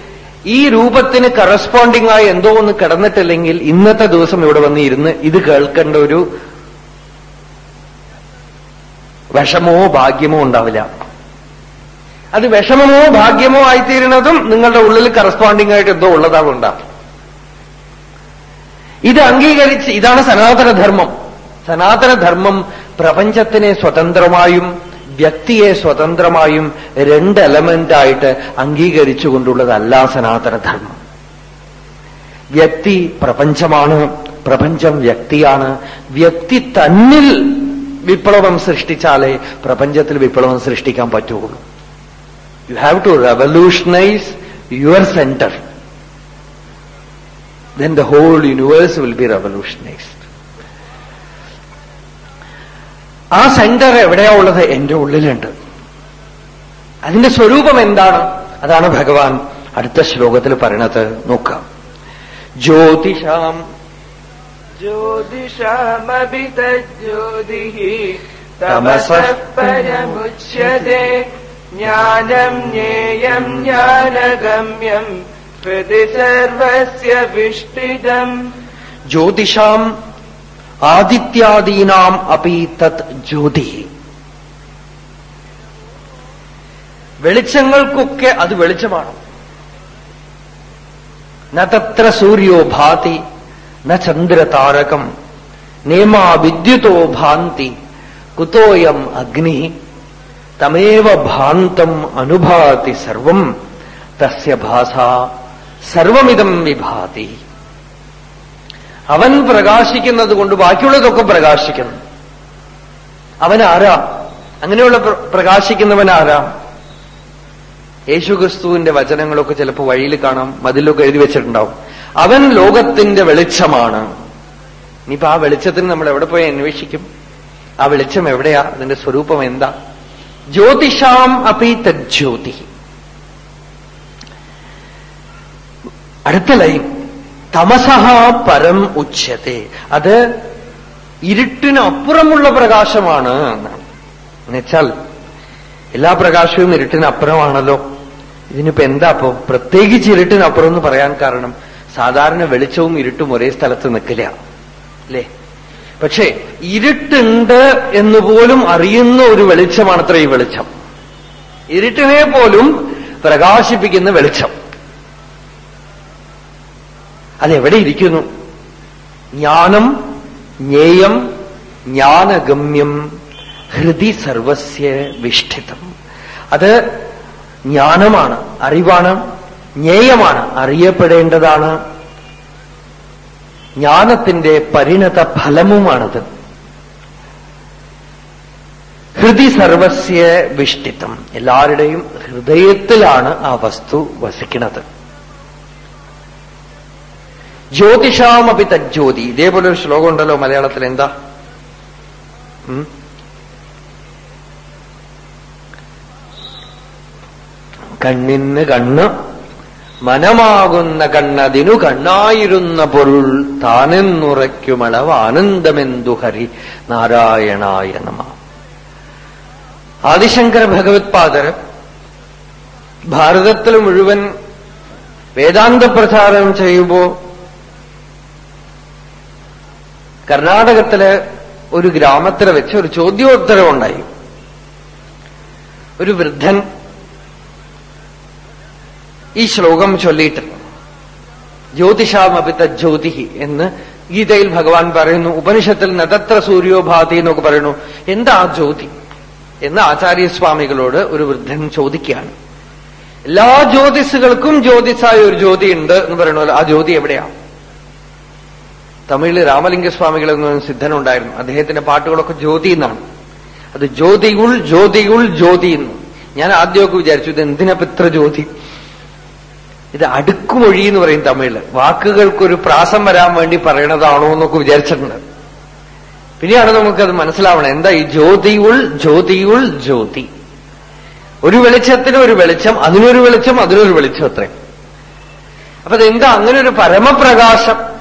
ഈ രൂപത്തിന് കറസ്പോണ്ടിങ് ആയി എന്തോ ഒന്ന് കിടന്നിട്ടില്ലെങ്കിൽ ഇന്നത്തെ ദിവസം ഇവിടെ വന്ന് ഇരുന്ന് ഇത് കേൾക്കേണ്ട ഒരു വിഷമോ ഭാഗ്യമോ ഉണ്ടാവില്ല. അത് വിഷമമോ ഭാഗ്യമോ ആയിത്തീരുന്നതും നിങ്ങളുടെ ഉള്ളിൽ കറസ്പോണ്ടിങ് ആയിട്ട് എന്തോ ഉള്ളതാവുണ്ടാവും ഇത് അംഗീകരിച്ച് ഇതാണ് സനാതനധർമ്മം. സനാതനധർമ്മം പ്രപഞ്ചത്തിനെ സ്വതന്ത്രമായും വ്യക്തിയെ സ്വതന്ത്രമായും രണ്ട് എലമെന്റായിട്ട് അംഗീകരിച്ചുകൊണ്ടുള്ളതല്ല സനാതനധർമ്മം. വ്യക്തി പ്രപഞ്ചമാണ് പ്രപഞ്ചം വ്യക്തിയാണ്. വ്യക്തി തന്നിൽ വിപ്ലവം സൃഷ്ടിച്ചാലേ പ്രപഞ്ചത്തിൽ വിപ്ലവം സൃഷ്ടിക്കാൻ പറ്റുകയുള്ളൂ. You have to revolutionize your centre then the whole universe will be revolutionized. ആ സെന്റർ എവിടെയാ ഉള്ളത്? എന്റെ ഉള്ളിലുണ്ട്. അതിന്റെ സ്വരൂപം എന്താണ്? അതാണ് ഭഗവാൻ അടുത്ത ശ്ലോകത്തിൽ പറയണത്. നോക്കാം. ജ്യോതിഷാം ജ്യോതിഷാമഭിതജ്യോതി തമസപരമുച്യത്തെ ജ്ഞാനം ജ്ഞേയം ജ്ഞാനഗമ്യം ഹൃദി സർവസ്യ വിഷ്ടിതം. ജ്യോതിഷാം ആദിത്യാദീനാം അപി തത് ജ്യോതി. വെളിച്ചങ്ങൾക്കൊക്കെ അത് വെളിച്ചമാണ്. നതത്ര സൂര്യോ ഭാതി ന ചന്ദ്രതാരകം നേമാ വിദ്യുതോ ഭാന്തി കുതോയം അഗ്നി തമേവ ഭാന്തം അനുഭാതി സർവം തസ്യ ഭാസ സർവമിതം വിഭാതി. അവൻ പ്രകാശിക്കുന്നത് കൊണ്ട് ബാക്കിയുള്ളതൊക്കെ പ്രകാശിക്കുന്നു അവൻ ആരാ? അങ്ങനെയുള്ള പ്രകാശിക്കുന്നവൻ ആരാ? യേശുക്രിസ്തുവിന്റെ വചനങ്ങളൊക്കെ ചിലപ്പോൾ വഴിയിൽ കാണാം മതിലൊക്കെ എഴുതി വെച്ചിട്ടുണ്ടാവും. അവൻ ലോകത്തിന്റെ വെളിച്ചമാണ്. ഇനിയിപ്പോ ആ വെളിച്ചത്തിന് നമ്മൾ എവിടെ പോയി അന്വേഷിക്കും? ആ വെളിച്ചം എവിടെയാ? അതിന്റെ സ്വരൂപം എന്താ? ജ്യോതിഷാം അപി തജ്ജ്യോതി. അടുത്ത ലൈൻ. തമസഹ പരം ഉച്ചത്തെ അത് ഇരുട്ടിനപ്പുറമുള്ള പ്രകാശമാണ് എന്നുവെച്ചാൽ എല്ലാ പ്രകാശവും ഇരുട്ടിനപ്പുറമാണല്ലോ. ഇതിനിപ്പോ എന്താ അപ്പോ? പ്രത്യേകിച്ച് ഇരുട്ടിനപ്പുറം എന്ന് പറയാൻ കാരണം സാധാരണ വെളിച്ചവും ഇരുട്ടും ഒരേ സ്ഥലത്ത് നിൽക്കില്ല. അല്ലേ? പക്ഷേ ഇരുട്ടുണ്ട് എന്ന് പോലും അറിയുന്ന ഒരു വെളിച്ചമാണത്ര ഈ വെളിച്ചം. ഇരുട്ടിനെ പോലും പ്രകാശിപ്പിക്കുന്ന വെളിച്ചം. അതെവിടെ ഇരിക്കുന്നു? ജ്ഞാനം ജ്ഞേയം ജ്ഞാനഗമ്യം ഹൃദി സർവസ്യ വിഷ്ഠിതം. അത് ജ്ഞാനമാണ് അറിവാണ് ജ്ഞേയമാണ് അറിയപ്പെടേണ്ടതാണ്. ജ്ഞാനത്തിന്റെ പരിണത ഫലവുമാണത് ഹൃദി സർവസ്യ വിഷ്ഠിതം. എല്ലാവരുടെയും ഹൃദയത്തിലാണ് ആ വസ്തു വസിക്കുന്നത്. ജ്യോതിഷാമപി തജ്ജ്യോതി ഇതേപോലെ ഒരു ശ്ലോകം ഉണ്ടല്ലോ മലയാളത്തിൽ. എന്താ? കണ്ണിന് കണ്ണ് മനമാകുന്ന കണ്ണതിനു കണ്ണായിരുന്ന പൊരുൾ താനെന്നുറയ്ക്കുമളവ് ആനന്ദമെന്തു ഹരി? നാരായണായ നമ. ആദിശങ്കര ഭഗവത്പാദർ ഭാരതത്തിൽ മുഴുവൻ വേദാന്ത പ്രചാരം ചെയ്യുമ്പോ കർണാടകത്തിലെ ഒരു ഗ്രാമത്തിൽ വെച്ച് ഒരു ചോദ്യോത്തരം ഉണ്ടായി. ഒരു വൃദ്ധൻ ഈ ശ്ലോകം ചൊല്ലിയിട്ട് ജ്യോതിഷാമപിത്ത ജ്യോതിഹി എന്ന് ഗീതയിൽ ഭഗവാൻ പറയുന്നു. ഉപനിഷത്തിൽ നതത്ര സൂര്യോഭാതി എന്നൊക്കെ പറയുന്നു. എന്താ ജ്യോതി? എന്ന് ആചാര്യസ്വാമികളോട് ഒരു വൃദ്ധൻ ചോദിക്കുകയാണ്. എല്ലാ ജ്യോതിസുകൾക്കും ജ്യോതിസായ ഒരു ജ്യോതി ഉണ്ട് എന്ന് പറയണല്ലോ ആ ജ്യോതി എവിടെയാ? തമിഴിൽ രാമലിംഗസ്വാമികൾ എന്നൊരു സിദ്ധനുണ്ടായിരുന്നു. അദ്ദേഹത്തിന്റെ പാട്ടുകളൊക്കെ ജ്യോതി എന്നാണ്. അത് ജ്യോതികുൾ ജ്യോതികുൾ ജ്യോതി എന്ന്. ഞാൻ ആദ്യമൊക്കെ വിചാരിച്ചു ഇത് എന്തിനാ ഇത്ര ജ്യോതി? ഇത് അടുക്കുമൊഴി എന്ന് പറയും തമിഴിൽ. വാക്കുകൾക്കൊരു പ്രാസം വരാൻ വേണ്ടി പറയണതാണോ എന്നൊക്കെ വിചാരിച്ചിട്ടുണ്ട്. പിന്നെയാണ് നമുക്കത് മനസ്സിലാവണം. എന്താ ഈ ജ്യോതിയുൾ ജ്യോതിയുൾ ജ്യോതി? ഒരു വെളിച്ചത്തിന് ഒരു വെളിച്ചം അതിനൊരു വെളിച്ചം അതിനൊരു വെളിച്ചം അത്രേ. അപ്പൊ അതെന്താ അങ്ങനെ ഒരു പരമപ്രകാശം.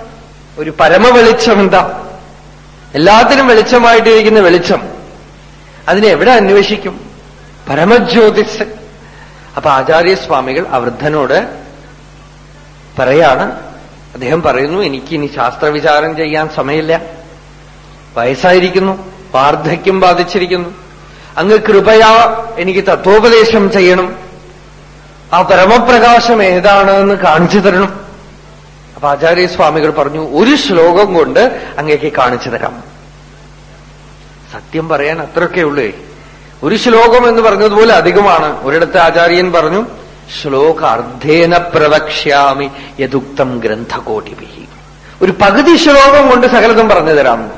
ഒരു പരമ വെളിച്ചം എന്താ എല്ലാത്തിനും വെളിച്ചമായിട്ടിരിക്കുന്ന വെളിച്ചം. അതിനെ എവിടെ അന്വേഷിക്കും? പരമജ്യോതിസ്. അപ്പൊ ആചാര്യസ്വാമികൾ ആ വൃദ്ധനോട് പറയാണ് അദ്ദേഹം പറയുന്നു എനിക്കിനി ശാസ്ത്രവിചാരം ചെയ്യാൻ സമയമില്ല. വയസ്സായിരിക്കുന്നു വാർദ്ധക്യം ബാധിച്ചിരിക്കുന്നു. അങ്ങ് കൃപയാ എനിക്ക് തത്വോപദേശം ചെയ്യണം. ആ പരമപ്രകാശം ഏതാണെന്ന് കാണിച്ചു തരണം. അപ്പൊ ആചാര്യസ്വാമികൾ പറഞ്ഞു ഒരു ശ്ലോകം കൊണ്ട് അങ്ങേക്ക് കാണിച്ചു തരാം. സത്യം പറയാൻ അത്രയൊക്കെ ഉള്ളേ. ഒരു ശ്ലോകം എന്ന് പറഞ്ഞതുപോലെ അധികമാണ്. ഒരിടത്ത് ആചാര്യൻ പറഞ്ഞു ശ്ലോകാർദ്ധേന പ്രവക്ഷ്യാമി യദുക്തം ഗ്രന്ഥകോടിപിഹി ഒരു പകുതി ശ്ലോകം കൊണ്ട് സകലതും പറഞ്ഞു തരാം.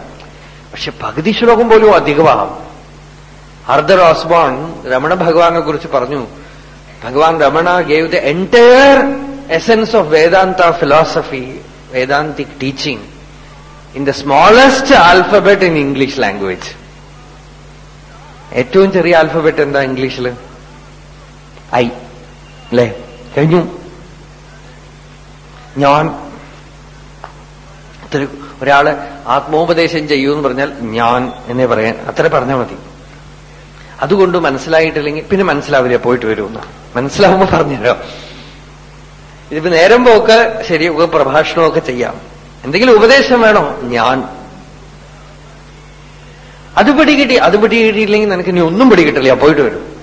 പക്ഷെ പകുതി ശ്ലോകം പോലും അധികമാണ്. ആർദർ ഓസ്ബോൺ രമണ ഭഗവാനെ കുറിച്ച് പറഞ്ഞു Bhagavan Ramana gave the entire essence of Vedanta philosophy Vedantic teaching in the smallest alphabet in English language ഏറ്റവും ചെറിയ ആൽഫബറ്റ് എന്താ ഇംഗ്ലീഷിൽ ഐ അല്ലേ കഴിഞ്ഞു. ഞാൻ. ഒരാൾ ആത്മോപദേശം ചെയ്യൂ എന്ന് പറഞ്ഞാൽ ഞാൻ എന്നേ പറയാൻ അത്ര പറഞ്ഞാൽ മതി. അതുകൊണ്ട് മനസ്സിലായിട്ടില്ലെങ്കിൽ പിന്നെ മനസ്സിലാവില്ല പോയിട്ട് വരുമെന്ന്. മനസ്സിലാവുമ്പോ പറഞ്ഞുതരാം. ഇതിപ്പോ നേരം പോക്ക് ശരി പ്രഭാഷണമൊക്കെ ചെയ്യാം. എന്തെങ്കിലും ഉപദേശം വേണോ? ഞാൻ. അത് പിടികിട്ടി അത് പിടികിട്ടിയില്ലെങ്കിൽ നിനക്ക് ഇനി ഒന്നും പിടികിട്ടില്ല പോയിട്ട് വരും.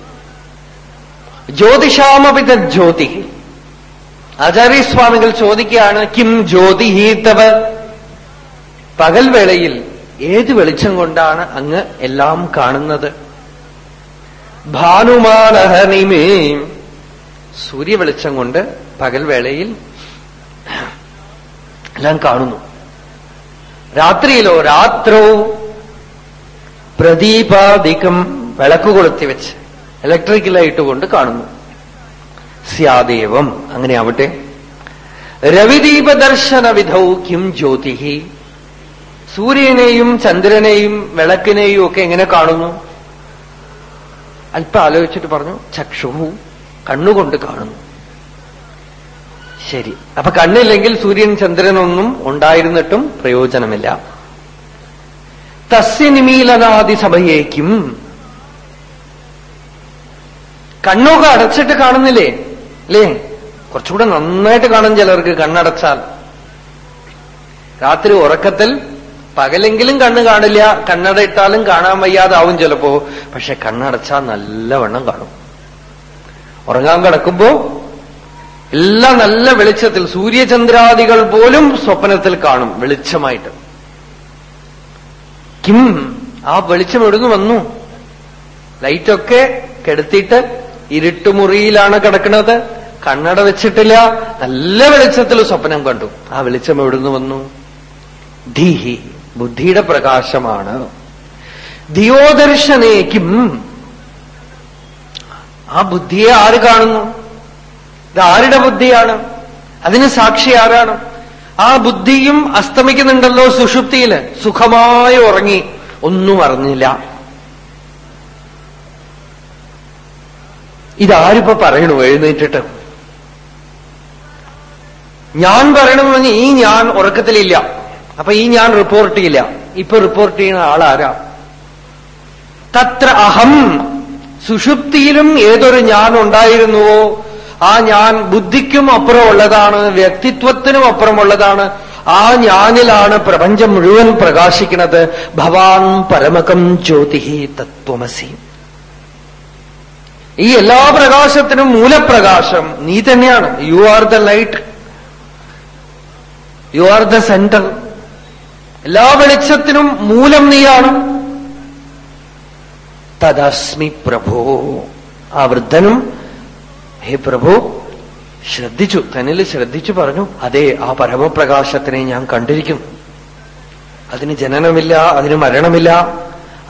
ജ്യോതിഷാമപിത ജ്യോതി. ആചാര്യസ്വാമികൾ ചോദിക്കുകയാണ് കിം ജ്യോതിഹി തവ? പകൽവേളയിൽ ഏത് വെളിച്ചം കൊണ്ടാണ് അങ്ങ് എല്ലാം കാണുന്നത്? ഭാനുമാനഹനിമേ സൂര്യവെളിച്ചം കൊണ്ട് പകൽവേളയിൽ എല്ലാം കാണുന്നു. രാത്രിയിലോ രാത്രോ പ്രദീപാധികം വിളക്ക് കൊളുത്തി വെച്ച് ഇലക്ട്രിക്കൽ ലൈറ്റ് കൊണ്ട് കാണുന്നു. സ്യാദേവം അങ്ങനെയാവട്ടെ രവിദീപ രവിദീപദർശന വിധൗ കിം ജ്യോതിഹി. സൂര്യനെയും ചന്ദ്രനെയും വിളക്കിനെയും ഒക്കെ എങ്ങനെ കാണുന്നു? അല്പം ആലോചിച്ചിട്ട് പറഞ്ഞു ചക്ഷുഹു കണ്ണുകൊണ്ട് കാണുന്നു. ശരി. അപ്പൊ കണ്ണില്ലെങ്കിൽ സൂര്യൻ ചന്ദ്രനൊന്നും ഉണ്ടായിരുന്നിട്ടും പ്രയോജനമില്ല. തസ്യനിമീലനാദി സഭയേക്കും കണ്ണൊക്കെ അടച്ചിട്ട് കാണുന്നില്ലേ? അല്ലേ? കുറച്ചുകൂടെ നന്നായിട്ട് കാണും ചിലർക്ക് കണ്ണടച്ചാൽ. രാത്രി ഉറക്കത്തിൽ പകലെങ്കിലും കണ്ണ് കാണില്ല കണ്ണട ഇട്ടാലും കാണാൻ വയ്യാതാവും ചിലപ്പോ. പക്ഷെ കണ്ണടച്ചാൽ നല്ലവണ്ണം കാണും. ഉറങ്ങാൻ കിടക്കുമ്പോ എല്ലാം നല്ല വെളിച്ചത്തിൽ സൂര്യചന്ദ്രാദികൾ പോലും സ്വപ്നത്തിൽ കാണും വെളിച്ചമായിട്ട്. കിം ആ വെളിച്ചം എവിടുന്ന് വന്നു? ലൈറ്റൊക്കെ കെടുത്തിയിട്ട് ഇരുട്ടുമുറിയിലാണ് കിടക്കുന്നത്. കണ്ണട വെച്ചിട്ടില്ല. നല്ല വെളിച്ചത്തിൽ സ്വപ്നം കണ്ടു. ആ വെളിച്ചം എവിടുന്ന് വന്നു? ധീഹി ബുദ്ധിയുടെ പ്രകാശമാണ്. ധിയോദർശനേക്കും ആ ബുദ്ധിയെ ആര് കാണുന്നു? ഇത് ആരുടെ ബുദ്ധിയാണ്? അതിന് സാക്ഷി ആരാണ്? ആ ബുദ്ധിയും അസ്തമിക്കുന്നുണ്ടല്ലോ സുഷുപ്തിയിൽ. സുഖമായി ഉറങ്ങി. ഒന്നും അറിഞ്ഞില്ല. ഇതാരിപ്പോ പറയണു? എഴുന്നേറ്റിട്ട്. ഞാൻ പറയണമെന്ന് ഈ ഞാൻ ഉറക്കത്തിലില്ല. അപ്പൊ ഈ ഞാൻ റിപ്പോർട്ട് ചെയ്യില്ല. ഇപ്പൊ റിപ്പോർട്ട് ചെയ്യുന്ന ആളാരാ? തത്ര അഹം. സുഷുപ്തിയിലും ഏതൊരു ഞാൻ ഉണ്ടായിരുന്നുവോ? ആ ഞാൻ ബുദ്ധിക്കും അപ്പുറമുള്ളതാണ് വ്യക്തിത്വത്തിനും അപ്പുറമുള്ളതാണ് ആ ഞാനിലാണ് പ്രപഞ്ചം മുഴുവൻ പ്രകാശിക്കുന്നത്. ഭവാൻ പരമകം ജ്യോതി തത്വമസി. ഈ എല്ലാ പ്രകാശത്തിനും മൂലപ്രകാശം നീ തന്നെയാണ്. You are the light you are the centre എല്ലാ വെളിച്ചത്തിനും മൂലം നീയാണ്. തദസ്മി പ്രഭോ. ആ വൃദ്ധനും ഹേ പ്രഭു ശ്രദ്ധിച്ചു തന്നിൽ ശ്രദ്ധിച്ചു പറഞ്ഞു അതെ ആ പരമപ്രകാശത്തിനെ ഞാൻ കണ്ടിരിക്കുന്നു അതിന് ജനനമില്ല അതിന് മരണമില്ല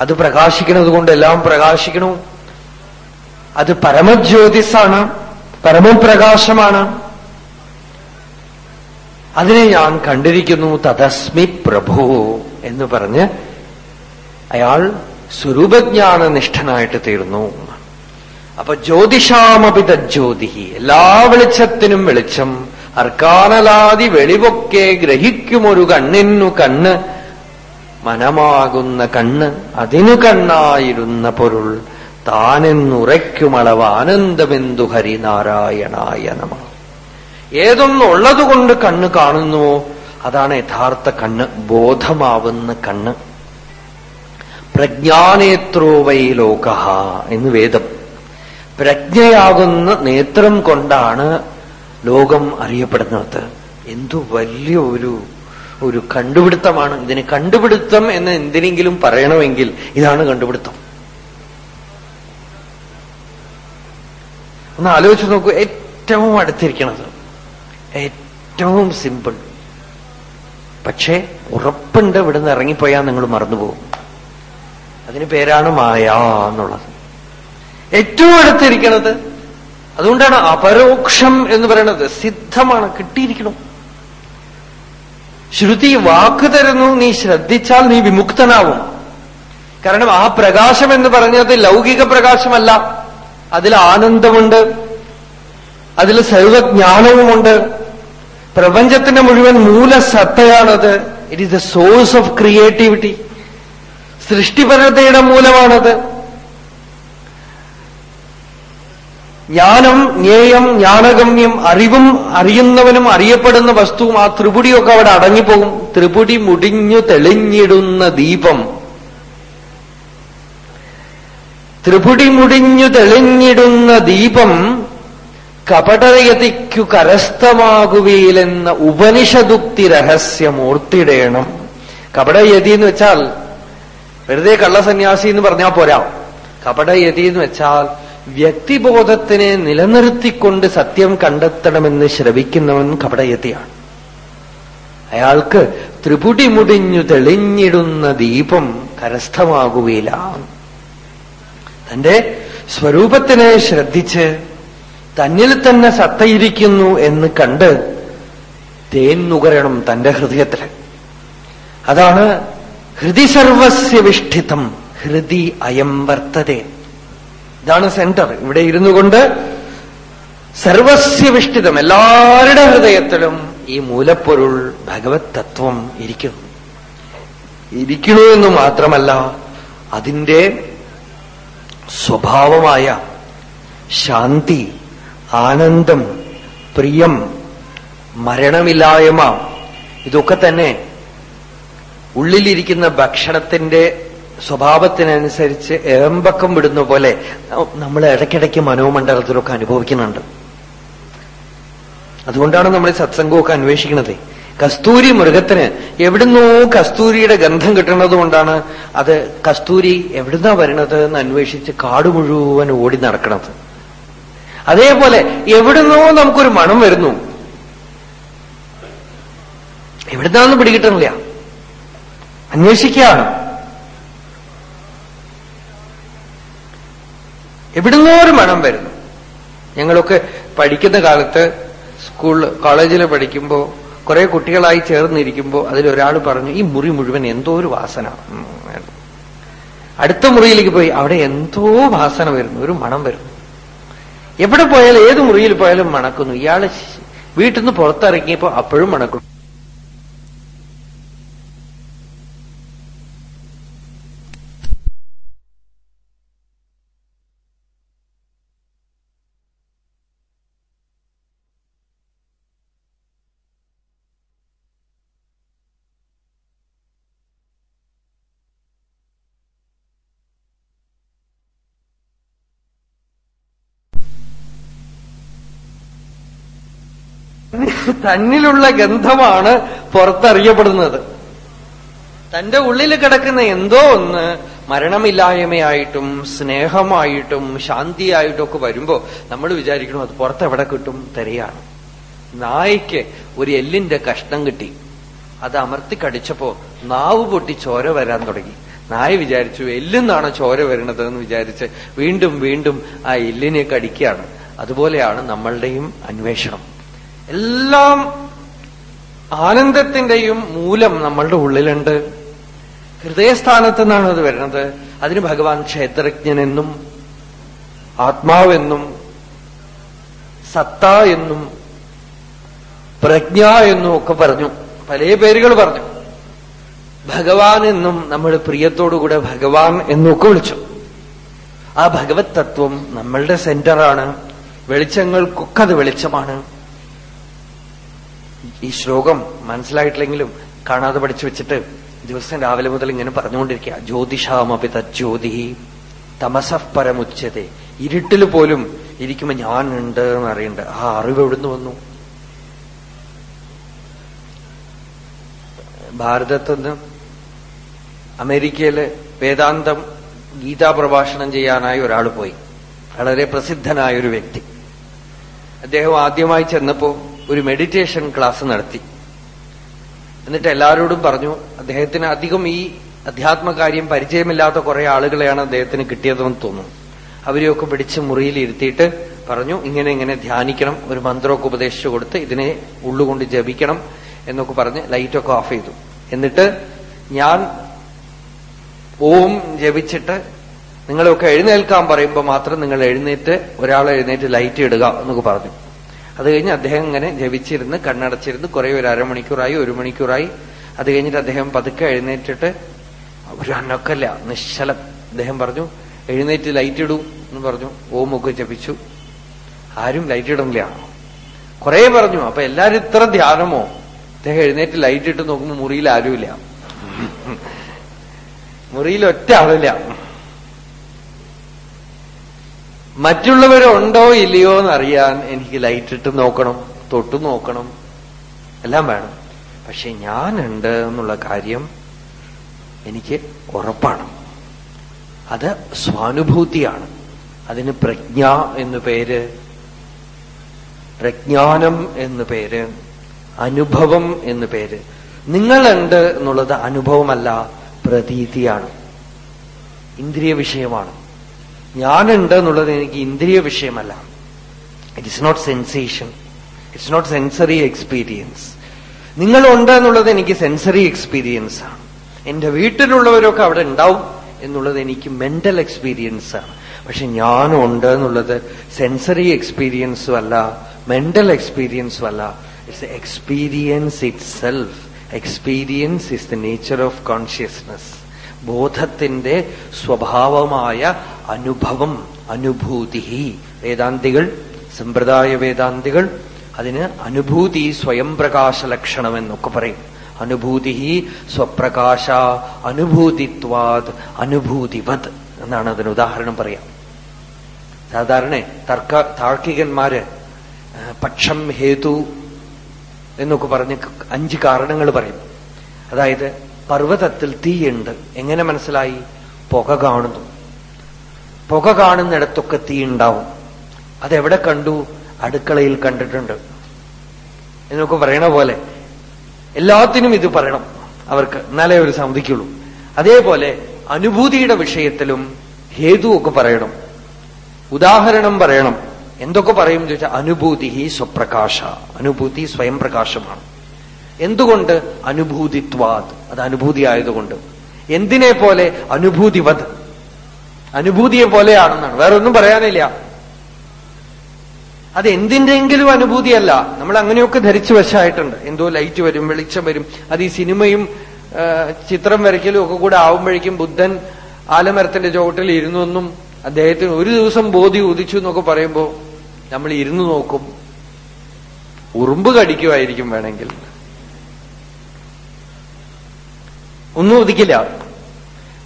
അത് പ്രകാശിക്കുന്നത് കൊണ്ട് എല്ലാം പ്രകാശിക്കണു. അത് പരമജ്യോതിസാണ് പരമപ്രകാശമാണ്. അതിനെ ഞാൻ കണ്ടിരിക്കുന്നു തദസ്മി പ്രഭു എന്ന് പറഞ്ഞ് അയാൾ സ്വരൂപജ്ഞാന നിഷ്ഠനായിട്ട് തീർന്നു. അപ്പൊ ജ്യോതിഷാമപിത ജ്യോതി എല്ലാ വെളിച്ചത്തിനും വെളിച്ചം. അർക്കാനലാതി വെളിവൊക്കെ ഗ്രഹിക്കുമൊരു കണ്ണിനു കണ്ണ്. മനമാകുന്ന കണ്ണ് അതിനു കണ്ണായിരുന്ന പൊരുൾ. താനെന്നുറയ്ക്കുമളവ് ആനന്ദമെന്തു ഹരിനാരായണായ നമ. ഏതൊന്നുള്ളതുകൊണ്ട് കണ്ണ് കാണുന്നുവോ അതാണ് യഥാർത്ഥ കണ്ണ്. ബോധമാവുന്ന കണ്ണ്. പ്രജ്ഞാനേത്രോ വൈ ലോക എന്ന് വേദം. പ്രജ്ഞയാകുന്ന നേത്രം കൊണ്ടാണ് ലോകം അറിയപ്പെടുന്നത്. എന്തു വലിയ ഒരു ഒരു കണ്ടുപിടുത്തമാണ്. ഇതിന് കണ്ടുപിടുത്തം എന്ന് എന്തിനെങ്കിലും പറയണമെങ്കിൽ ഇതാണ് കണ്ടുപിടുത്തം. ഒന്ന് ആലോചിച്ച് നോക്കൂ ഏറ്റവും അടുത്തിരിക്കണത്. ഏറ്റവും സിമ്പിൾ. പക്ഷേ ഉറപ്പുണ്ട് ഇവിടുന്ന് ഇറങ്ങിപ്പോയാൽ നിങ്ങൾ മറന്നുപോകും. അതിന് പേരാണ് മായ എന്നുള്ളത്. ഏറ്റവും അടുത്തിരിക്കണത്? അതുകൊണ്ടാണ് അപരോക്ഷം എന്ന് പറയുന്നത് സിദ്ധമാണ് കിട്ടിയിരിക്കണം. ശ്രുതി വാക്ക് തരുന്നു നീ ശ്രദ്ധിച്ചാൽ നീ വിമുക്തനാവും. കാരണം ആ പ്രകാശം എന്ന് പറഞ്ഞത് ലൗകിക പ്രകാശമല്ല. അതിൽ ആനന്ദമുണ്ട്. അതിൽ സർവജ്ഞാനവുമുണ്ട്. പ്രപഞ്ചത്തിന്റെ മുഴുവൻ മൂലസത്തയാണത്. It is the source of creativity സൃഷ്ടിപരതയുടെ മൂലമാണത്. ജ്ഞാനം ജ്ഞേയം ജ്ഞാനഗമ്യം അറിവും അറിയുന്നവനും അറിയപ്പെടുന്ന വസ്തുവും ആ ത്രിപുടിയൊക്കെ അവിടെ അടങ്ങിപ്പോകും. ത്രിപുടി മുടിഞ്ഞു തെളിഞ്ഞിടുന്ന ദീപം. ത്രിപുടി മുടിഞ്ഞു തെളിഞ്ഞിടുന്ന ദീപം കപടയതിക്കു കരസ്ഥമാകുകയിലെന്ന ഉപനിഷദുക്തി രഹസ്യമൂർത്തിടേണം കപടയതി എന്ന് വെച്ചാൽ വെറുതെ കള്ളസന്യാസി എന്ന് പറഞ്ഞാൽ പോരാ. കപടയതി എന്ന് വെച്ചാൽ വ്യക്തിബോധത്തിനെ നിലനിർത്തിക്കൊണ്ട് സത്യം കണ്ടെത്തണമെന്ന് ശ്രവിക്കുന്നവൻ കപടയത്തിയാണ് അയാൾക്ക് ത്രിപുടി മുടിഞ്ഞു തെളിഞ്ഞിടുന്ന ദീപം കരസ്ഥമാകുകയില്ല. തന്റെ സ്വരൂപത്തിനെ ശ്രദ്ധിച്ച് തന്നിൽ തന്നെ സത്തയിരിക്കുന്നു എന്ന് കണ്ട് തേൻ നുകരണം തന്റെ ഹൃദയത്തിൽ. അതാണ് ഹൃദി സർവസ്യ ഹൃദി അയം വർത്തതേ. ഇതാണ് സെന്റർ. ഇവിടെ ഇരുന്നു കൊണ്ട് സർവസ്യവിഷ്ഠിതം എല്ലാവരുടെ ഹൃദയത്തിലും ഈ മൂലപ്പൊരുൾ ഭഗവത് തത്വം ഇരിക്കുന്നു. ഇരിക്കണു എന്ന് മാത്രമല്ല അതിന്റെ സ്വഭാവമായ ശാന്തി ആനന്ദം പ്രിയം മരണമില്ലായ്മ ഇതൊക്കെ തന്നെ ഉള്ളിലിരിക്കുന്ന ഭക്ഷണത്തിന്റെ സ്വഭാവത്തിനനുസരിച്ച് ഏമ്പക്കം വിടുന്ന പോലെ നമ്മൾ ഇടയ്ക്കിടയ്ക്ക് മനോമണ്ഡലത്തിലൊക്കെ അനുഭവിക്കുന്നുണ്ട്. അതുകൊണ്ടാണ് നമ്മൾ സത്സംഗമൊക്കെ അന്വേഷിക്കുന്നത്. കസ്തൂരി മൃഗത്തിന് എവിടുന്നോ കസ്തൂരിയുടെ ഗന്ധം കിട്ടുന്നത് കൊണ്ടാണ് അത് കസ്തൂരി എവിടുന്നാ വരണത് എന്ന് അന്വേഷിച്ച് കാട് മുഴുവൻ ഓടി നടക്കണത്. അതേപോലെ എവിടുന്നോ നമുക്കൊരു മണം വരുന്നു. എവിടുന്നാന്ന് പിടികിട്ടുന്നില്ല. അന്വേഷിക്കുകയാണ്. എവിടുന്നോ ഒരു മണം വരുന്നു. ഞങ്ങളൊക്കെ പഠിക്കുന്ന കാലത്ത് സ്കൂൾ കോളേജിൽ പഠിക്കുമ്പോൾ കുറെ കുട്ടികളായി ചേർന്നിരിക്കുമ്പോ അതിലൊരാൾ പറഞ്ഞു ഈ മുറി മുഴുവൻ എന്തോ ഒരു വാസന. അടുത്ത മുറിയിലേക്ക് പോയി അവിടെ എന്തോ വാസന വരുന്നു ഒരു മണം വരുന്നു. എവിടെ പോയാലും ഏത് മുറിയിൽ പോയാലും മണക്കുന്നു. ഇയാൾ വീട്ടിൽ നിന്ന് പുറത്തിറങ്ങിയപ്പോ അപ്പോഴും മണക്കുന്നു. തന്നിലുള്ള ഗന്ധമാണ് പുറത്തറിയപ്പെടുന്നത്. തന്റെ ഉള്ളിൽ കിടക്കുന്ന എന്തോ ഒന്ന് മരണമില്ലായ്മയായിട്ടും സ്നേഹമായിട്ടും ശാന്തിയായിട്ടും ഒക്കെ വരുമ്പോ നമ്മൾ വിചാരിക്കണം അത് പുറത്തെവിടെ കിട്ടും? തെരയാണ്. നായ്ക്ക് ഒരു എല്ലിന്റെ കഷ്ണം കിട്ടി. അത് അമർത്തി കടിച്ചപ്പോ നാവ് പൊട്ടി ചോര വരാൻ തുടങ്ങി. നായ വിചാരിച്ചു എല്ലിന്നാണ് ചോര വരുന്നത് എന്ന് വിചാരിച്ച് വീണ്ടും വീണ്ടും ആ എല്ലിനെ കടിക്കുകയാണ്. അതുപോലെയാണ് നമ്മളുടെയും അന്വേഷണം. എല്ലാം ആനന്ദത്തിന്റെയും മൂലം നമ്മളുടെ ഉള്ളിലുണ്ട്. ഹൃദയസ്ഥാനത്ത് നിന്നാണ് അത് വരുന്നത്. അതിന് ഭഗവാൻ ക്ഷേത്രജ്ഞനെന്നും ആത്മാവെന്നും സത്ത എന്നും പ്രജ്ഞ എന്നും ഒക്കെ പറഞ്ഞു. പല പേരുകൾ പറഞ്ഞു. ഭഗവാൻ എന്നും നമ്മൾ പ്രിയത്തോടുകൂടെ ഭഗവാൻ എന്നൊക്കെ വിളിച്ചു. ആ ഭഗവത് തത്വം നമ്മളുടെ സെന്ററാണ്. വെളിച്ചങ്ങൾക്കൊക്കെ അത് വെളിച്ചമാണ്. ഈ ശ്ലോകം മനസ്സിലായിട്ടില്ലെങ്കിലും കാണാതെ പഠിച്ചു വെച്ചിട്ട് ദിവസം രാവിലെ മുതൽ ഇങ്ങനെ പറഞ്ഞുകൊണ്ടിരിക്കുക. ജ്യോതിഷാമപി തജ്യോതി തമസഃ പരമുച്ചതെ. ഇരുട്ടിൽ പോലും ഇരിക്കുമ്പോ ഞാൻ ഉണ്ട് എന്ന് അറിയണ്ട്. ആ അറിവ് എവിടുന്ന് വന്നു? ഭാരതത്തുനിന്ന് അമേരിക്കയിൽ വേദാന്തം ഗീതാ പ്രഭാഷണം ചെയ്യാനായി ഒരാൾ പോയി. വളരെ പ്രസിദ്ധനായ ഒരു വ്യക്തി. അദ്ദേഹം ആദ്യമായി ചെന്നപ്പോ ഒരു മെഡിറ്റേഷൻ ക്ലാസ് നടത്തി. എന്നിട്ട് എല്ലാവരോടും പറഞ്ഞു അദ്ദേഹത്തിന് അധികം ഈ അധ്യാത്മകാര്യം പരിചയമില്ലാത്ത കുറെ ആളുകളെയാണ് അദ്ദേഹത്തിന് കിട്ടിയതെന്ന് തോന്നുന്നു. അവരെയൊക്കെ പിടിച്ച് മുറിയിൽ ഇരുത്തിയിട്ട് പറഞ്ഞു ഇങ്ങനെ ഇങ്ങനെ ധ്യാനിക്കണം ഒരു മന്ത്രമൊക്കെ ഉപദേശിച്ചു കൊടുത്ത് ഇതിനെ ഉള്ളുകൊണ്ട് ജപിക്കണം എന്നൊക്കെ പറഞ്ഞ് ലൈറ്റൊക്കെ ഓഫ് ചെയ്തു. എന്നിട്ട് ഞാൻ ഓം ജപിച്ചിട്ട് നിങ്ങളൊക്കെ എഴുന്നേൽക്കാൻ പറയുമ്പോൾ മാത്രം നിങ്ങൾ എഴുന്നേറ്റ് ഒരാളെ എഴുന്നേറ്റ് ലൈറ്റ് ഇടുക എന്നൊക്കെ പറഞ്ഞു. അത് കഴിഞ്ഞ് അദ്ദേഹം ഇങ്ങനെ ജപിച്ചിരുന്ന് കണ്ണടച്ചിരുന്ന് കുറെ ഒരു അരമണിക്കൂറായി ഒരു മണിക്കൂറായി. അത് കഴിഞ്ഞിട്ട് അദ്ദേഹം പതുക്കെ എഴുന്നേറ്റിട്ട് ഒരു അനക്കല്ല നിശ്ചലം. അദ്ദേഹം പറഞ്ഞു എഴുന്നേറ്റ് ലൈറ്റ് ഇടൂ എന്ന് പറഞ്ഞു. ഓമൊക്കെ ജപിച്ചു. ആരും ലൈറ്റ് ഇടുന്നില്ല. കുറെ പറഞ്ഞു. അപ്പൊ എല്ലാരും ഇത്ര ധ്യാനമോ? അദ്ദേഹം എഴുന്നേറ്റ് ലൈറ്റ് ഇട്ട് നോക്കുമ്പോൾ മുറിയിൽ ആരുമില്ല. മുറിയിൽ ഒറ്റ ആളില്ല മറ്റുള്ളവരുണ്ടോ ഇല്ലയോ എന്നറിയാൻ എനിക്ക് ലൈറ്റിട്ട് നോക്കണം തൊട്ടു നോക്കണം. എല്ലാം വേണം. പക്ഷെ ഞാനുണ്ട് എന്നുള്ള കാര്യം എനിക്ക് ഉറപ്പാണ്. അത് സ്വാനുഭൂതിയാണ്. അതിന് പ്രജ്ഞ എന്നു പേര് പ്രജ്ഞാനം എന്നു പേര് അനുഭവം എന്നു പേര്. നിങ്ങളുണ്ട് എന്നുള്ളത് അനുഭവമല്ല പ്രതീതിയാണ്. ഇന്ദ്രിയ വിഷയമാണ്. ഞാനുണ്ട് എന്നുള്ളത് എനിക്ക് ഇന്ദ്രിയ വിഷയമല്ല. It is not sensation it's not sensory experience നിങ്ങളുണ്ട് എന്നുള്ളത് എനിക്ക് സെൻസറി എക്സ്പീരിയൻസ് ആണ്. എന്റെ വീട്ടിലുള്ളവരൊക്കെ അവിടെ ഉണ്ടാവും എന്നുള്ളത് എനിക്ക് മെന്റൽ എക്സ്പീരിയൻസ് ആണ്. പക്ഷെ ഞാനുണ്ട് എന്നുള്ളത് സെൻസറി എക്സ്പീരിയൻസും അല്ല മെന്റൽ എക്സ്പീരിയൻസും അല്ല. It's experience itself experience is the nature of consciousness ബോധത്തിന്റെ സ്വഭാവമായ അനുഭവം അനുഭൂതി. വേദാന്തികൾ സമ്പ്രദായ വേദാന്തികൾ അതിന് അനുഭൂതി സ്വയം പ്രകാശ ലക്ഷണം എന്നൊക്കെ പറയും. അനുഭൂതി സ്വപ്രകാശ അനുഭൂതിത്വാത് അനുഭൂതിവത് എന്നാണ് അതിന് ഉദാഹരണം പറയാം. സാധാരണ തർക്ക താർക്കികന്മാര് പക്ഷം ഹേതു എന്നൊക്കെ പറഞ്ഞ് അഞ്ച് കാരണങ്ങൾ പറയും. അതായത് പർവതത്തിൽ തീയുണ്ട്. എങ്ങനെ മനസ്സിലായി? പുക കാണുന്നു. പുക കാണുന്നിടത്തൊക്കെ തീ ഉണ്ടാവും. അതെവിടെ കണ്ടു? അടുക്കളയിൽ കണ്ടിട്ടുണ്ട്. എന്നൊക്കെ പറയണ പോലെ എല്ലാത്തിനും ഇത് പറയണം അവർക്ക്. എന്നാലേ അവർ സമ്മതിക്കുള്ളൂ. അതേപോലെ അനുഭൂതിയുടെ വിഷയത്തിലും ഹേതുവൊക്കെ പറയണം. ഉദാഹരണം പറയണം. എന്തൊക്കെ പറയും ചോദിച്ചാൽ അനുഭൂതി സ്വപ്രകാശ. അനുഭൂതി സ്വയം പ്രകാശമാണ് എന്തുകൊണ്ട് അനുഭൂതിത്വാത്? അത് അനുഭൂതി ആയതുകൊണ്ട് എന്തിനെ പോലെ അനുഭൂതിവത്? അനുഭൂതിയെ പോലെയാണെന്നാണ്. വേറെ ഒന്നും പറയാനില്ല. അത് എന്തിന്റെങ്കിലും അനുഭൂതിയല്ല. നമ്മൾ അങ്ങനെയൊക്കെ ധരിച്ചു വശമായിട്ടുണ്ട് എന്തോ ലൈറ്റ് വരും വെളിച്ചം വരും. അത് ഈ സിനിമയും ചിത്രം വരയ്ക്കലും ഒക്കെ കൂടെ ആവുമ്പോഴേക്കും ബുദ്ധൻ ആലമരത്തിന്റെ ചുവട്ടിൽ ഇരുന്നൊന്നും അദ്ദേഹത്തിന് ഒരു ദിവസം ബോധി ഉദിച്ചു എന്നൊക്കെ പറയുമ്പോ നമ്മൾ ഇരുന്നു നോക്കും. ഉറുമ്പ് കടിക്കുമായിരിക്കും വേണമെങ്കിൽ. ഒന്നും ഉദിക്കില്ല.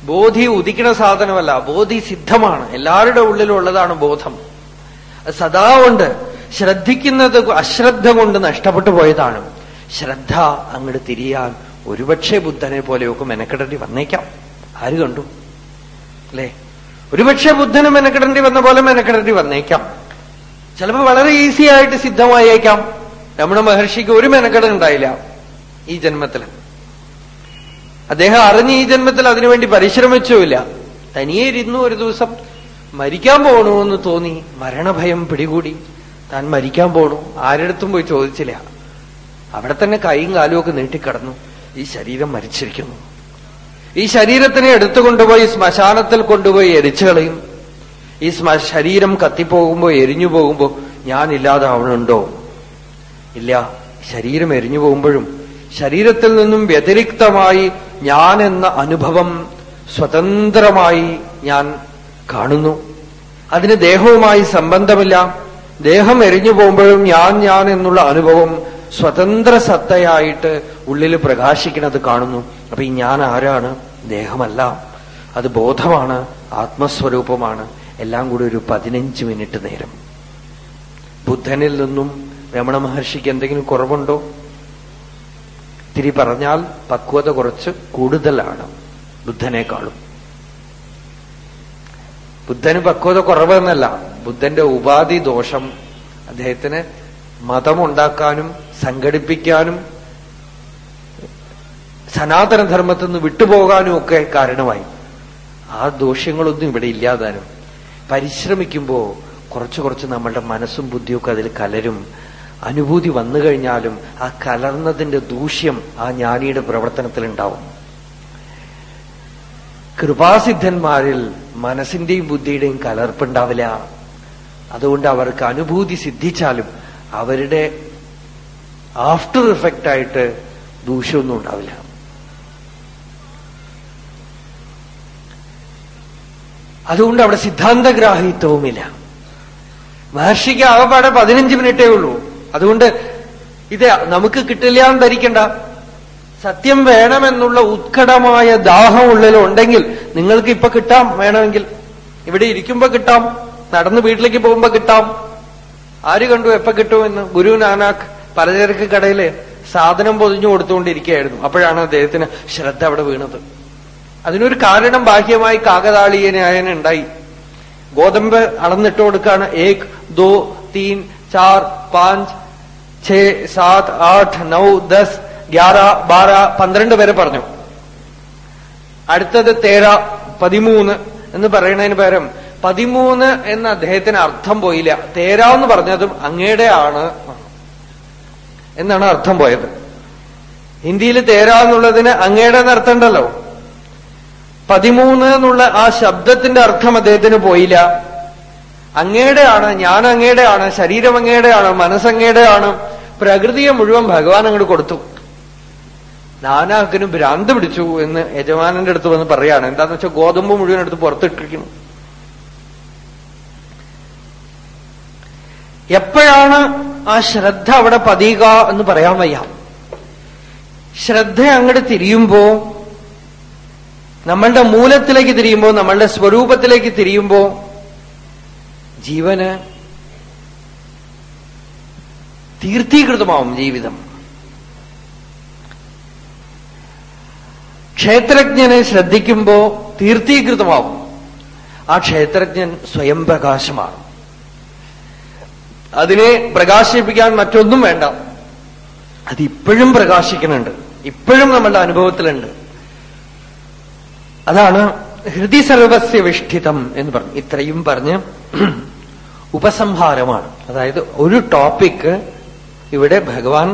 ബോധി ഉദിക്കണ സാധനമല്ല ബോധി സിദ്ധമാണ്. എല്ലാവരുടെ ഉള്ളിലുള്ളതാണ് ബോധം. സദാ കൊണ്ട് ശ്രദ്ധിക്കുന്നത് അശ്രദ്ധ കൊണ്ട് നഷ്ടപ്പെട്ടു പോയതാണ്. ശ്രദ്ധ അങ്ങോട്ട് തിരിയാൻ ഒരുപക്ഷെ ബുദ്ധനെ പോലെയൊക്കെ മെനക്കെടേണ്ടി വന്നേക്കാം. ആര് കണ്ടു? അല്ലേ? ഒരുപക്ഷെ ബുദ്ധന് മെനക്കെടേണ്ടി വന്ന പോലെ മെനക്കെടേണ്ടി വന്നേക്കാം. ചിലപ്പോൾ വളരെ ഈസി ആയിട്ട് സിദ്ധമായേക്കാം. രമണ മഹർഷിക്ക് ഒരു മെനക്കെട ഉണ്ടായില്ല ഈ ജന്മത്തിൽ അദ്ദേഹം അറിഞ്ഞ് ഈ ജന്മത്തിൽ അതിനുവേണ്ടി പരിശ്രമിച്ചുമില്ല. തനിയെ ഇരുന്നു ഒരു ദിവസം മരിക്കാൻ പോകണമെന്ന് തോന്നി. മരണഭയം പിടികൂടി. താൻ മരിക്കാൻ പോണു. ആരടുത്തും പോയി ചോദിച്ചില്ല. അവിടെ തന്നെ കൈയും കാലും ഒക്കെ നീട്ടിക്കിടന്നു. ഈ ശരീരം മരിച്ചിരിക്കുന്നു. ഈ ശരീരത്തിനെ എടുത്തുകൊണ്ടുപോയി ശ്മശാനത്തിൽ കൊണ്ടുപോയി എരിച്ചു കളയും. ഈ ശരീരം കത്തിപ്പോകുമ്പോ എരിഞ്ഞു പോകുമ്പോ ഞാൻ ഇല്ലാതാവണുണ്ടോ ഇല്ല. ശരീരം എരിഞ്ഞു പോകുമ്പോഴും ശരീരത്തിൽ നിന്നും വ്യതിരിക്തമായി ഞാൻ എന്ന അനുഭവം സ്വതന്ത്രമായി ഞാൻ കാണുന്നു. അതിന് ദേഹവുമായി സംബന്ധമില്ല. ദേഹം എരിഞ്ഞു പോകുമ്പോഴും ഞാൻ ഞാൻ എന്നുള്ള അനുഭവം സ്വതന്ത്ര സത്തയായിട്ട് ഉള്ളിൽ പ്രകാശിക്കുന്നത് കാണുന്നു. അപ്പൊ ഈ ഞാൻ ആരാണ്? ദേഹമല്ല. അത് ബോധമാണ് ആത്മസ്വരൂപമാണ്. എല്ലാം കൂടി ഒരു പതിനഞ്ച് മിനിറ്റ് നേരം. ബുദ്ധനിൽ നിന്നും രമണ മഹർഷിക്ക് എന്തെങ്കിലും കുറവുണ്ടോ? തിരി പറഞ്ഞാൽ പക്വത കുറച്ച് കൂടുതലാണ് ബുദ്ധനേക്കാളും. ബുദ്ധന് പക്വത കുറവെന്നല്ല ബുദ്ധന്റെ ഉപാധി ദോഷം അദ്ദേഹത്തിന് മതമുണ്ടാക്കാനും സംഘടിപ്പിക്കാനും സനാതനധർമ്മത്തിൽ നിന്ന് വിട്ടുപോകാനും ഒക്കെ കാരണമായി. ആ ദോഷ്യങ്ങളൊന്നും ഇവിടെ ഇല്ലാതാനും. പരിശ്രമിക്കുമ്പോൾ കുറച്ചു കുറച്ച് നമ്മളുടെ മനസ്സും ബുദ്ധിയൊക്കെ അതിൽ കലരും. അനുഭൂതി വന്നു കഴിഞ്ഞാലും ആ കലർന്നതിന്റെ ദൂഷ്യം ആ ജ്ഞാനിയുടെ പ്രവർത്തനത്തിൽ പ്രവർത്തനത്തിലുണ്ടാവും. കൃപാസിദ്ധന്മാരിൽ മനസ്സിന്റെയും ബുദ്ധിയുടെയും കലർപ്പുണ്ടാവില്ല. അതുകൊണ്ട് അവർക്ക് അനുഭൂതി സിദ്ധിച്ചാലും അവരുടെ ആഫ്റ്റർ ഇഫക്റ്റ് ആയിട്ട് ദൂഷ്യമൊന്നും ഉണ്ടാവില്ല. അതുകൊണ്ട് അവിടെ സിദ്ധാന്തഗ്രാഹിത്വവുമില്ല. മഹർഷിക്ക് ആകപ്പാടെ പതിനഞ്ച് മിനിറ്റേ ഉള്ളൂ. അതുകൊണ്ട് ഇത് നമുക്ക് കിട്ടില്ല എന്ന് ധരിക്കണ്ട. സത്യം വേണമെന്നുള്ള ഉത്കടമായ ദാഹം ഉള്ളിലുണ്ടെങ്കിൽ നിങ്ങൾക്ക് ഇപ്പൊ കിട്ടാം വേണമെങ്കിൽ. ഇവിടെ ഇരിക്കുമ്പോ കിട്ടാം നടന്ന് വീട്ടിലേക്ക് പോകുമ്പോ കിട്ടാം. ആര് കണ്ടു എപ്പോ കിട്ടുമെന്ന് ഗുരു നാനാക്ക് പലചരക്ക് കടയിൽ സാധനം പൊതിഞ്ഞു കൊടുത്തുകൊണ്ടിരിക്കുകയായിരുന്നു. അപ്പോഴാണ് അദ്ദേഹത്തിന് ശ്രദ്ധ അവിടെ വീണത്. അതിനൊരു കാരണം ബാഹ്യമായി കാകതാളീയനായന ഉണ്ടായി. ഗോതമ്പ് അളന്നിട്ട് കൊടുക്കാണ്. ഏക് ദോ തീൻ ചാർ പാഞ്ച് ഛേ സാത് ആഠ് നൗ ദസ് ഗ്യാറ ബാറ പന്ത്രണ്ട് വരെ പറഞ്ഞു. അടുത്തത് തേര പതിമൂന്ന് എന്ന് പറയുന്നതിന് പകരം പതിമൂന്ന് എന്ന അദ്ദേഹത്തിന് അർത്ഥം പോയില്ല. തേര എന്ന് പറഞ്ഞതും അങ്ങയുടെ ആണ്. എന്നാണ് അർത്ഥം പോയത്. ഹിന്ദിയിൽ തേര എന്നുള്ളതിന് അങ്ങയുടെ അർത്ഥം ഉണ്ടല്ലോ പതിമൂന്ന് എന്നുള്ള ആ ശബ്ദത്തിന്റെ അർത്ഥം അദ്ദേഹത്തിന് പോയില്ല. അങ്ങയുടെയാണ് ഞാൻ അങ്ങയുടെയാണ് ശരീരം അങ്ങയുടെയാണ് മനസ്സങ്ങയുടെയാണ് പ്രകൃതിയെ മുഴുവൻ ഭഗവാൻ അങ്ങോട്ട് കൊടുത്തു. നാനാക്കിനും ഭ്രാന്ത് പിടിച്ചു എന്ന് യജമാനന്റെ അടുത്ത് വന്ന് പറയാണ്. എന്താന്ന് വെച്ചാൽ ഗോതമ്പ് മുഴുവൻ എടുത്ത് പുറത്തിട്ടിരിക്കുന്നു. എപ്പോഴാണ് ആ ശ്രദ്ധ അവിടെ പതിയുക എന്ന് പറയാൻ വയ്യ. ശ്രദ്ധ അങ്ങോട്ട് തിരിയുമ്പോ നമ്മളുടെ മൂലത്തിലേക്ക് തിരിയുമ്പോ നമ്മളുടെ സ്വരൂപത്തിലേക്ക് തിരിയുമ്പോ ജീവന് തീർത്ഥീകൃതമാവും ജീവിതം. ക്ഷേത്രജ്ഞനെ ശ്രദ്ധിക്കുമ്പോ തീർത്ഥീകൃതമാവും. ആ ക്ഷേത്രജ്ഞൻ സ്വയം പ്രകാശമാണ്. അതിനെ പ്രകാശിപ്പിക്കാൻ മറ്റൊന്നും വേണ്ട. അതിപ്പോഴും പ്രകാശിക്കുന്നുണ്ട്. ഇപ്പോഴും നമ്മളുടെ അനുഭവത്തിലുണ്ട്. അതാണ് ഹൃദി സർവസ്യ വിഷ്ഠിതം എന്ന് പറഞ്ഞു. ഇത്രയും പറഞ്ഞ് (clears throat) ഉപസംഹാരമാണ്. അതായത് ഒരു ടോപ്പിക്ക് ഇവിടെ ഭഗവാൻ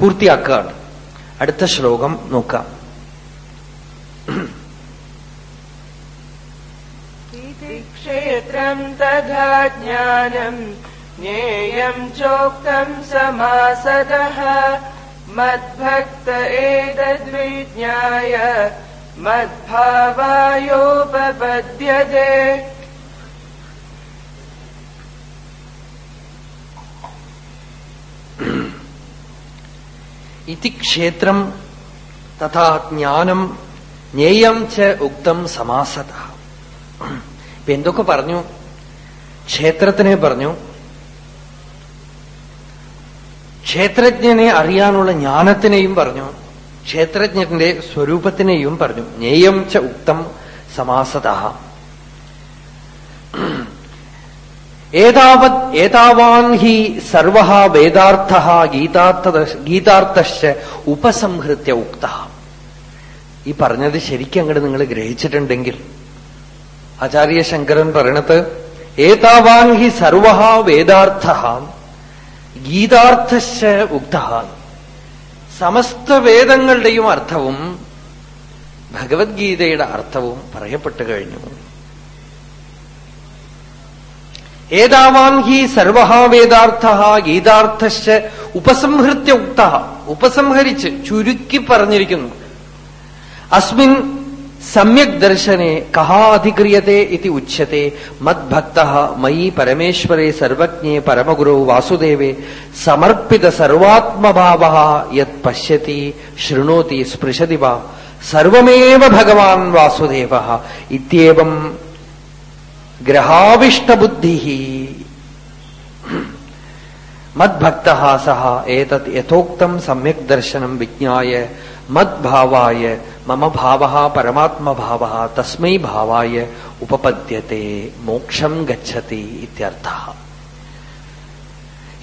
പൂർത്തിയാക്കുകയാണ് അടുത്ത ശ്ലോകം നോക്കാം इति क्षेत्रम् तथा ज्ञानम् ज्ञेयम् चोक्तम् समासदः मद्भक्त एतद्विज्ञाय मद्भावायोपपद्यते ഇതി ക്ഷേത്രം തഥാ ജ്ഞാനം ജ്ഞേയം ച ഉക്തം സമാസത ഇപ്പൊ എന്തൊക്കെ പറഞ്ഞു? ക്ഷേത്രത്തിനെ പറഞ്ഞു. ക്ഷേത്രജ്ഞനെ അറിയാനുള്ള ജ്ഞാനത്തിനെയും പറഞ്ഞു. ക്ഷേത്രജ്ഞന്റെ സ്വരൂപത്തിനെയും പറഞ്ഞു. ജ്ഞേയം ച ഉക്തം സമാസത। ഏതാവത് ഏതാവാൻ ഹി സർവ വേദാർത്ഥ ഗീതാർത്ഥ ഉപസംഹൃത്യ ഉക്ത. ഈ പറഞ്ഞത് ശരിക്കും അങ്ങോട്ട് നിങ്ങൾ ഗ്രഹിച്ചിട്ടുണ്ടെങ്കിൽ ആചാര്യ ശങ്കരൻ പറയണത് ഏതാവാൻ ഹി സർവ വേദാർത്ഥ ഗീതാർത്ഥ ഉക്ത. സമസ്ത വേദങ്ങളുടെയും അർത്ഥവും ഭഗവത്ഗീതയുടെ അർത്ഥവും പറയപ്പെട്ടു കഴിഞ്ഞു. ഏതാവാൻ ഹി സർവഹാവേദാർത്ഥ ഗീതാർത്ഥശ്ച ഉപസംഹൃത്യ ഉക്ത. ഉപസംഹരിച്ച് ചുരുക്കി പറഞ്ഞിരിക്കുന്നു. അസ്മിൻ സമ്യക് ദർശനെ കഹാധിക്രിയത്തെ ഇതി ഉച്യത്തെ. മദ്ഭക്ത മയി പരമേശ്വരെ സർവജ്ഞേ പരമഗുരോ വാസുദേവേ. സമർപ്പിത സർവാത്മഭാവ യത് പശ്യതി ശൃണോതി സ്പൃശതി വാ. സർവമേവ ഭഗവാൻ വാസുദേവ. ഇത്യേവം ഗ്രഹാവിഷ്ടബുദ്ധി മദ്ഭക്ത സഹ ഏതത് യഥോക്തം സമ്യക് ദർശനം വിജ്ഞായ മദ്ഭാവായ മമ ഭാവ പരമാത്മഭാവ തസ്മൈ ഭാവായ ഉപപദ്യത്തെ മോക്ഷം ഗച്ഛതി ഇത്യർത്ഥ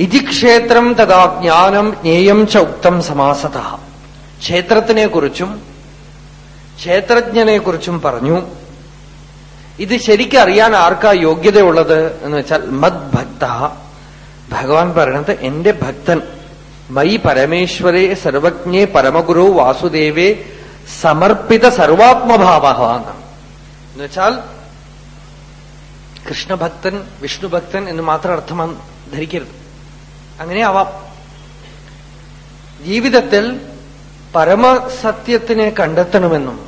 ഇതി ക്ഷേത്രം തഥാ ജ്ഞാനം ജ്ഞേയം ച ഉക്തം സമാസത ക്ഷേത്രത്തിനെ കുറിച്ചും ക്ഷേത്രജ്ഞനെ പറഞ്ഞു ഇത് ശരിക്കും അറിയാൻ ആർക്കാ യോഗ്യതയുള്ളത് എന്ന് വെച്ചാൽ മദ്ഭക്ത. ഭഗവാൻ പറയണത് എന്റെ ഭക്തൻ. മൈ പരമേശ്വരെ സർവജ്ഞേ പരമഗുരു വാസുദേവേ സമർപ്പിത സർവാത്മഭാവ എന്നുവെച്ചാൽ കൃഷ്ണഭക്തൻ വിഷ്ണുഭക്തൻ എന്ന് മാത്രം അർത്ഥം ധരിക്കരുത്. അങ്ങനെ ആവാം. ജീവിതത്തിൽ പരമസത്യത്തിനെ കണ്ടെത്തണമെന്നും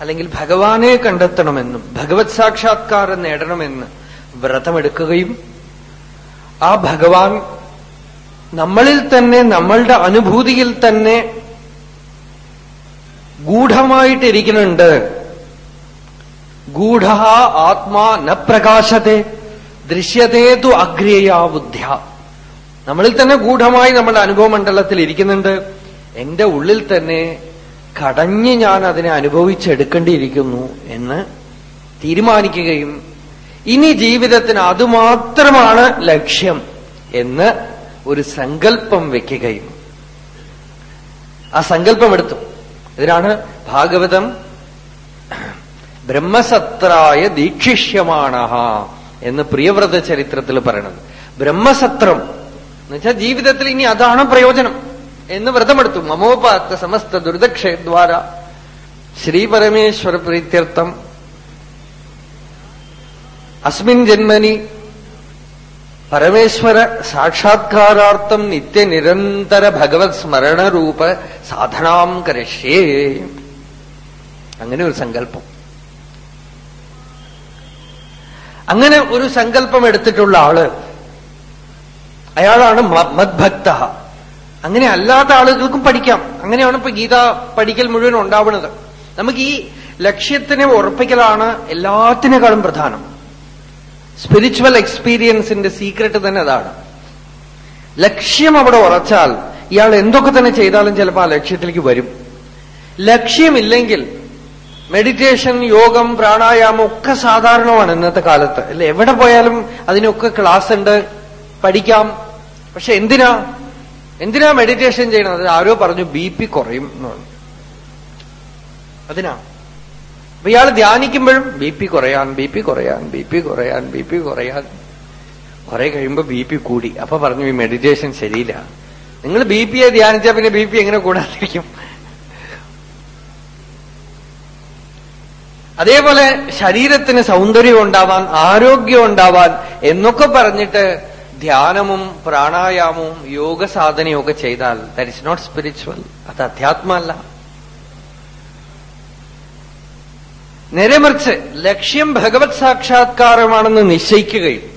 അല്ലെങ്കിൽ ഭഗവാനെ കണ്ടെത്തണമെന്നും ഭഗവത് സാക്ഷാത്കാരം നേടണമെന്ന് വ്രതമെടുക്കുകയും ആ ഭഗവാൻ നമ്മളിൽ തന്നെ നമ്മളുടെ അനുഭൂതിയിൽ തന്നെ ഗൂഢമായിട്ടിരിക്കുന്നുണ്ട്. ഗൂഢ ആത്മാ ന പ്രകാശത്തെ ദൃശ്യതേ തു അഗ്രേയാ ബുദ്ധ്യ. നമ്മളിൽ തന്നെ ഗൂഢമായി നമ്മുടെ അനുഭവമണ്ഡലത്തിൽ ഇരിക്കുന്നുണ്ട്. എന്റെ ഉള്ളിൽ തന്നെ കടഞ്ഞ് ഞാൻ അതിനെ അനുഭവിച്ചെടുക്കേണ്ടിയിരിക്കുന്നു എന്ന് തീരുമാനിക്കുകയും ഇനി ജീവിതത്തിന് അതുമാത്രമാണ് ലക്ഷ്യം എന്ന് ഒരു സങ്കല്പം വെക്കുകയും. ആ സങ്കല്പം എടുത്തു. ഇതിനാണ് ഭാഗവതം ബ്രഹ്മസത്രായ ദീക്ഷിഷ്യമാണ എന്ന് പ്രിയവ്രത ചരിത്രത്തിൽ പറയണത്. ബ്രഹ്മസത്രം എന്നുവെച്ചാൽ ജീവിതത്തിൽ ഇനി അതാണ് പ്രയോജനം. എന്ന് വ്രതമെടുത്തു. മമോപാത്ത സമസ്ത ദുരിതക്ഷയദ്വാര. ശ്രീപരമേശ്വര പ്രീത്യർത്ഥം. അസ്മിൻ ജന്മനി. പരമേശ്വര സാക്ഷാത്കാരാർത്ഥം നിത്യനിരന്തര ഭഗവത് സ്മരണരൂപ സാധനാം കരഷ്യേ. അങ്ങനെ ഒരു സങ്കല്പം. അങ്ങനെ ഒരു സങ്കല്പം എടുത്തിട്ടുള്ള ആൾ അയാളാണ് മദ്ഭക്ത അങ്ങനെ അല്ലാത്ത ആളുകൾക്കും പഠിക്കാം. അങ്ങനെയാണ് ഇപ്പൊ ഗീത പഠിക്കൽ മുഴുവൻ ഉണ്ടാവുന്നത്. നമുക്ക് ഈ ലക്ഷ്യത്തിനെ ഉറപ്പിക്കലാണ് എല്ലാത്തിനേക്കാളും പ്രധാനം. സ്പിരിച്വൽ എക്സ്പീരിയൻസിന്റെ സീക്രട്ട് തന്നെ അതാണ്. ലക്ഷ്യം അവിടെ ഉറച്ചാൽ ഇയാൾ എന്തൊക്കെ തന്നെ ചെയ്താലും ചിലപ്പോൾ ആ ലക്ഷ്യത്തിലേക്ക് വരും. ലക്ഷ്യമില്ലെങ്കിൽ മെഡിറ്റേഷൻ യോഗം പ്രാണായാമം ഒക്കെ സാധാരണമാണ് ഇന്നത്തെ കാലത്ത്. അല്ല? എവിടെ പോയാലും അതിനൊക്കെ ക്ലാസ് ഉണ്ട്. പഠിക്കാം. പക്ഷെ എന്തിനാ? എന്തിനാ മെഡിറ്റേഷൻ ചെയ്യണത്? ആരോ പറഞ്ഞു ബി പി കുറയും എന്ന് പറഞ്ഞു. അതിനാ. അപ്പൊ ഇയാൾ ധ്യാനിക്കുമ്പോഴും ബി പി കുറയാൻ ബി പി കുറയാൻ ബി പി കുറയാൻ ബി പി കുറയാൻ. കുറെ കഴിയുമ്പോ ബി പി കൂടി. അപ്പൊ പറഞ്ഞു ഈ മെഡിറ്റേഷൻ ശരിയില്ല. നിങ്ങൾ ബി പിയെ ധ്യാനിച്ചാൽ പിന്നെ ബി പി എങ്ങനെ കൂടാതിരിക്കും? അതേപോലെ ശരീരത്തിന് സൗന്ദര്യം ഉണ്ടാവാൻ ആരോഗ്യം ഉണ്ടാവാൻ എന്നൊക്കെ പറഞ്ഞിട്ട് ധ്യാനവും പ്രാണായാമവും യോഗ സാധനയും ഒക്കെ ചെയ്താൽ ദാറ്റ് ഇസ് നോട്ട് സ്പിരിച്വൽ അത് അധ്യാത്മല്ല നേരെമറിച്ച് ലക്ഷ്യം ഭഗവത് സാക്ഷാത്കാരമാണെന്ന് നിശ്ചയിക്കുകയും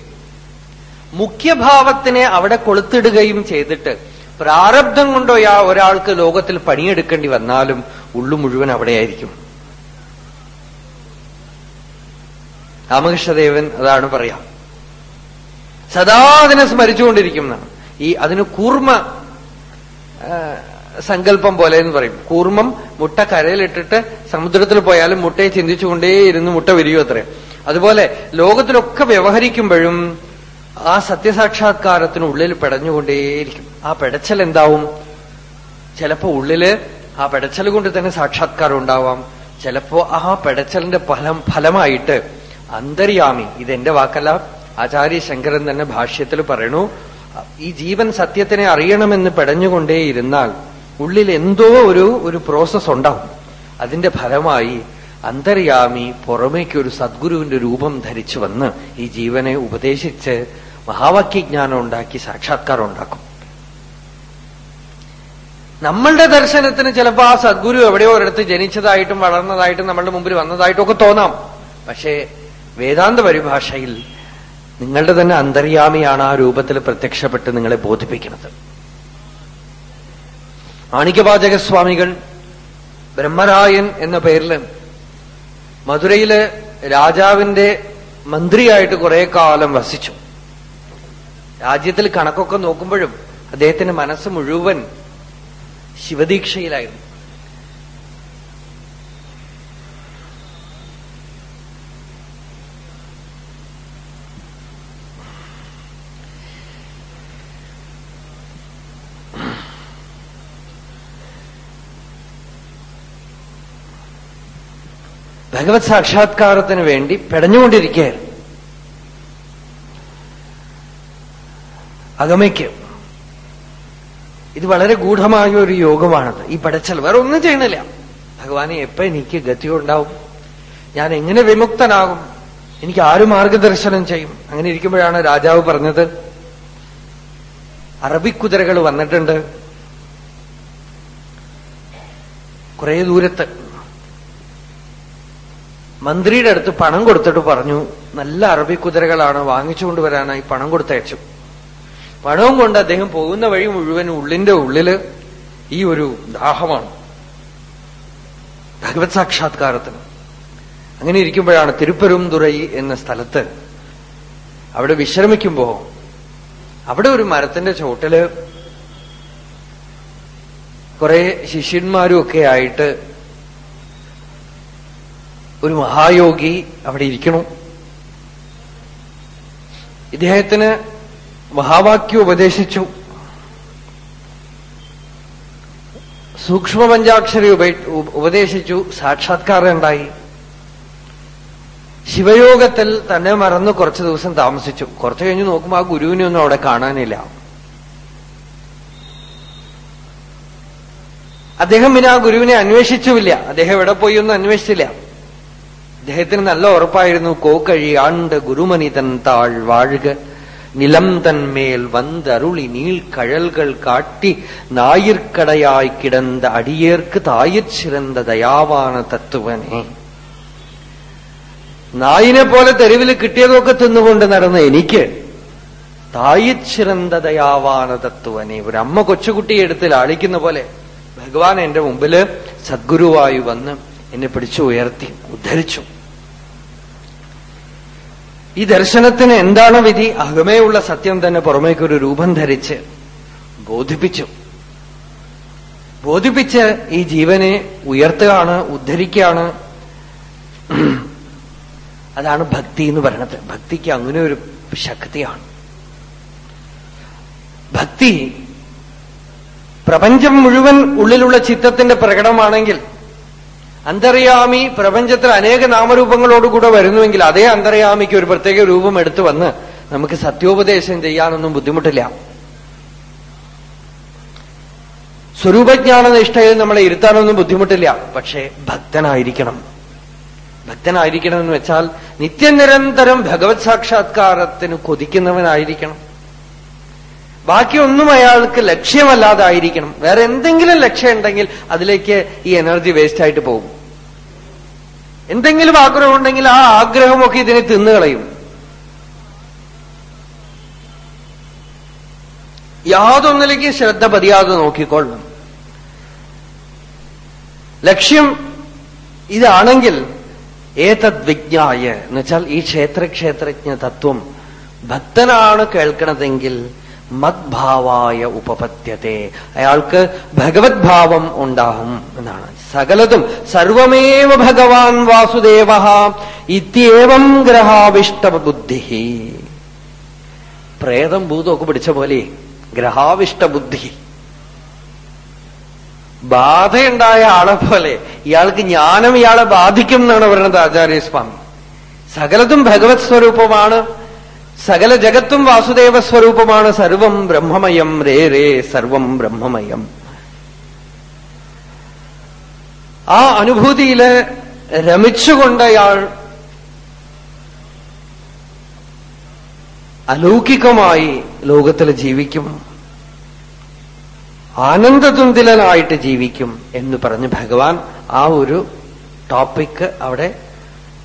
മുഖ്യഭാവത്തിനെ അവിടെ കൊളുത്തിടുകയും ചെയ്തിട്ട് പ്രാരബ്ധം കൊണ്ടോ ആ ഒരാൾക്ക് ലോകത്തിൽ പണിയെടുക്കേണ്ടി വന്നാലും ഉള്ളു മുഴുവൻ അവിടെയായിരിക്കും. രാമകൃഷ്ണദേവൻ അതാണ് പറയാം. സദാ അതിനെ സ്മരിച്ചുകൊണ്ടിരിക്കുന്നതാണ് ഈ അതിന് കൂർമ്മ സങ്കല്പം പോലെ എന്ന് പറയും. കൂർമ്മം മുട്ട കരയിലിട്ടിട്ട് സമുദ്രത്തിൽ പോയാലും മുട്ടയെ ചിന്തിച്ചുകൊണ്ടേയിരുന്ന് മുട്ട വരികയോ അതുപോലെ ലോകത്തിലൊക്കെ വ്യവഹരിക്കുമ്പോഴും ആ സത്യസാക്ഷാത്കാരത്തിനുള്ളിൽ പെടഞ്ഞുകൊണ്ടേയിരിക്കും. ആ പെടച്ചൽ എന്താവും? ചിലപ്പോ ഉള്ളിൽ ആ പെടച്ചൽ കൊണ്ട് തന്നെ സാക്ഷാത്കാരം ഉണ്ടാവാം. ചിലപ്പോ ആ പെടച്ചലിന്റെ ഫലം ഫലമായിട്ട് അന്തര്യാമി ഇതെന്റെ വാക്കല്ല ആചാര്യ ശങ്കരൻ തന്നെ ഭാഷ്യത്തിൽ പറയണു ഈ ജീവൻ സത്യത്തിനെ അറിയണമെന്ന് പെടഞ്ഞുകൊണ്ടേയിരുന്നാൽ ഉള്ളിൽ എന്തോ ഒരു ഒരു പ്രോസസ് ഉണ്ടാവും. അതിന്റെ ഫലമായി അന്തര്യാമി പുറമേക്ക് ഒരു സദ്ഗുരുവിന്റെ രൂപം ധരിച്ചു വന്ന് ഈ ജീവനെ ഉപദേശിച്ച് മഹാവാക്യജ്ഞാനം ഉണ്ടാക്കി സാക്ഷാത്കാരം ഉണ്ടാക്കും. നമ്മളുടെ ദർശനത്തിന് ചിലപ്പോ ആ സദ്ഗുരു എവിടെയോ ഒരിടത്ത് ജനിച്ചതായിട്ടും വളർന്നതായിട്ടും നമ്മളുടെ മുമ്പിൽ വന്നതായിട്ടും ഒക്കെ തോന്നാം. പക്ഷേ വേദാന്ത പരിഭാഷയിൽ നിങ്ങളുടെ തന്നെ അന്തര്യാമിയാണ് ആ രൂപത്തിൽ പ്രത്യക്ഷപ്പെട്ട് നിങ്ങളെ ബോധിപ്പിക്കുന്നത്. മാണിക്യവാചകസ്വാമികൾ ബ്രഹ്മരായൻ എന്ന പേരിൽ മധുരയിൽ രാജാവിന്റെ മന്ത്രിയായിട്ട് കുറെ കാലം വസിച്ചു. രാജ്യത്തിൽ കണക്കൊക്കെ നോക്കുമ്പോഴും അദ്ദേഹത്തിന്റെ മനസ്സ് മുഴുവൻ ശിവദീക്ഷയിലായിരുന്നു. ഭഗവത് സാക്ഷാത്കാരത്തിന് വേണ്ടി പെടഞ്ഞുകൊണ്ടിരിക്കുകയായിരുന്നു. അകമയ്ക്ക് ഇത് വളരെ ഗൂഢമായ ഒരു യോഗമാണത്. ഈ പടച്ചൽ വേറെ ഒന്നും ചെയ്യണില്ല ഭഗവാനെ എപ്പ എനിക്ക് ഗതി ഉണ്ടാവും? ഞാൻ എങ്ങനെ വിമുക്തനാകും? എനിക്ക് ആര് മാർഗദർശനം ചെയ്യും? അങ്ങനെ ഇരിക്കുമ്പോഴാണ് രാജാവ് പറഞ്ഞത് അറബിക്കുതിരകൾ വന്നിട്ടുണ്ട്. കുറേ ദൂരത്ത് മന്ത്രിയുടെ അടുത്ത് പണം കൊടുത്തിട്ട് പറഞ്ഞു നല്ല അറബി കുതിരകളാണ് വാങ്ങിച്ചുകൊണ്ട് വരാനായി പണം കൊടുത്തയച്ചു. പണവും കൊണ്ട് അദ്ദേഹം പോകുന്ന വഴി മുഴുവൻ ഉള്ളിന്റെ ഉള്ളിൽ ഈ ഒരു ദാഹമാണ്. ഭഗവത് സാക്ഷാത്കാരത്തിന്. അങ്ങനെ ഇരിക്കുമ്പോഴാണ് തിരുപ്പരുംതുറൈ എന്ന സ്ഥലത്ത് അവിടെ വിശ്രമിക്കുമ്പോ അവിടെ ഒരു മരത്തിന്റെ ചോട്ടിൽ കുറെ ശിഷ്യന്മാരും ഒക്കെ ആയിട്ട് ഒരു മഹായോഗി അവിടെ ഇരിക്കണം. ഇദ്ദേഹത്തിന് മഹാവാക്യം ഉപദേശിച്ചു. സൂക്ഷ്മ പഞ്ചാക്ഷരി ഉപദേശിച്ചു. സാക്ഷാത്കാരം ഉണ്ടായി. ശിവയോഗത്തിൽ തന്നെ മറന്ന് കുറച്ചു ദിവസം താമസിച്ചു. കുറച്ചു കഴിഞ്ഞ് നോക്കുമ്പോൾ ആ ഗുരുവിനെ ഒന്നും അവിടെ കാണാനില്ല. അദ്ദേഹം പിന്നെ ആ ഗുരുവിനെ അന്വേഷിച്ചുമില്ല. അദ്ദേഹം എവിടെ പോയി ഒന്നും അന്വേഷിച്ചില്ല. അദ്ദേഹത്തിന് നല്ല ഉറപ്പായിരുന്നു കോക്കഴി ആണ്ട് ഗുരുമണി തൻ താൾ വാഴുക. നിലം തന്മേൽ വന്തരുളി നീൾക്കഴൽകൾ കാട്ടി നായിർക്കടയായി കിടந்த അടിയേർക്ക് തായിച്ചിരുന്ന ദയാവാണ് തത്വനെ. നായിനെ പോലെ തെരുവിൽ കിട്ടിയതൊക്കെ തിന്നുകൊണ്ട് നടന്ന എനിക്ക് തായിച്ചിരുന്ന ദയാവാണ് തത്വനെ. ഒരു അമ്മ കൊച്ചുകുട്ടിയെ എടുത്ത് ലാളിക്കുന്ന പോലെ ഭഗവാൻ എന്റെ മുമ്പിൽ സദ്ഗുരുവായി വന്ന് എന്നെ പിടിച്ചു ഉയർത്തി ഉദ്ധരിച്ചു. ഈ ദർശനത്തിന് എന്താണ് വിധി അകമേയുള്ള സത്യം തന്നെ പുറമേക്കൊരു രൂപം ധരിച്ച് ബോധിപ്പിച്ചു. ബോധിപ്പിച്ച് ഈ ജീവനെ ഉയർത്തുകയാണ് ഉദ്ധരിക്കുകയാണ്. അതാണ് ഭക്തി എന്ന് പറയുന്നത് ഭക്തിക്ക് അങ്ങനെ ഒരു ശക്തിയാണ്. ഭക്തി പ്രപഞ്ചം മുഴുവൻ ഉള്ളിലുള്ള ചിത്തത്തിന്റെ പ്രകടമാണെങ്കിൽ അന്തർയാമി പ്രപഞ്ചത്തിൽ അനേക നാമരൂപങ്ങളോടുകൂടെ വരുന്നുവെങ്കിൽ അതേ അന്തർയാമിക്ക് ഒരു പ്രത്യേക രൂപം എടുത്തു വന്ന് നമുക്ക് സത്യോപദേശം ചെയ്യാനൊന്നും ബുദ്ധിമുട്ടില്ല. സ്വരൂപജ്ഞാന നിഷ്ഠയിൽ നമ്മളെ ഇരുത്താനൊന്നും ബുദ്ധിമുട്ടില്ല. പക്ഷേ ഭക്തനായിരിക്കണം. ഭക്തനായിരിക്കണം എന്ന് വെച്ചാൽ നിത്യനിരന്തരം ഭഗവത് സാക്ഷാത്കാരത്തിന് കൊതിക്കുന്നവനായിരിക്കണം. ബാക്കിയൊന്നും അയാൾക്ക് ലക്ഷ്യമല്ലാതായിരിക്കണം. വേറെ എന്തെങ്കിലും ലക്ഷ്യമുണ്ടെങ്കിൽ അതിലേക്ക് ഈ എനർജി വേസ്റ്റ് ആയിട്ട് പോകും. എന്തെങ്കിലും ആഗ്രഹം ഉണ്ടെങ്കിൽ ആ ആഗ്രഹമൊക്കെ ഇതിനെ തിന്നുകളയും യാതൊന്നിലേക്ക് ശ്രദ്ധ പതിയാതെ നോക്കിക്കൊള്ളണം. ലക്ഷ്യം ഇതാണെങ്കിൽ ഏതദ് വിജ്ഞായ എന്നുവെച്ചാൽ ഈ ക്ഷേത്രക്ഷേത്രജ്ഞ തത്വം ഭക്തനാണ് കേൾക്കണതെങ്കിൽ മദ്ഭാവായ ഉപപത്യത്തെ അയാൾക്ക് ഭഗവത് ഭാവം ഉണ്ടാകും എന്നാണ്. സകലതും സർവമേവ ഭഗവാൻ വാസുദേവ ഇത്യേവം ഗ്രഹാവിഷ്ട ബുദ്ധി പ്രേതം ഭൂതമൊക്കെ പിടിച്ച പോലെ ഗ്രഹാവിഷ്ട ബുദ്ധി ബാധയുണ്ടായ ആളെ പോലെ ഇയാൾക്ക് ജ്ഞാനം ഇയാളെ ബാധിക്കും എന്നാണ് പറയുന്നത് ആചാര്യസ്വാമി. സകലതും ഭഗവത് സ്വരൂപമാണ്. സകല ജഗത്തും വാസുദേവ സ്വരൂപമാണ് സർവം ബ്രഹ്മമയം രേ രേ സർവം ബ്രഹ്മമയം. ആ അനുഭൂതിയിൽ രമിച്ചുകൊണ്ടയാൾ അലൗകികമായി ലോകത്തിൽ ജീവിക്കും. ആനന്ദതുന്തിലനായിട്ട് ജീവിക്കും എന്ന് പറഞ്ഞ് ഭഗവാൻ ആ ഒരു ടോപ്പിക്ക് അവിടെ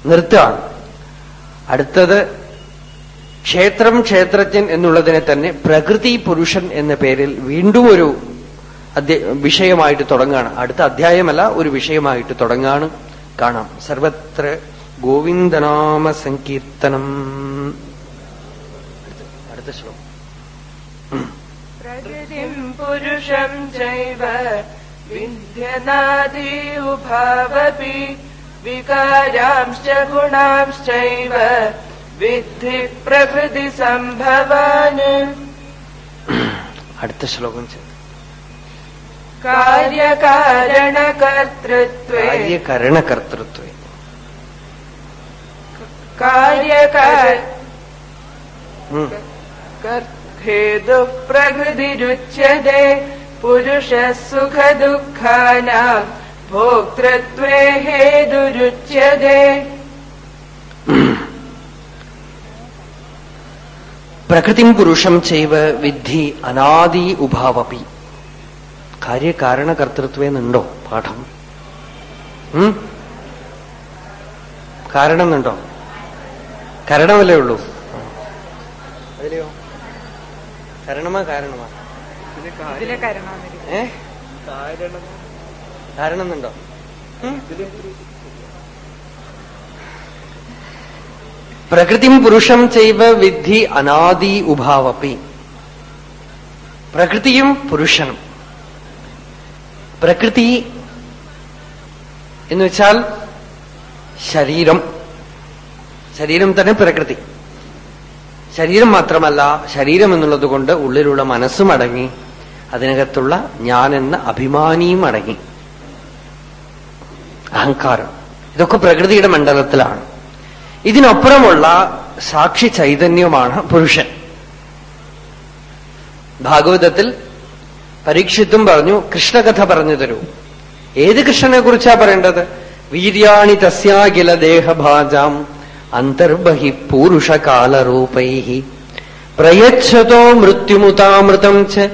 നിർത്തുകയാണ്. അടുത്തത് ക്ഷേത്രം ക്ഷേത്രജ്ഞൻ എന്നുള്ളതിനെ തന്നെ പ്രകൃതി പുരുഷൻ എന്ന പേരിൽ വീണ്ടും ഒരു വിഷയമായിട്ട് തുടങ്ങാണ് അടുത്ത അധ്യായമല്ല ഒരു വിഷയമായിട്ട് തുടങ്ങാണ് കാണാം. സർവത്ര ഗോവിന്ദനാമ സങ്കീർത്തനം. അടുത്ത ശ്ലോകം. പ്രകൃതിം പുരുഷം വിദ്യനാദി ഉഭാവപി വികാരാംശ ഗുണാംശൈവ विद्धि प्रकृतिसम्भवान् അടുത്ത ശ്ലോകം ചെയ്തു कार्यकारणकर्तृत्वे കാര്യകരണകർത്തൃത്വേ कार्यकार ഉം. हेतुः प्रकृतिरुच्यते पुरुषः सुखदुःखानाम् भोक्तृत्वे हेतुरुच्यते പ്രകൃതിം പുരുഷം ചെയ്വ വിദ്ധി അനാദി ഉഭാവപി. കാര്യകാരണകർത്തൃത്വേന്നുണ്ടോ പാഠം? കാരണം എന്നുണ്ടോ കരണമല്ലേ ഉള്ളൂ. അതിലെയോ? കരണമാ കാരണമാ? കാരണം എന്നുണ്ടോ പ്രകൃതിം പുരുഷം ചെയ്വ വിദ്ധി അനാദി ഉഭാവപ്പി. പ്രകൃതിയും പുരുഷനും. പ്രകൃതി എന്ന് വെച്ചാൽ ശരീരം. ശരീരം തന്നെ പ്രകൃതി. ശരീരം മാത്രമല്ല ശരീരം എന്നുള്ളത് കൊണ്ട് ഉള്ളിലുള്ള മനസ്സും അടങ്ങി അതിനകത്തുള്ള ഞാൻ എന്ന അഭിമാനിയും അടങ്ങി. അഹങ്കാരം. ഇതൊക്കെ പ്രകൃതിയുടെ മണ്ഡലത്തിലാണ്. ഇതിനപ്പുറമുള്ള സാക്ഷി ചൈതന്യമാണ് പുരുഷൻ. ഭാഗവതത്തിൽ പരീക്ഷിത്തും പറഞ്ഞു കൃഷ്ണകഥ പറഞ്ഞു തരൂ. ഏത് കൃഷ്ണനെ കുറിച്ചാ പറയേണ്ടത്? വീര്യാണി തസ്യാഖില ദേഹഭാജാം അന്തർബഹി പൂരുഷകാലരൂപൈ പ്രയച്ഛതോ മൃത്യുമുതാമൃതം ച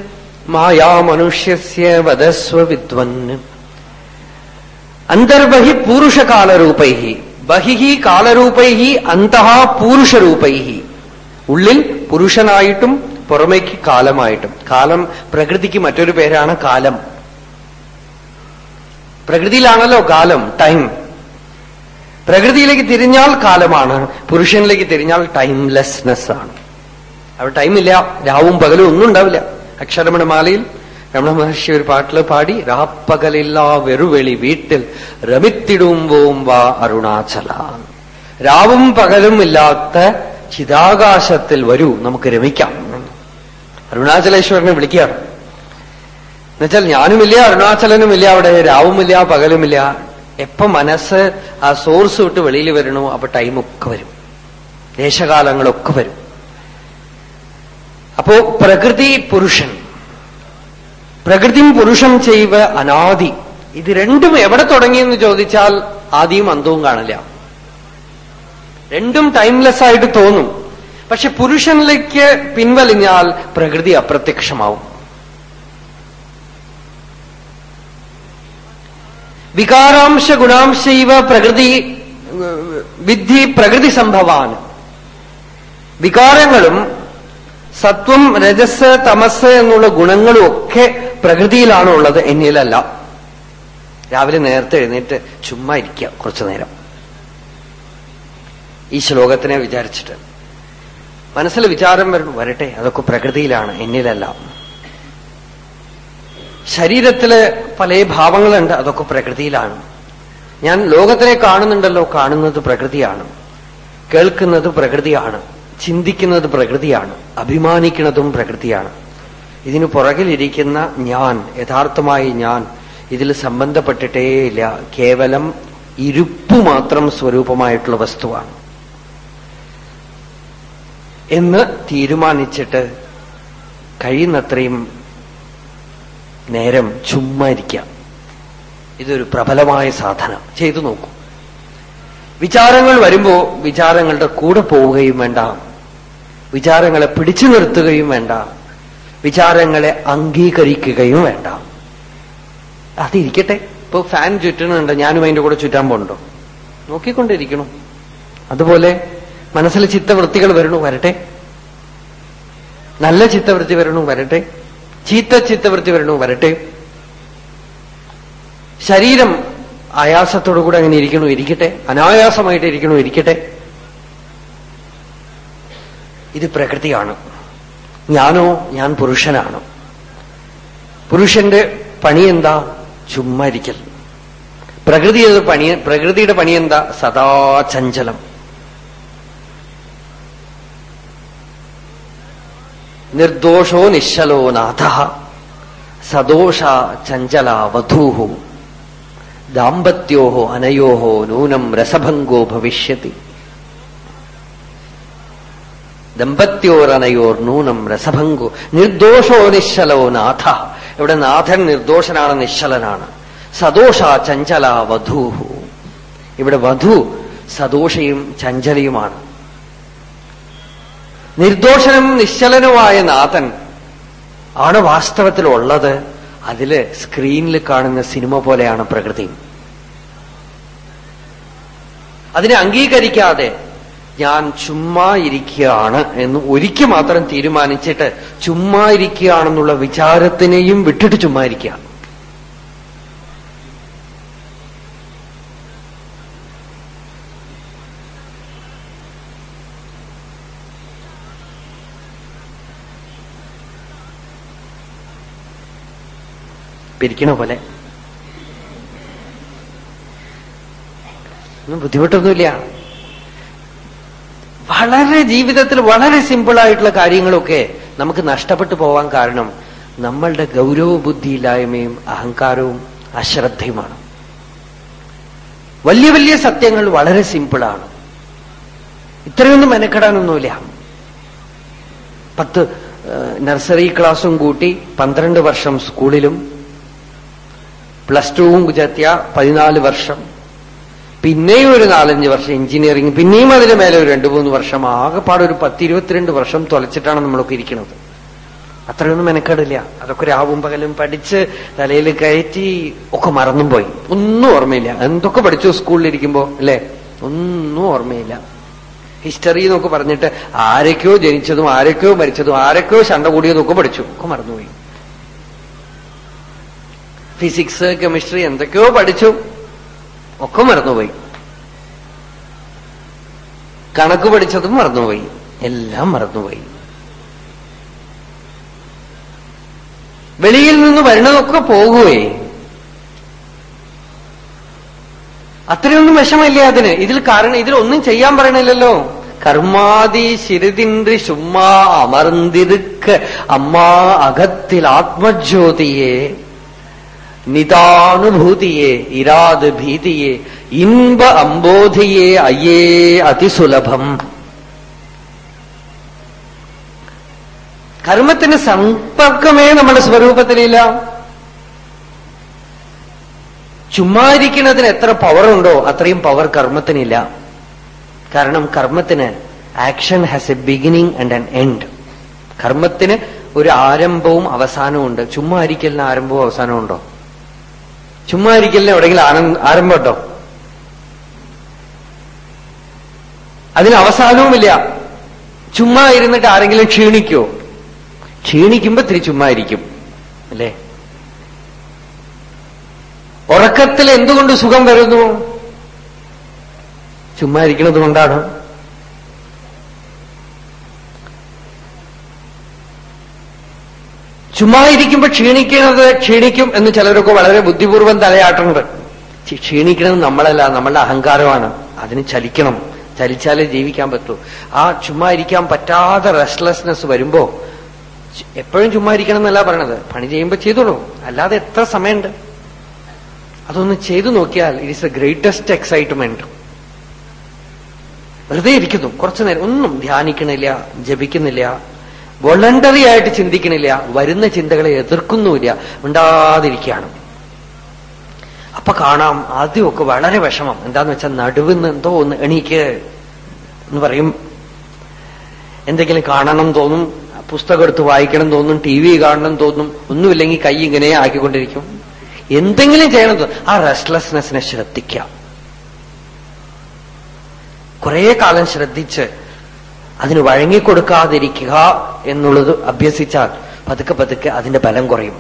മായാമനുഷ്യസ്യ വധസ്വ വിദ്വന് അന്തർബഹി പൂരുഷകാലരൂപൈ ബഹിഹി കാലരൂപൈഹി അന്തഹ പൂരുഷരൂപൈഹി. ഉള്ളിൽ പുരുഷനായിട്ടും പുറമേക്ക് കാലമായിട്ടും. കാലം പ്രകൃതിക്ക് മറ്റൊരു പേരാണ് കാലം. പ്രകൃതിയിലാണല്ലോ കാലം ടൈം. പ്രകൃതിയിലേക്ക് തിരിഞ്ഞാൽ കാലമാണ് പുരുഷനിലേക്ക് തിരിഞ്ഞാൽ ടൈംലെസ്നെസ് ആണ് അവിടെ ടൈമില്ല രാവും പകലും ഒന്നും ഉണ്ടാവില്ല. അക്ഷരമണമാലയിൽ രമണ മഹർഷി ഒരു പാട്ടിൽ പാടി രാപ്പകലില്ലാ വെറുവെളി വീട്ടിൽ രമിത്തിടും രമിത്തിടുമ്പോം വാ അരുണാചല. രാവും പകലും ഇല്ലാത്ത ചിതാകാശത്തിൽ വരൂ നമുക്ക് രമിക്കാം. അരുണാചലേശ്വരനെ വിളിക്കുകയാണ്. എന്നുവെച്ചാൽ ഞാനുമില്ല അരുണാചലനുമില്ല അവിടെ രാവുമില്ല പകലുമില്ല. എപ്പോ മനസ്സ് ആ സോഴ്സ് വിട്ട് വെളിയിൽ വരണോ അപ്പൊ ടൈമൊക്കെ വരും. ദേശകാലങ്ങളൊക്കെ വരും. അപ്പോ പ്രകൃതി പുരുഷൻ പ്രകൃതിയും പുരുഷം ചെയ്വ അനാദി. ഇത് രണ്ടും എവിടെ തുടങ്ങിയെന്ന് ചോദിച്ചാൽ ആദിയും അന്തവും കാണില്ല. രണ്ടും ടൈംലെസ് ആയിട്ട് തോന്നും. പക്ഷെ പുരുഷനിലേക്ക് പിൻവലിഞ്ഞാൽ പ്രകൃതി അപ്രത്യക്ഷമാവും. വികാരാംശ ഗുണാംശൈവ പ്രകൃതി വിദ്ധി പ്രകൃതി സംഭവാണ് വികാരങ്ങളും സത്വം രജസ് തമസ് എന്നുള്ള ഗുണങ്ങളും ഒക്കെ പ്രകൃതിയിലാണ് ഉള്ളത് എന്നിലല്ല. രാവിലെ നേരത്തെ എഴുന്നേറ്റ് ചുമ്മാ ഇരിക്കുക കുറച്ചു നേരം. ഈ ശ്ലോകത്തിനെ വിചാരിച്ചിട്ട്. മനസ്സിൽ വിചാരം വരും വരട്ടെ അതൊക്കെ പ്രകൃതിയിലാണ് എന്നിലല്ല. ശരീരത്തിൽ പല ഭാവങ്ങളുണ്ട് അതൊക്കെ പ്രകൃതിയിലാണ്. ഞാൻ ലോകത്തിനെ കാണുന്നുണ്ടല്ലോ കാണുന്നത് പ്രകൃതിയാണ്. കേൾക്കുന്നത് പ്രകൃതിയാണ്. ചിന്തിക്കുന്നത് പ്രകൃതിയാണ്. അഭിമാനിക്കുന്നതും പ്രകൃതിയാണ്. ഇതിനു പുറകിലിരിക്കുന്ന ഞാൻ യഥാർത്ഥമായി ഞാൻ ഇതിൽ സംബന്ധപ്പെട്ടിട്ടേയില്ല. കേവലം ഇരുപ്പ് മാത്രം സ്വരൂപമായിട്ടുള്ള വസ്തുവാണ്. എന്ന് തീരുമാനിച്ചിട്ട് കഴിയുന്നത്രയും നേരം ചുമ്മാ ഇരിക്കാം ഇതൊരു പ്രബലമായ സാധനം. ചെയ്തു നോക്കൂ. വിചാരങ്ങൾ വരുമ്പോ വിചാരങ്ങളുടെ കൂടെ പോവുകയും വേണ്ട. വിചാരങ്ങളെ പിടിച്ചു നിർത്തുകയും വേണ്ട. വിചാരങ്ങളെ അംഗീകരിക്കുകയും വേണ്ട. അതിരിക്കട്ടെ. ഇപ്പൊ ഫാൻ ചുറ്റണുണ്ട്. ഞാനും അതിന്റെ കൂടെ ചുറ്റാൻ പോണ്ടോ നോക്കിക്കൊണ്ടിരിക്കണം. അതുപോലെ മനസ്സിൽ ചിത്തവൃത്തികൾ വരണു വരട്ടെ. നല്ല ചിത്തവൃത്തി വരണു വരട്ടെ. ചീത്ത ചിത്തവൃത്തി വരണു വരട്ടെ. ശരീരം ആയാസത്തോടു കൂടെ അങ്ങനെ ഇരിക്കണു ഇരിക്കട്ടെ. അനായാസമായിട്ട് ഇരിക്കണു ഇരിക്കട്ടെ. ഇത് പ്രകൃതിയാണ്. ഞാനോ ഞാൻ പുരുഷനാണ്? പുരുഷന്റെ പണി എന്താ? ചുമ്മാ ഇരിക്കൽ. പ്രകൃതി പണി പ്രകൃതിയുടെ പണി എന്താ? സദാ ചഞ്ചലം. നിർദോഷോ നിശ്ചലോ നാഥ. സദോഷ ചഞ്ചല വധൂ ദാമ്പത്യോ നൂനം രസഭംഗോ ഭവിഷ്യത്തി ദമ്പത്യോരനയോർ നൂനം രസഭംഗു. നിർദോഷോ നിശ്ചലോ നാഥ. ഇവിടെ നാഥൻ നിർദോഷനാണ് നിശ്ചലനാണ്. സദോഷ ചഞ്ചല വധൂഹു. ഇവിടെ വധു സദോഷയും ചഞ്ചലയുമാണ്. നിർദോഷനും നിശ്ചലനുമായ നാഥൻ ആണ് വാസ്തവത്തിലുള്ളത്. അതിൽ സ്ക്രീനിൽ കാണുന്ന സിനിമ പോലെയാണ് പ്രകൃതി. അതിനെ അംഗീകരിക്കാതെ ഞാൻ ചുമ്മാ ഇരിക്കുകയാണ് എന്ന് ഒരിക്കൽ മാത്രം തീരുമാനിച്ചിട്ട് ചുമ്മാ ഇരിക്കുകയാണെന്നുള്ള വിചാരത്തിനെയും വിട്ടിട്ട് ചുമ്മാ ഇരിക്കുക പിരിക്കണ പോലെ. ഒന്നും ബുദ്ധിമുട്ടൊന്നുമില്ല. വളരെ ജീവിതത്തിൽ വളരെ സിമ്പിളായിട്ടുള്ള കാര്യങ്ങളൊക്കെ നമുക്ക് നഷ്ടപ്പെട്ടു പോവാൻ കാരണം നമ്മളുടെ ഗൗരവ ബുദ്ധിയില്ലായ്മയും അഹങ്കാരവും അശ്രദ്ധയുമാണ്. വലിയ വലിയ സത്യങ്ങൾ വളരെ സിമ്പിളാണ് ഇത്രയൊന്നും മെനക്കെടാനൊന്നുമില്ല. പത്ത് നഴ്സറി ക്ലാസും കൂട്ടി പന്ത്രണ്ട് വർഷം സ്കൂളിലും പ്ലസ് ടുവും ചെത്തിയ പതിനാല് വർഷം പിന്നെയും ഒരു നാലഞ്ച് വർഷം എഞ്ചിനീയറിംഗ് പിന്നെയും അതിന് മേലെ ഒരു രണ്ടു മൂന്ന് വർഷം ആകെപ്പാട് ഒരു പത്തിരുപത്തിരണ്ട് വർഷം തുലച്ചിട്ടാണ് നമ്മളൊക്കെ ഇരിക്കുന്നത്. അത്രയൊന്നും മെനക്കെടില്ല. അതൊക്കെ രാവും പകലും പഠിച്ച് തലയിൽ കയറ്റി ഒക്കെ മറന്നും പോയി ഒന്നും ഓർമ്മയില്ല. എന്തൊക്കെ പഠിച്ചു സ്കൂളിലിരിക്കുമ്പോ അല്ലെ? ഒന്നും ഓർമ്മയില്ല. ഹിസ്റ്ററി എന്നൊക്കെ പറഞ്ഞിട്ട് ആരൊക്കെയോ ജനിച്ചതും ആരൊക്കെയോ മരിച്ചതും ആരൊക്കെയോ ശണ്ട കൂടിയതൊക്കെ പഠിച്ചു. ഒക്കെ മറന്നുപോയി. ഫിസിക്സ് കെമിസ്ട്രി എന്തൊക്കെയോ പഠിച്ചു. ഒക്കെ മറന്നുപോയി. കണക്ക് പഠിച്ചതും മറന്നുപോയി. എല്ലാം മറന്നുപോയി. വെളിയിൽ നിന്ന് വരണതൊക്കെ പോകുകയെ അത്രയൊന്നും വിഷമില്ല അതിന്? ഇതിൽ കാരണം ഇതിലൊന്നും ചെയ്യാൻ പറയണില്ലല്ലോ. കർമാതി ശിരുതിന്ദ്രി ചുമ്മാ അമർന്നിരുക്ക് അമ്മാ അകത്തിൽ ആത്മജ്യോതിയെ. നിതാനുഭൂതിയെ ഇരാത് ഭീതിയെ ഇൻപ അമ്പോധിയെ അയ്യേ അതിസുലഭം. കർമ്മത്തിന് സമ്പർക്കമേ നമ്മുടെ സ്വരൂപത്തിലില്ല. ചുമ്മാരിക്കുന്നതിന് എത്ര പവറുണ്ടോ അത്രയും പവർ കർമ്മത്തിനില്ല. കാരണം കർമ്മത്തിന് action has a beginning and an end കർമ്മത്തിന് ഒരു ആരംഭവും അവസാനവും ഉണ്ട്. ചുമ്മാ ഇരിക്കലിന് ആരംഭവും അവസാനവും ഉണ്ടോ? ചുമ്മാ ഇരിക്കലിന് എവിടെയെങ്കിലും ആരംഭം കേട്ടോ? അതിന് അവസാനവുമില്ല. ചുമ്മാ ഇരുന്നിട്ട് ആരെങ്കിലും ക്ഷീണിക്കോ? ക്ഷീണിക്കുമ്പോ തിരി ചുമ്മാ ഇരിക്കും അല്ലേ? ഉറക്കത്തിൽ എന്തുകൊണ്ട് സുഖം വരുന്നു? ചുമ്മാ ഇരിക്കുന്നത് കൊണ്ടാണ്. ചുമ്മാ ഇരിക്കുമ്പോൾ ക്ഷീണിക്കുന്നത് ക്ഷീണിക്കും എന്ന് ചിലരൊക്കെ വളരെ ബുദ്ധിപൂർവം തലയാട്ടുണ്ട് ക്ഷീണിക്കുന്നത് നമ്മളല്ല നമ്മളുടെ അഹങ്കാരമാണ്. അതിന് ചലിക്കണം. ചലിച്ചാലേ ജീവിക്കാൻ പറ്റൂ. ആ ചുമ്മാ ഇരിക്കാൻ പറ്റാതെ റെസ്റ്റ്ലെസ്നെസ് വരുമ്പോ എപ്പോഴും ചുമ്മാ ഇരിക്കണം എന്നല്ല പറയണത്. പണി ചെയ്യുമ്പോൾ ചെയ്തോളൂ. അല്ലാതെ എത്ര സമയമുണ്ട്? അതൊന്ന് ചെയ്തു നോക്കിയാൽ it is the greatest excitement വെറുതെ ഇരിക്കുന്നു. കുറച്ചു നേരം ഒന്നും ധ്യാനിക്കണില്ല ജപിക്കുന്നില്ല. വോളണ്ടറി ആയിട്ട് ചിന്തിക്കണില്ല. വരുന്ന ചിന്തകളെ എതിർക്കുന്നുമില്ല. ഉണ്ടാതിരിക്കുകയാണ് അപ്പൊ കാണാം. ആദ്യമൊക്കെ വളരെ വിഷമം. എന്താന്ന് വെച്ചാൽ നടുവിന്ന് എന്തോ ഒന്ന് എണീക്ക് എന്ന് പറയും. എന്തെങ്കിലും കാണണം തോന്നും. പുസ്തകം എടുത്ത് വായിക്കണം തോന്നും. ടി വി കാണണം തോന്നും. ഒന്നുമില്ലെങ്കിൽ കൈ ഇങ്ങനെ ആക്കിക്കൊണ്ടിരിക്കും. എന്തെങ്കിലും ചെയ്യണം തോന്നും. ആ റെസ്റ്റ്ലെസ്നെസ്സിനെ ശ്രദ്ധിക്കാം കുറെ കാലം ശ്രദ്ധിച്ച് അതിന് വഴങ്ങിക്കൊടുക്കാതിരിക്കുക എന്നുള്ളത് അഭ്യസിച്ചാൽ പതുക്കെ പതുക്കെ അതിന്റെ ബലം കുറയും.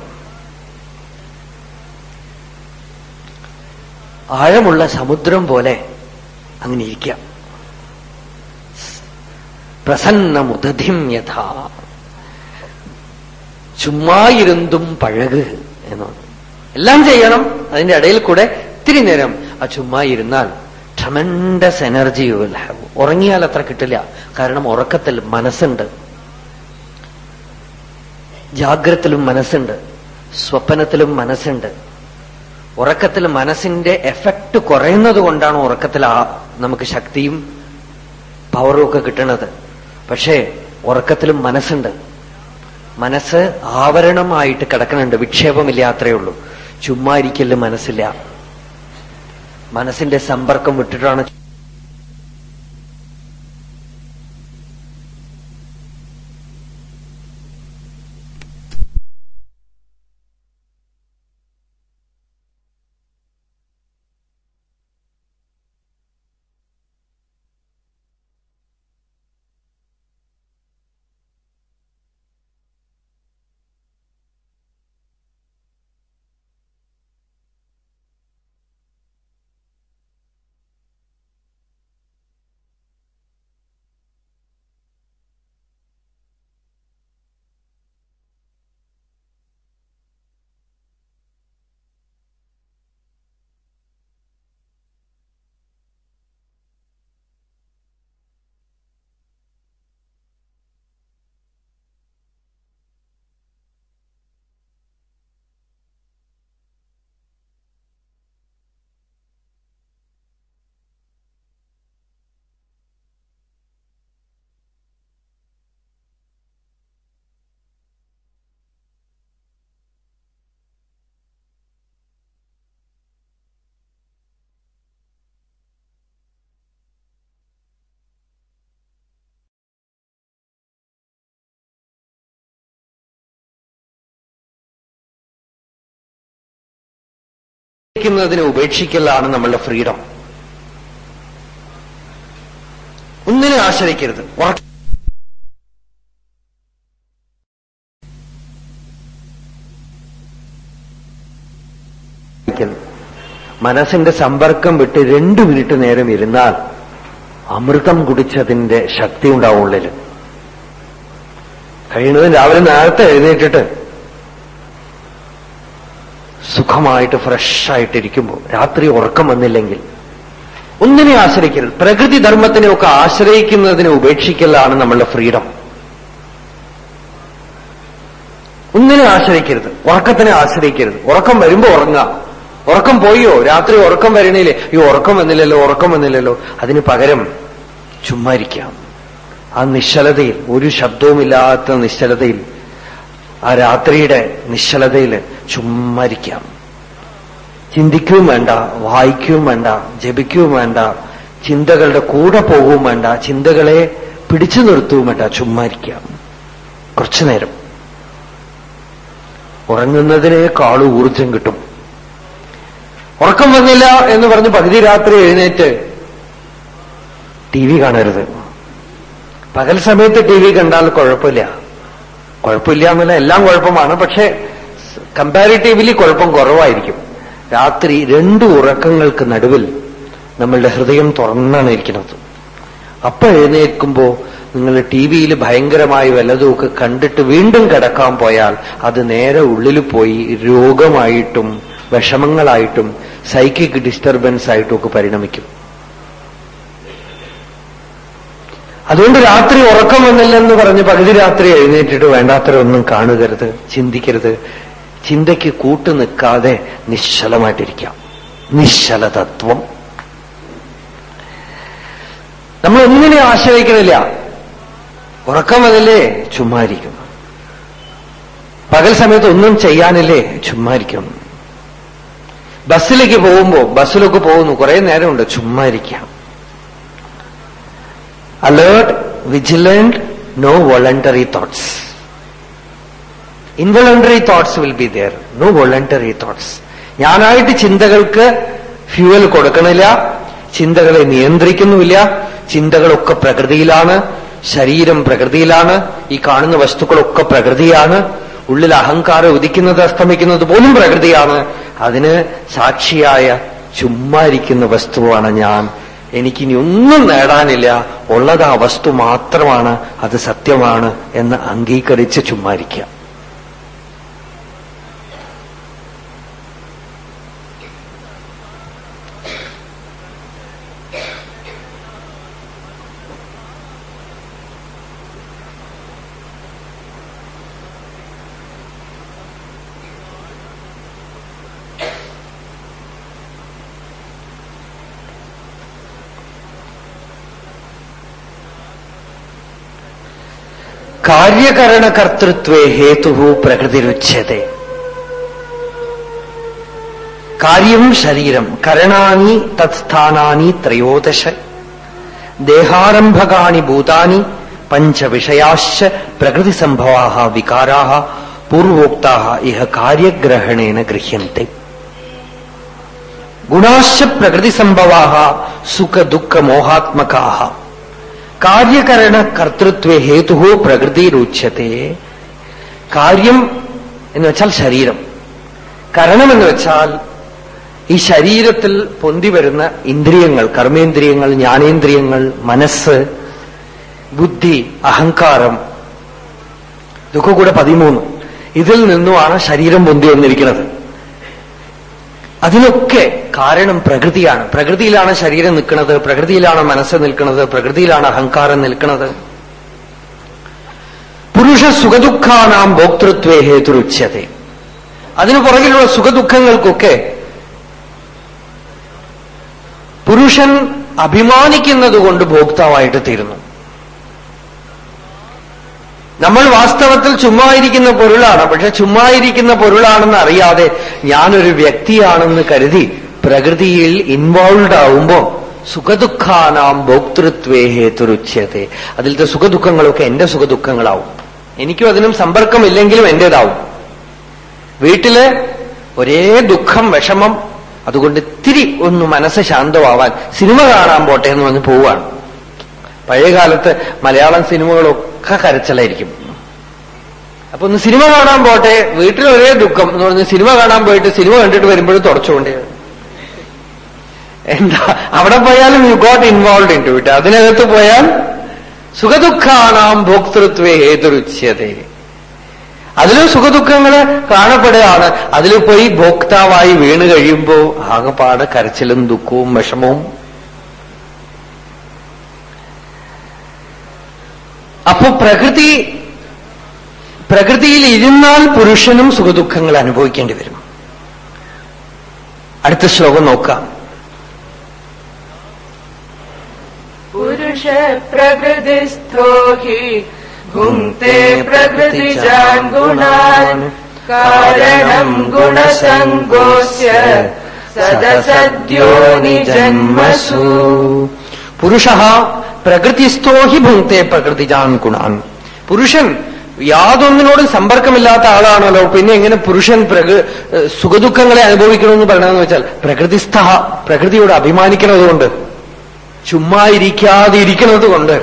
ആഴമുള്ള സമുദ്രം പോലെ അങ്ങനെ ഇരിക്കാം പ്രസന്ന മുതധിം യഥാ. ചുമ്മായിരുന്നും പഴക് എന്നാണ് എല്ലാം ചെയ്യണം. അതിന്റെ ഇടയിൽ കൂടെ ഇത്തിരി നേരം ആ ചുമ്മാ ഇരുന്നാൽ tremendous energy you will have ഉറങ്ങിയാൽ അത്ര കിട്ടില്ല. കാരണം ഉറക്കത്തിൽ മനസ്സുണ്ട്. ജാഗ്രത്തിലും മനസ്സുണ്ട്. സ്വപ്നത്തിലും മനസ്സുണ്ട്. ഉറക്കത്തിൽ മനസ്സിന്റെ എഫക്റ്റ് കുറയുന്നത് കൊണ്ടാണ് ഉറക്കത്തിൽ ആ നമുക്ക് ശക്തിയും പവറും ഒക്കെ കിട്ടുന്നത് പക്ഷേ ഉറക്കത്തിലും മനസ്സുണ്ട്. മനസ്സ് ആവരണമായിട്ട് കിടക്കുന്നുണ്ട്. വിക്ഷേപമില്ലാത്രേ ഉള്ളൂ. ചുമ്മാ മനസ്സില്ല. മനസ്സിന്റെ സമ്പർക്കം വിട്ടിട്ടാണ് ിക്കുന്നതിനെ ഉപേക്ഷിക്കലാണ് നമ്മളുടെ ഫ്രീഡം. ഒന്നിനെ ആശ്രയിക്കരുത്. മനസ്സിന്റെ സമ്പർക്കം വിട്ട് രണ്ടു മിനിറ്റ് നേരം ഇരുന്നാൽ അമൃതം കുടിച്ചതിന്റെ ശക്തി ഉണ്ടാവും ഉള്ളിൽ കഴിയുന്നതും രാവിലെ നേരത്തെ എഴുന്നേറ്റിട്ട് സുഖമായിട്ട് ഫ്രഷായിട്ടിരിക്കുമ്പോൾ രാത്രി ഉറക്കം വന്നില്ലെങ്കിൽ ഒന്നിനെ ആശ്രയിക്കരുത്. പ്രകൃതി ധർമ്മത്തിനെയൊക്കെ ആശ്രയിക്കുന്നതിനെ ഉപേക്ഷിക്കലാണ് നമ്മളുടെ ഫ്രീഡം. ഒന്നിനെ ആശ്രയിക്കരുത്. ഉറക്കത്തിനെ ആശ്രയിക്കരുത്. ഉറക്കം വരുമ്പോ ഉറങ്ങാം ഉറക്കം പോയോ? രാത്രി ഉറക്കം വരണില്ലേ? ഈ ഉറക്കം വന്നില്ലല്ലോ ഉറക്കം വന്നില്ലല്ലോ. അതിന് പകരം ചുമ്മാ ഇരിക്കാം ആ നിശ്ചലതയിൽ ഒരു ശബ്ദവുമില്ലാത്ത നിശ്ചലതയിൽ ആ രാത്രിയുടെ നിശ്ചലതയിൽ ചുമ്മാരിക്കാം. ചിന്തിക്കുകയും വേണ്ട വായിക്കുകയും വേണ്ട ജപിക്കുകയും വേണ്ട ചിന്തകളുടെ കൂടെ പോകുകയും വേണ്ട ചിന്തകളെ പിടിച്ചു നിർത്തുകയും വേണ്ട ചുമ്മാരിക്കാം. കുറച്ചു നേരം. ഉറങ്ങുന്നതിനേക്കാൾ ഊർജം കിട്ടും. ഉറക്കം വന്നില്ല എന്ന് പറഞ്ഞ് പകുതി രാത്രി എഴുന്നേറ്റ് ടി വി കാണരുത്. പകൽ സമയത്ത് ടി വി കണ്ടാൽ കുഴപ്പമില്ല. കുഴപ്പമില്ല എന്നല്ല എല്ലാം കുഴപ്പമാണ്. പക്ഷെ കമ്പാരിറ്റീവ്ലി കുഴപ്പം കുറവായിരിക്കും. രാത്രി രണ്ട് ഉറക്കങ്ങൾക്ക് നടുവിൽ നമ്മളുടെ ഹൃദയം തുറന്നാണ് ഇരിക്കുന്നത്. അപ്പൊ എഴുന്നേൽക്കുമ്പോ നിങ്ങൾ ടി വിയിൽ ഭയങ്കരമായി വല്ലതുമൊക്കെ കണ്ടിട്ട് വീണ്ടും കിടക്കാൻ പോയാൽ അത് നേരെ ഉള്ളിൽ പോയി രോഗമായിട്ടും വിഷമങ്ങളായിട്ടും സൈക്കിക് ഡിസ്റ്റർബൻസ് ആയിട്ടും ഒക്കെ പരിണമിക്കും. അതുകൊണ്ട് രാത്രി ഉറക്കം വന്നില്ലെന്ന് പറഞ്ഞ് പകുതി രാത്രി എഴുന്നേറ്റിട്ട് വേണ്ടാത്തരൊന്നും കാണുകരുത് ചിന്തിക്കരുത്. ചിന്തയ്ക്ക് കൂട്ടു നിൽക്കാതെ നിശ്ചലമായിട്ടിരിക്കാം. നിശ്ചലതത്വം. നമ്മൾ ഒന്നിനെ ആശ്രയിക്കുന്നില്ല ഉറക്കം വന്നില്ലേ ചുമ്മാരിക്കും പകൽ സമയത്ത് ഒന്നും ചെയ്യാനില്ലേ? ചുമ്മാരിക്കും ബസ്സിലേക്ക് പോകുമ്പോ ബസ്സിലൊക്കെ പോകുന്നു കുറെ നേരമുണ്ട് ചുമ്മാ ഇരിക്കാം alert vigilant no voluntary thoughts involuntary thoughts will be there no voluntary thoughts ഞാനായിട്ട് ചിന്തകൾക്ക് ഫ്യൂവൽ കൊടുക്കണില്ല ചിന്തകളെ നിയന്ത്രിക്കുന്നുമില്ല ചിന്തകളൊക്കെ പ്രകൃതിയിലാണ് ശരീരം പ്രകൃതിയിലാണ് ഈ കാണുന്ന വസ്തുക്കളൊക്കെ പ്രകൃതിയാണ് ഉള്ളിൽ അഹങ്കാരം ഉദിക്കുന്നത് അസ്തമിക്കുന്നത് പോലും പ്രകൃതിയാണ്. അതിന് സാക്ഷിയായ ചുമ്മാ ഇരിക്കുന്ന വസ്തുവാണ് ഞാൻ. എനിക്കിനി ഒന്നും നേടാനില്ല. ഉള്ളത് ആ വസ്തു മാത്രമാണ്. അത് സത്യമാണ് എന്ന് അംഗീകരിച്ച് ചുമ്മാരിക്കുക കാര്യകരണകർത്തൃത്വേ ഹേതു പ്രകൃതിരുച്യത്തെ കാര്യം ശരീരം കരണാനി തത്സ്ഥാനാനി ത്രയോദശ ദേഹാരംഭകാണി ഭൂതാനി പഞ്ചവിഷയാശ്ച പ്രകൃതിസംഭവാ വികാരാ പൂർവോക്താ ഇഹ കാര്യഗ്രഹണേന ഗൃഹ്യന്തെ. ഗുണാശ്ച പ്രകൃതിസംഭവാ സുഖദുഃഖമോഹാത്മകാ കാര്യകരണ കർത്തൃത്വ ഹേതു പ്രകൃതിരുച്യത്തെ കാര്യം എന്ന് വെച്ചാൽ ശരീരം. കരണം എന്ന് വെച്ചാൽ ഈ ശരീരത്തിൽ പൊന്തി വരുന്ന ഇന്ദ്രിയങ്ങൾ കർമ്മേന്ദ്രിയങ്ങൾ ജ്ഞാനേന്ദ്രിയങ്ങൾ മനസ്സ് ബുദ്ധി അഹങ്കാരം ഇതൊക്കെ കൂടെ പതിമൂന്ന്. ഇതിൽ നിന്നുമാണ് ശരീരം പൊന്തി വന്നിരിക്കുന്നത് അതിനൊക്കെ കാരണം പ്രകൃതിയാണ്. പ്രകൃതിയിലാണ് ശരീരം നിൽക്കുന്നത് പ്രകൃതിയിലാണ് മനസ്സ് നിൽക്കുന്നത് പ്രകൃതിയിലാണ് അഹങ്കാരം നിൽക്കുന്നത്. പുരുഷ സുഖദുഃഖാനാം ഭോക്തൃത്വേ ഹേതുരുച്യത്തെ. അതിനു പുറകിലുള്ള സുഖദുഃഖങ്ങൾക്കൊക്കെ പുരുഷൻ അഭിമാനിക്കുന്നതുകൊണ്ട് ഭോക്താവായിട്ട് തീരുന്നു. നമ്മൾ വാസ്തവത്തിൽ ചുമ്മായിരിക്കുന്ന പൊരുളാണ്. പക്ഷെ ചുമ്മായിരിക്കുന്ന പൊരുളാണെന്ന് അറിയാതെ ഞാനൊരു വ്യക്തിയാണെന്ന് കരുതി പ്രകൃതിയിൽ ഇൻവോൾവ് ആവുമ്പോ സുഖദുഃഖാനാം ഭോക്തൃത്വേ ഹേതുരുച്യത്തെ. അതിലത്തെ സുഖദുഃഖങ്ങളൊക്കെ എന്റെ സുഖദുഃഖങ്ങളാവും. എനിക്കും അതിനും സമ്പർക്കമില്ലെങ്കിലും എന്റേതാവും വീട്ടിൽ ഒരേ ദുഃഖം വിഷമം അതുകൊണ്ട് ഇത്തിരി ഒന്ന് മനസ്സ് ശാന്തമാവാൻ സിനിമ കാണാൻ പോട്ടെ എന്ന് പറഞ്ഞ് പോവാണ് പഴയകാലത്ത് മലയാളം സിനിമകളൊക്കെ കരച്ചിലായിരിക്കും. അപ്പൊ ഒന്ന് സിനിമ കാണാൻ പോട്ടെ വീട്ടിൽ ഒരേ ദുഃഖം എന്ന് പറഞ്ഞ് സിനിമ കാണാൻ പോയിട്ട് സിനിമ കണ്ടിട്ട് വരുമ്പോഴും തുടച്ചുകൊണ്ടേ എന്താ അവിടെ പോയാലും you got involve into it അതിനകത്ത് പോയാൽ സുഖദുഃഖാണാം ഭോക്തൃത്വേ ഹേതുരുച്യതേ അതിലും സുഖദുഃഖങ്ങൾ കാണപ്പെടുകയാണ്. അതിൽ പോയി ഭോക്താവായി വീണ് കഴിയുമ്പോ ആകെപ്പാട് കരച്ചിലും ദുഃഖവും വിഷമവും അപ്പൊ പ്രകൃതി പ്രകൃതിയിൽ ഇരുന്നാൽ പുരുഷനും സുഖദുഃഖങ്ങൾ അനുഭവിക്കേണ്ടി വരും. അടുത്ത ശ്ലോകം നോക്കാം. പുരുഷ പ്രകൃതിസ്ഥോ ഹി ഭുങ്ക്തേ പ്രകൃതിജാൻ ഗുണാൻ കാരണം ഗുണസംഗോസ്യ സദസദ്യോനി ജന്മസു പുരുഷ പ്രകൃതിസ്ഥോ ഹി ഭുങ്ക്തെ പ്രകൃതിജാൻ ഗുണാൻ. പുരുഷൻ യാതൊന്നിനോടും സമ്പർക്കമില്ലാത്ത ആളാണല്ലോ. പിന്നെ എങ്ങനെ പുരുഷൻ പ്രകൃ സുഖദുഃഖങ്ങളെ അനുഭവിക്കണമെന്ന് പറയണമെന്ന് വെച്ചാൽ പ്രകൃതിസ്ഥ പ്രകൃതിയോട് അഭിമാനിക്കുന്നതുകൊണ്ട് ചുമ്മാ ഇരിക്കാതെ ഇരിക്കുന്നത് കൊണ്ട്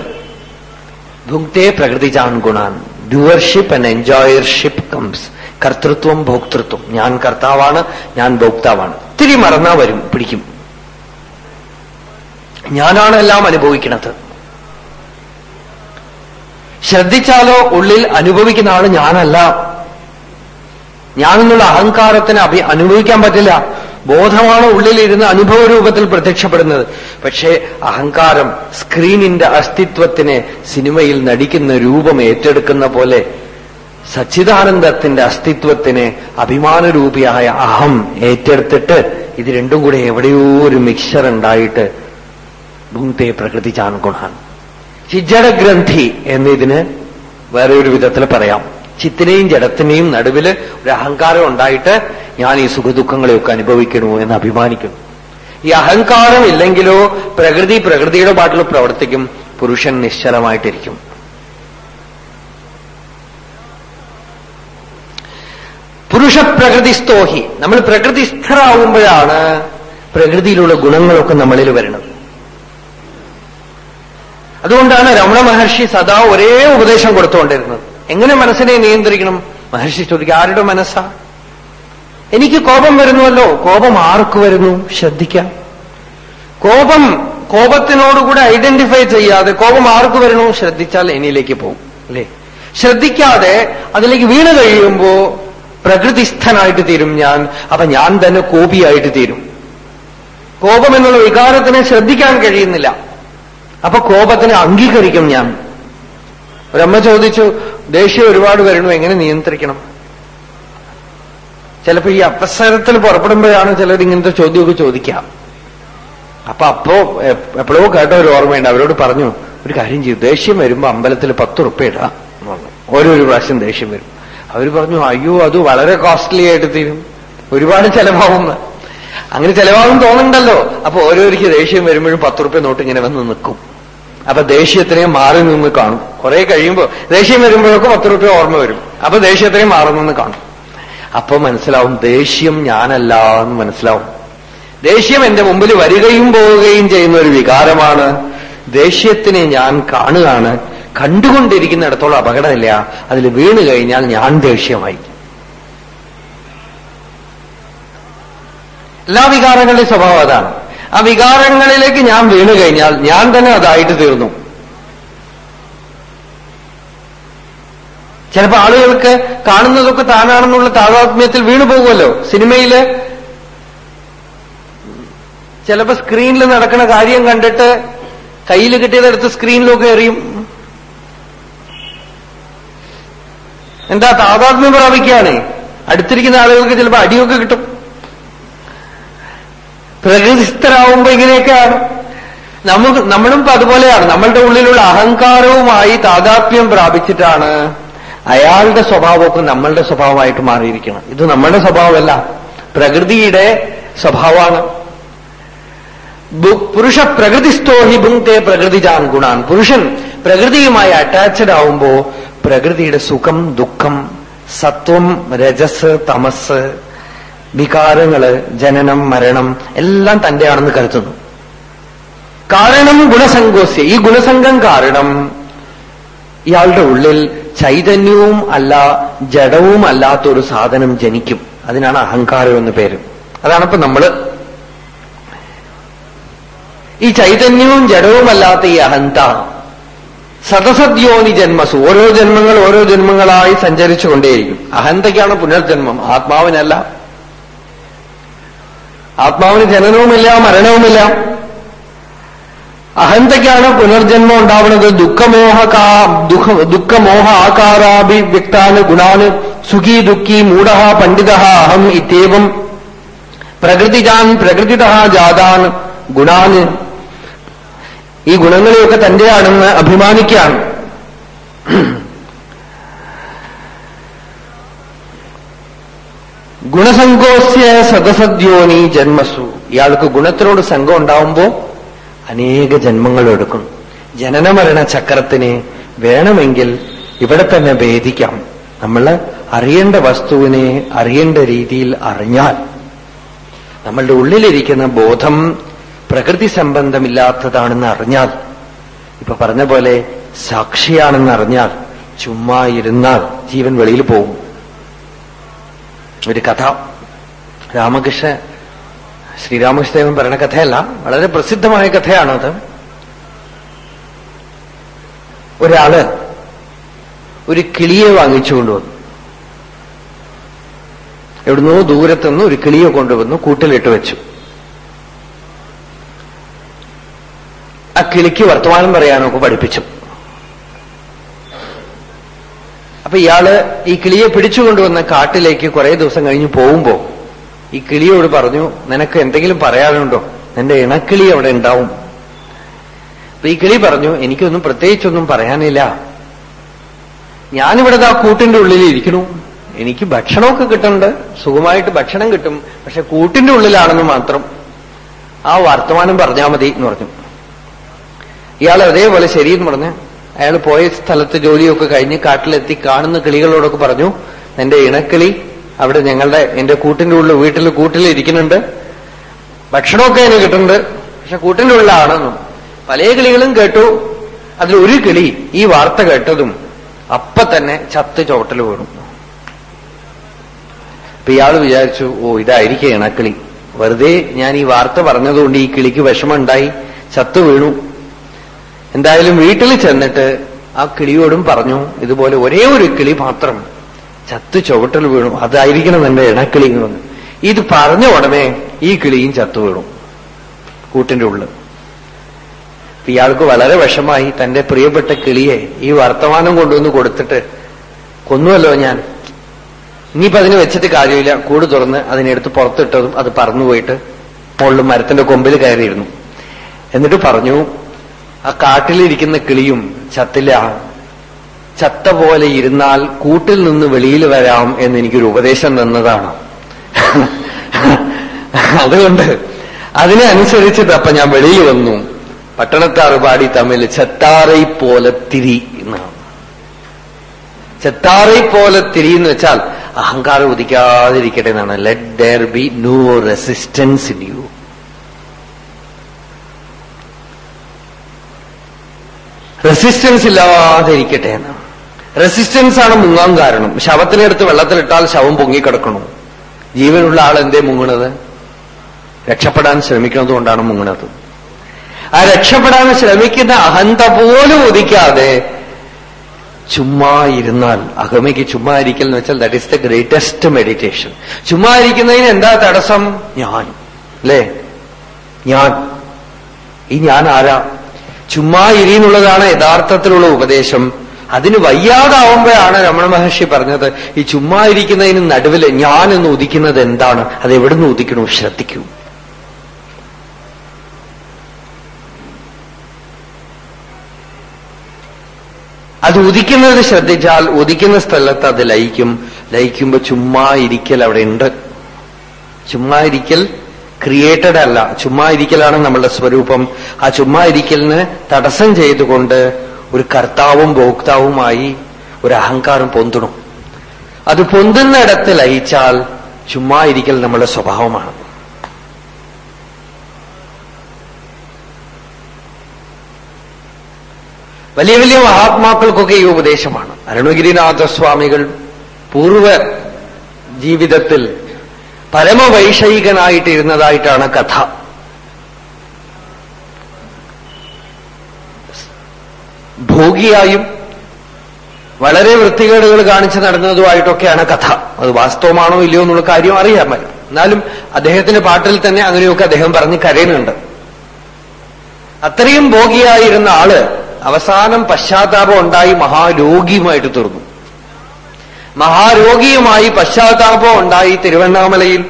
ഭുക്തേ പ്രകൃതിജാൻ ഗുണാൻ. ഡ്യൂവർഷിപ്പ് ആൻഡ് എൻജോയർഷിപ്പ് കംസ് കർത്തൃത്വം ഭോക്തൃത്വം. ഞാൻ കർത്താവാണ് ഞാൻ ഭോക്താവാണ്. ഇത്തിരി മറന്നാ വരും പിടിക്കും. ഞാനാണ് എല്ലാം അനുഭവിക്കുന്നത് ശ്രദ്ധിച്ചാലോ ഉള്ളിൽ അനുഭവിക്കുന്ന ആൾ ഞാനല്ല. ഞാനെന്നുള്ള അഹങ്കാരത്തിന് അഭി അനുഭവിക്കാൻ പറ്റില്ല. ബോധമാണ് ഉള്ളിലിരുന്ന് അനുഭവ രൂപത്തിൽ പ്രത്യക്ഷപ്പെടുന്നത്. പക്ഷേ അഹങ്കാരം സ്ക്രീനിന്റെ അസ്തിത്വത്തിനെ സിനിമയിൽ നടിക്കുന്ന രൂപം ഏറ്റെടുക്കുന്ന പോലെ സച്ചിദാനന്ദത്തിന്റെ അസ്തിത്വത്തിനെ അഭിമാനരൂപിയായ അഹം ഏറ്റെടുത്തിട്ട് ഇത് രണ്ടും കൂടെ എവിടെയോ ഒരു മിക്സർ ഉണ്ടായിട്ട് ഭൂത്തെ പ്രകൃതി ചാൻഗുണാണ് ചിജടഗ്രന്ഥി എന്നിതിന് വേറെ ഒരു വിധത്തിൽ പറയാം. ചിത്തിനെയും ജഡത്തിനെയും നടുവിൽ ഒരു അഹങ്കാരം ഉണ്ടായിട്ട് ഞാൻ ഈ സുഖദുഃഖങ്ങളെയൊക്കെ അനുഭവിക്കണു എന്ന് അഭിമാനിക്കുന്നു. ഈ അഹങ്കാരം ഇല്ലെങ്കിലോ പ്രകൃതി പ്രകൃതിയുടെ പാട്ടിൽ പ്രവർത്തിക്കും. പുരുഷൻ നിശ്ചലമായിട്ടിരിക്കും. പുരുഷ പ്രകൃതിസ്തോഹി നമ്മൾ പ്രകൃതിസ്ഥരാകുമ്പോഴാണ് പ്രകൃതിയിലുള്ള ഗുണങ്ങളൊക്കെ നമ്മളിൽ വരുന്നത് അതുകൊണ്ടാണ് രമണ മഹർഷി സദാ ഒരേ ഉപദേശം കൊടുത്തുകൊണ്ടിരുന്നത്. എങ്ങനെ മനസ്സിനെ നിയന്ത്രിക്കണം? മഹർഷി ചോദിക്കുക ആരുടെ മനസ്സാ? എനിക്ക് കോപം വരുന്നുവല്ലോ. കോപം ആർക്ക് വരുന്നു? ശ്രദ്ധിക്കാം. കോപം കോപത്തിനോടുകൂടെ ഐഡന്റിഫൈ ചെയ്യാതെ കോപം ആർക്ക് വരുന്നു? ശ്രദ്ധിച്ചാൽ എന്നിലേക്ക് പോകും. അല്ലേ? ശ്രദ്ധിക്കാതെ അതിലേക്ക് വീണ് കഴിയുമ്പോ പ്രകൃതിസ്ഥനായിട്ട് തീരും ഞാൻ. അപ്പൊ ഞാൻ തന്നെ കോപിയായിട്ട് തീരും. കോപം എന്നുള്ള വികാരത്തിനെ ശ്രദ്ധിക്കാൻ കഴിയുന്നില്ല. അപ്പൊ കോപത്തിനെ അംഗീകരിക്കും ഞാൻ. ഒരമ്മ ചോദിച്ചു ദേഷ്യം ഒരുപാട് വരണു എങ്ങനെ നിയന്ത്രിക്കണം? ചിലപ്പോ ഈ അപസരത്തിൽ പുറപ്പെടുമ്പോഴാണ് ചിലർ ഇങ്ങനത്തെ ചോദ്യമൊക്കെ ചോദിക്കാം അപ്പൊ അപ്പോ എപ്പോഴോ കേട്ട ഒരു ഓർമ്മയുണ്ട്. അവരോട് പറഞ്ഞു ഒരു കാര്യം ചെയ്തു ദേഷ്യം വരുമ്പോ അമ്പലത്തിൽ പത്ത് റുപ്യ ഇടാം. പറഞ്ഞു ഓരോരു പ്രാവശ്യം ദേഷ്യം വരും. അവർ പറഞ്ഞു അയ്യോ അത് വളരെ കോസ്റ്റ്ലി ആയിട്ട് തീരും. ഒരുപാട് ചെലവാകുന്ന അങ്ങനെ ചെലവാകും തോന്നുന്നുണ്ടല്ലോ. അപ്പൊ ഓരോരിക്കും ദേഷ്യം വരുമ്പോഴും പത്ത് റുപ്യ നോട്ട് ഇങ്ങനെ വന്ന് നിൽക്കും. അപ്പൊ ദേഷ്യത്തിനെ മാറി നിന്ന് കാണും. കുറെ കഴിയുമ്പോൾ ദേഷ്യം വരുമ്പോഴൊക്കെ പത്ത് റുപ്യ ഓർമ്മ വരും. അപ്പൊ ദേഷ്യത്തിനെ മാറി നിന്ന് കാണും. അപ്പൊ മനസ്സിലാവും ദേഷ്യം ഞാനല്ല എന്ന് മനസ്സിലാവും. ദേഷ്യം എന്റെ മുമ്പിൽ വരികയും പോവുകയും ചെയ്യുന്ന ഒരു വികാരമാണ്. ദേഷ്യത്തിനെ ഞാൻ കാണുകയാണ്. കണ്ടുകൊണ്ടിരിക്കുന്നിടത്തോളം അപകടമില്ല. അതിൽ വീണ് കഴിഞ്ഞാൽ ഞാൻ ദേഷ്യമായി. എല്ലാ വികാരങ്ങളുടെയും സ്വഭാവം അതാണ്. ആ വികാരങ്ങളിലേക്ക് ഞാൻ വീണു കഴിഞ്ഞാൽ ഞാൻ തന്നെ അതായിട്ട് തീർന്നു. ചിലപ്പോൾ ആളുകൾക്ക് കാണുന്നതൊക്കെ താനാണെന്നുള്ള താതാത്മ്യത്തിൽ വീണു പോകുമല്ലോ. സിനിമയിൽ ചിലപ്പോ സ്ക്രീനിൽ നടക്കുന്ന കാര്യം കണ്ടിട്ട് കയ്യിൽ കിട്ടിയതെടുത്ത് സ്ക്രീനിലൊക്കെ എറിയും. എന്താ താതാത്മ്യം പ്രാപിക്കുകയാണ്? അടുത്തിരിക്കുന്ന ആളുകൾക്ക് ചിലപ്പോൾ അടിയൊക്കെ കിട്ടും. പ്രകൃതിസ്ഥരാകുമ്പോ ഇങ്ങനെയൊക്കെയാണ്. നമുക്ക് നമ്മളും അതുപോലെയാണ്. നമ്മളുടെ ഉള്ളിലുള്ള അഹങ്കാരവുമായി താതാത്മ്യം പ്രാപിച്ചിട്ടാണ് അയാളുടെ സ്വഭാവമൊക്കെ നമ്മളുടെ സ്വഭാവമായിട്ട് മാറിയിരിക്കണം ഇത് നമ്മളുടെ സ്വഭാവമല്ല. പ്രകൃതിയുടെ സ്വഭാവമാണ്. പുരുഷ പ്രകൃതിസ്ഥോ ഹി ഭുങ്ക്തെ പ്രകൃതിജാൻ ഗുണാൻ. പുരുഷൻ പ്രകൃതിയുമായി അറ്റാച്ച്ഡ് ആവുമ്പോ പ്രകൃതിയുടെ സുഖം ദുഃഖം സത്വം രജസ് തമസ് വികാരങ്ങൾ ജനനം മരണം എല്ലാം തന്റെയാണെന്ന് കരുതുന്നു. കാരണം ഗുണസംഘോസ്യ ഈ ഗുണസംഘം കാരണം ഇയാളുടെ ഉള്ളിൽ ചൈതന്യവും അല്ല ജഡവും അല്ലാത്ത ഒരു സാധനം ജനിക്കും. അതിനാണ് അഹങ്കാരം എന്ന് പേര്. അതാണിപ്പോ നമ്മൾ ഈ ചൈതന്യവും ജഡവുമല്ലാത്ത ഈ അഹന്ത. സതസദ്യോനി ജന്മസു. ഓരോ ജന്മങ്ങൾ ഓരോ ജന്മങ്ങളായി സഞ്ചരിച്ചുകൊണ്ടേയിരിക്കും. അഹന്തയ്ക്കാണ് പുനർജന്മം. ആത്മാവിനല്ല. ആത്മാവിന് ജനനവുമില്ല മരണവുമില്ല. അഹന്തയ്ക്കാണ് പുനർജന്മം ഉണ്ടാവുന്നത്. ദുഃഖമോഹ ദുഃഖ ദുഃഖമോഹ ആകാരാഭിവ്യക്താന് ഗുണാന്. സുഖി ദുഃഖി മൂഢ പണ്ഡിത അഹം ഇത്യവം. പ്രകൃതിജാൻ പ്രകൃതിത ജാതാൻ ഗുണാന്. ഈ ഗുണങ്ങളെയൊക്കെ തന്റെയാണെന്ന് അഭിമാനിക്കുകയാണ്. ഗുണസംഘോസ്യ സദസദ്യോനി ജന്മസു. ഇയാൾക്ക് ഗുണത്തിനോട് സംഘം ഉണ്ടാവുമ്പോ അനേക ജന്മങ്ങൾ എടുക്കും. ജനനമരണ ചക്രത്തിന് വേണമെങ്കിൽ ഇവിടെ തന്നെ ഭേദിക്കാം. നമ്മൾ അറിയേണ്ട വസ്തുവിനെ അറിയേണ്ട രീതിയിൽ അറിഞ്ഞാൽ നമ്മളുടെ ഉള്ളിലിരിക്കുന്ന ബോധം പ്രകൃതി സംബന്ധമില്ലാത്തതാണെന്ന് അറിഞ്ഞാൽ ഇപ്പൊ പറഞ്ഞ പോലെ സാക്ഷിയാണെന്ന് അറിഞ്ഞാൽ ചുമ്മാ ഇരുന്നാൽ ജീവൻ വെളിയിൽ പോകും. ഒരു കഥ. രാമകൃഷ്ണ ശ്രീരാമകൃഷ്ണദേവൻ പറയുന്ന കഥയല്ല വളരെ പ്രസിദ്ധമായ കഥയാണത്. ഒരാൾ ഒരു കിളിയെ വാങ്ങിച്ചുകൊണ്ടുവന്നു എവിടുന്നോ ദൂരത്തുനിന്ന് ഒരു കിളിയെ കൊണ്ടുവന്നു കൂട്ടിലിട്ട് വെച്ചു. ആ കിളിക്ക് വർത്തമാനം പറയാനൊക്കെ പഠിപ്പിച്ചു. അപ്പൊ ഇയാൾ ഈ കിളിയെ പിടിച്ചുകൊണ്ടുവന്ന കാട്ടിലേക്ക് കുറെ ദിവസം കഴിഞ്ഞ് പോകുമ്പോ ഈ കിളിയോട് പറഞ്ഞു നിനക്ക് എന്തെങ്കിലും പറയാനുണ്ടോ? നിന്റെ ഇണക്കിളി അവിടെ ഉണ്ടാവും. അപ്പൊ ഈ കിളി പറഞ്ഞു എനിക്കൊന്നും പ്രത്യേകിച്ചൊന്നും പറയാനില്ല. ഞാനിവിടെ ആ കൂട്ടിന്റെ ഉള്ളിൽ ഇരിക്കണു എനിക്ക് ഭക്ഷണമൊക്കെ കിട്ടുന്നുണ്ട്. സുഖമായിട്ട് ഭക്ഷണം കിട്ടും. പക്ഷെ കൂട്ടിന്റെ ഉള്ളിലാണെന്ന് മാത്രം ആ വർത്തമാനം പറഞ്ഞാൽ മതി എന്ന് പറഞ്ഞു. ഇയാൾ അതേപോലെ ശരിയെന്ന് പറഞ്ഞ് അയാൾ പോയ സ്ഥലത്ത് ജോലിയൊക്കെ കഴിഞ്ഞ് കാട്ടിലെത്തി കാണുന്ന കിളികളോടൊക്കെ പറഞ്ഞു എന്റെ ഇണക്കിളി അവിടെ ഞങ്ങളുടെ എന്റെ കൂട്ടിന്റെ ഉള്ളിൽ വീട്ടിൽ കൂട്ടിലിരിക്കുന്നുണ്ട് ഭക്ഷണമൊക്കെ അതിന് കിട്ടുന്നുണ്ട്. പക്ഷെ കൂട്ടിന്റെ ഉള്ളിലാണെന്നും പല കിളികളും കേട്ടു. അതിൽ ഒരു കിളി ഈ വാർത്ത കേട്ടതും അപ്പൊ തന്നെ ചത്ത് ചോട്ടൽ വീണു. അപ്പൊ ഇയാൾ വിചാരിച്ചു ഓ ഇതായിരിക്കും ഇണക്കിളി. വെറുതെ ഞാൻ ഈ വാർത്ത പറഞ്ഞതുകൊണ്ട് ഈ കിളിക്ക് വിഷമമുണ്ടായി ചത്തു വീണു. എന്തായാലും വീട്ടിൽ ചെന്നിട്ട് ആ കിളിയോടും പറഞ്ഞു ഇതുപോലെ ഒരേ ഒരു കിളി മാത്രം ചത്ത് ചുവട്ടൽ വീണു. അതായിരിക്കണം എന്റെ ഇണക്കിളി എന്ന് പറഞ്ഞു. ഇത് പറഞ്ഞ ഉടനെ ഈ കിളിയും ചത്തു വീണു കൂട്ടിന്റെ ഉള്ളിൽ. ഇയാൾക്ക് വളരെ വിഷമായി തന്റെ പ്രിയപ്പെട്ട കിളിയെ ഈ വർത്തമാനം കൊണ്ടുവന്ന് കൊടുത്തിട്ട് കൊന്നുവല്ലോ ഞാൻ. ഇനിയിപ്പോ അതിന് വെച്ചിട്ട് കാര്യമില്ല. കൂട് തുറന്ന് അതിനെടുത്ത് പുറത്തിട്ടതും അത് പറന്നുപോയിട്ട് മുകളിൽ മരത്തിന്റെ കൊമ്പിൽ കയറിയിരുന്നു. എന്നിട്ട് പറഞ്ഞു ആ കാട്ടിലിരിക്കുന്ന കിളിയും ചത്തില്ല. ചത്ത പോലെ ഇരുന്നാൽ കൂട്ടിൽ നിന്ന് വെളിയിൽ വരാം എന്ന് എനിക്കൊരു ഉപദേശം തന്നതാണ്. അതുകൊണ്ട് അതിനെ അനുസരിച്ചിട്ട് അപ്പൊ ഞാൻ വെളിയിൽ വന്നു. പട്ടണത്താറ് പാടി തമ്മിൽ ചെത്താറൈ പോലെ തിരി എന്നാണ്. ചെത്താറൈ പോലെ തിരി എന്ന് വെച്ചാൽ അഹങ്കാരം ഉദിക്കാതിരിക്കട്ടെ എന്നാണ്. Let there be no resistance in you resistance ഇല്ലാതെ ഇരിക്കട്ടെ എന്ന് റെസിസ്റ്റൻസ് ആണ് മുങ്ങാൻ കാരണം. ശവത്തിനെടുത്ത് വെള്ളത്തിലിട്ടാൽ ശവം പൊങ്ങിക്കിടക്കണു. ജീവനുള്ള ആൾ എന്തേ മുങ്ങണത്? രക്ഷപ്പെടാൻ ശ്രമിക്കുന്നത് കൊണ്ടാണ് മുങ്ങണത്. ആ രക്ഷപ്പെടാൻ ശ്രമിക്കുന്ന അഹന്ത പോലും ഒതിക്കാതെ ചുമ്മാ ഇരുന്നാൽ അഹമയ്ക്ക് ചുമ്മാ ഇരിക്കൽ എന്ന് വെച്ചാൽ that is the greatest meditation ചുമ്മാ ഇരിക്കുന്നതിന് എന്താ തടസ്സം? ഞാൻ. അല്ലേ? ഞാൻ. ഈ ഞാൻ ആരാ? ചുമ്മാ ഇരിയെന്നുള്ളതാണ് യഥാർത്ഥത്തിലുള്ള ഉപദേശം. അതിന് വയ്യാതാവുമ്പോഴാണ് രമണ മഹർഷി പറഞ്ഞത് ഈ ചുമ്മാ ഇരിക്കുന്നതിന് നടുവിൽ ഞാൻ എന്ന് ഉദിക്കുന്നത് എന്താണ്? അത് എവിടുന്ന് ഉദിക്കണോ? ശ്രദ്ധിക്കൂ. അത് ഉദിക്കുന്നത് ശ്രദ്ധിച്ചാൽ ഉദിക്കുന്ന സ്ഥലത്ത് അത് ലയിക്കും. ലയിക്കുമ്പോ ചുമ്മാ ഇരിക്കൽ അവിടെ ഉണ്ട്. ചുമ്മാ ഇരിക്കൽ ക്രിയേറ്റഡ് അല്ല. ചുമ്മാ ഇരിക്കലാണ് നമ്മളുടെ സ്വരൂപം. ആ ചുമ്മാ ഇരിക്കലിന് തടസ്സം ചെയ്തുകൊണ്ട് ഒരു കർത്താവും ഭോക്താവുമായി ഒരു അഹങ്കാരം പൊന്തണം. അത് പൊന്തുന്നിടത്ത് ലയിച്ചാൽ ചുമ്മാ ഇരിക്കൽ നമ്മുടെ സ്വഭാവമാണ്. വലിയ വലിയ മഹാത്മാക്കൾക്കൊക്കെ ഈ ഉപദേശമാണ്. അരുണഗിരിനാഥസ്വാമികൾ പൂർവ ജീവിതത്തിൽ പരമവൈഷയികനായിട്ടിരുന്നതായിട്ടാണ് കഥ. ഭോഗിയായും വളരെ വൃത്തികേടുകൾ കാണിച്ച് നടന്നതുമായിട്ടൊക്കെയാണ് കഥ. അത് വാസ്തവമാണോ ഇല്ലയോ എന്നുള്ള കാര്യം അറിയാൻ പറ്റും. എന്നാലും അദ്ദേഹത്തിന്റെ പാട്ടിൽ തന്നെ അങ്ങനെയൊക്കെ അദ്ദേഹം പറഞ്ഞ് കരയുന്നുണ്ട്. അത്രയും ഭോഗിയായിരുന്ന ആൾ അവസാനം പശ്ചാത്താപം ഉണ്ടായി മഹാരോഗിയുമായിട്ട് തീർന്നു. മഹാരോഗിയുമായി പശ്ചാത്താപം ഉണ്ടായി തിരുവണ്ണാമലയിൽ.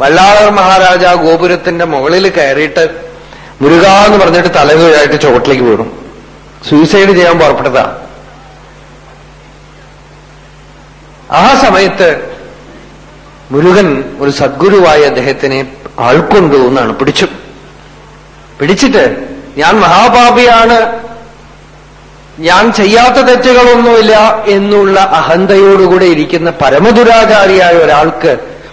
വല്ലാളർ മഹാരാജ ഗോപുരത്തിന്റെ മുകളിൽ കയറിയിട്ട് മുരുക എന്ന് പറഞ്ഞിട്ട് തലകീഴായിട്ട് ചുവട്ടിലേക്ക് വീണു. സൂയിസൈഡ് ചെയ്യാൻ പുറപ്പെട്ടതാ ആ സമയത്ത് മുരുകൻ ഒരു സദ്ഗുരുവായ അദ്ദേഹത്തിനെ ആൾക്കൊണ്ടു എന്നാണ് പിടിച്ചു പിടിച്ചിട്ട് ഞാൻ മഹാപാപിയാണ് ഞാൻ ചെയ്യാത്ത തെറ്റുകളൊന്നുമില്ല എന്നുള്ള അഹന്തയോടുകൂടെ ഇരിക്കുന്ന പരമദുരാചാരിയായ ഒരാൾക്ക്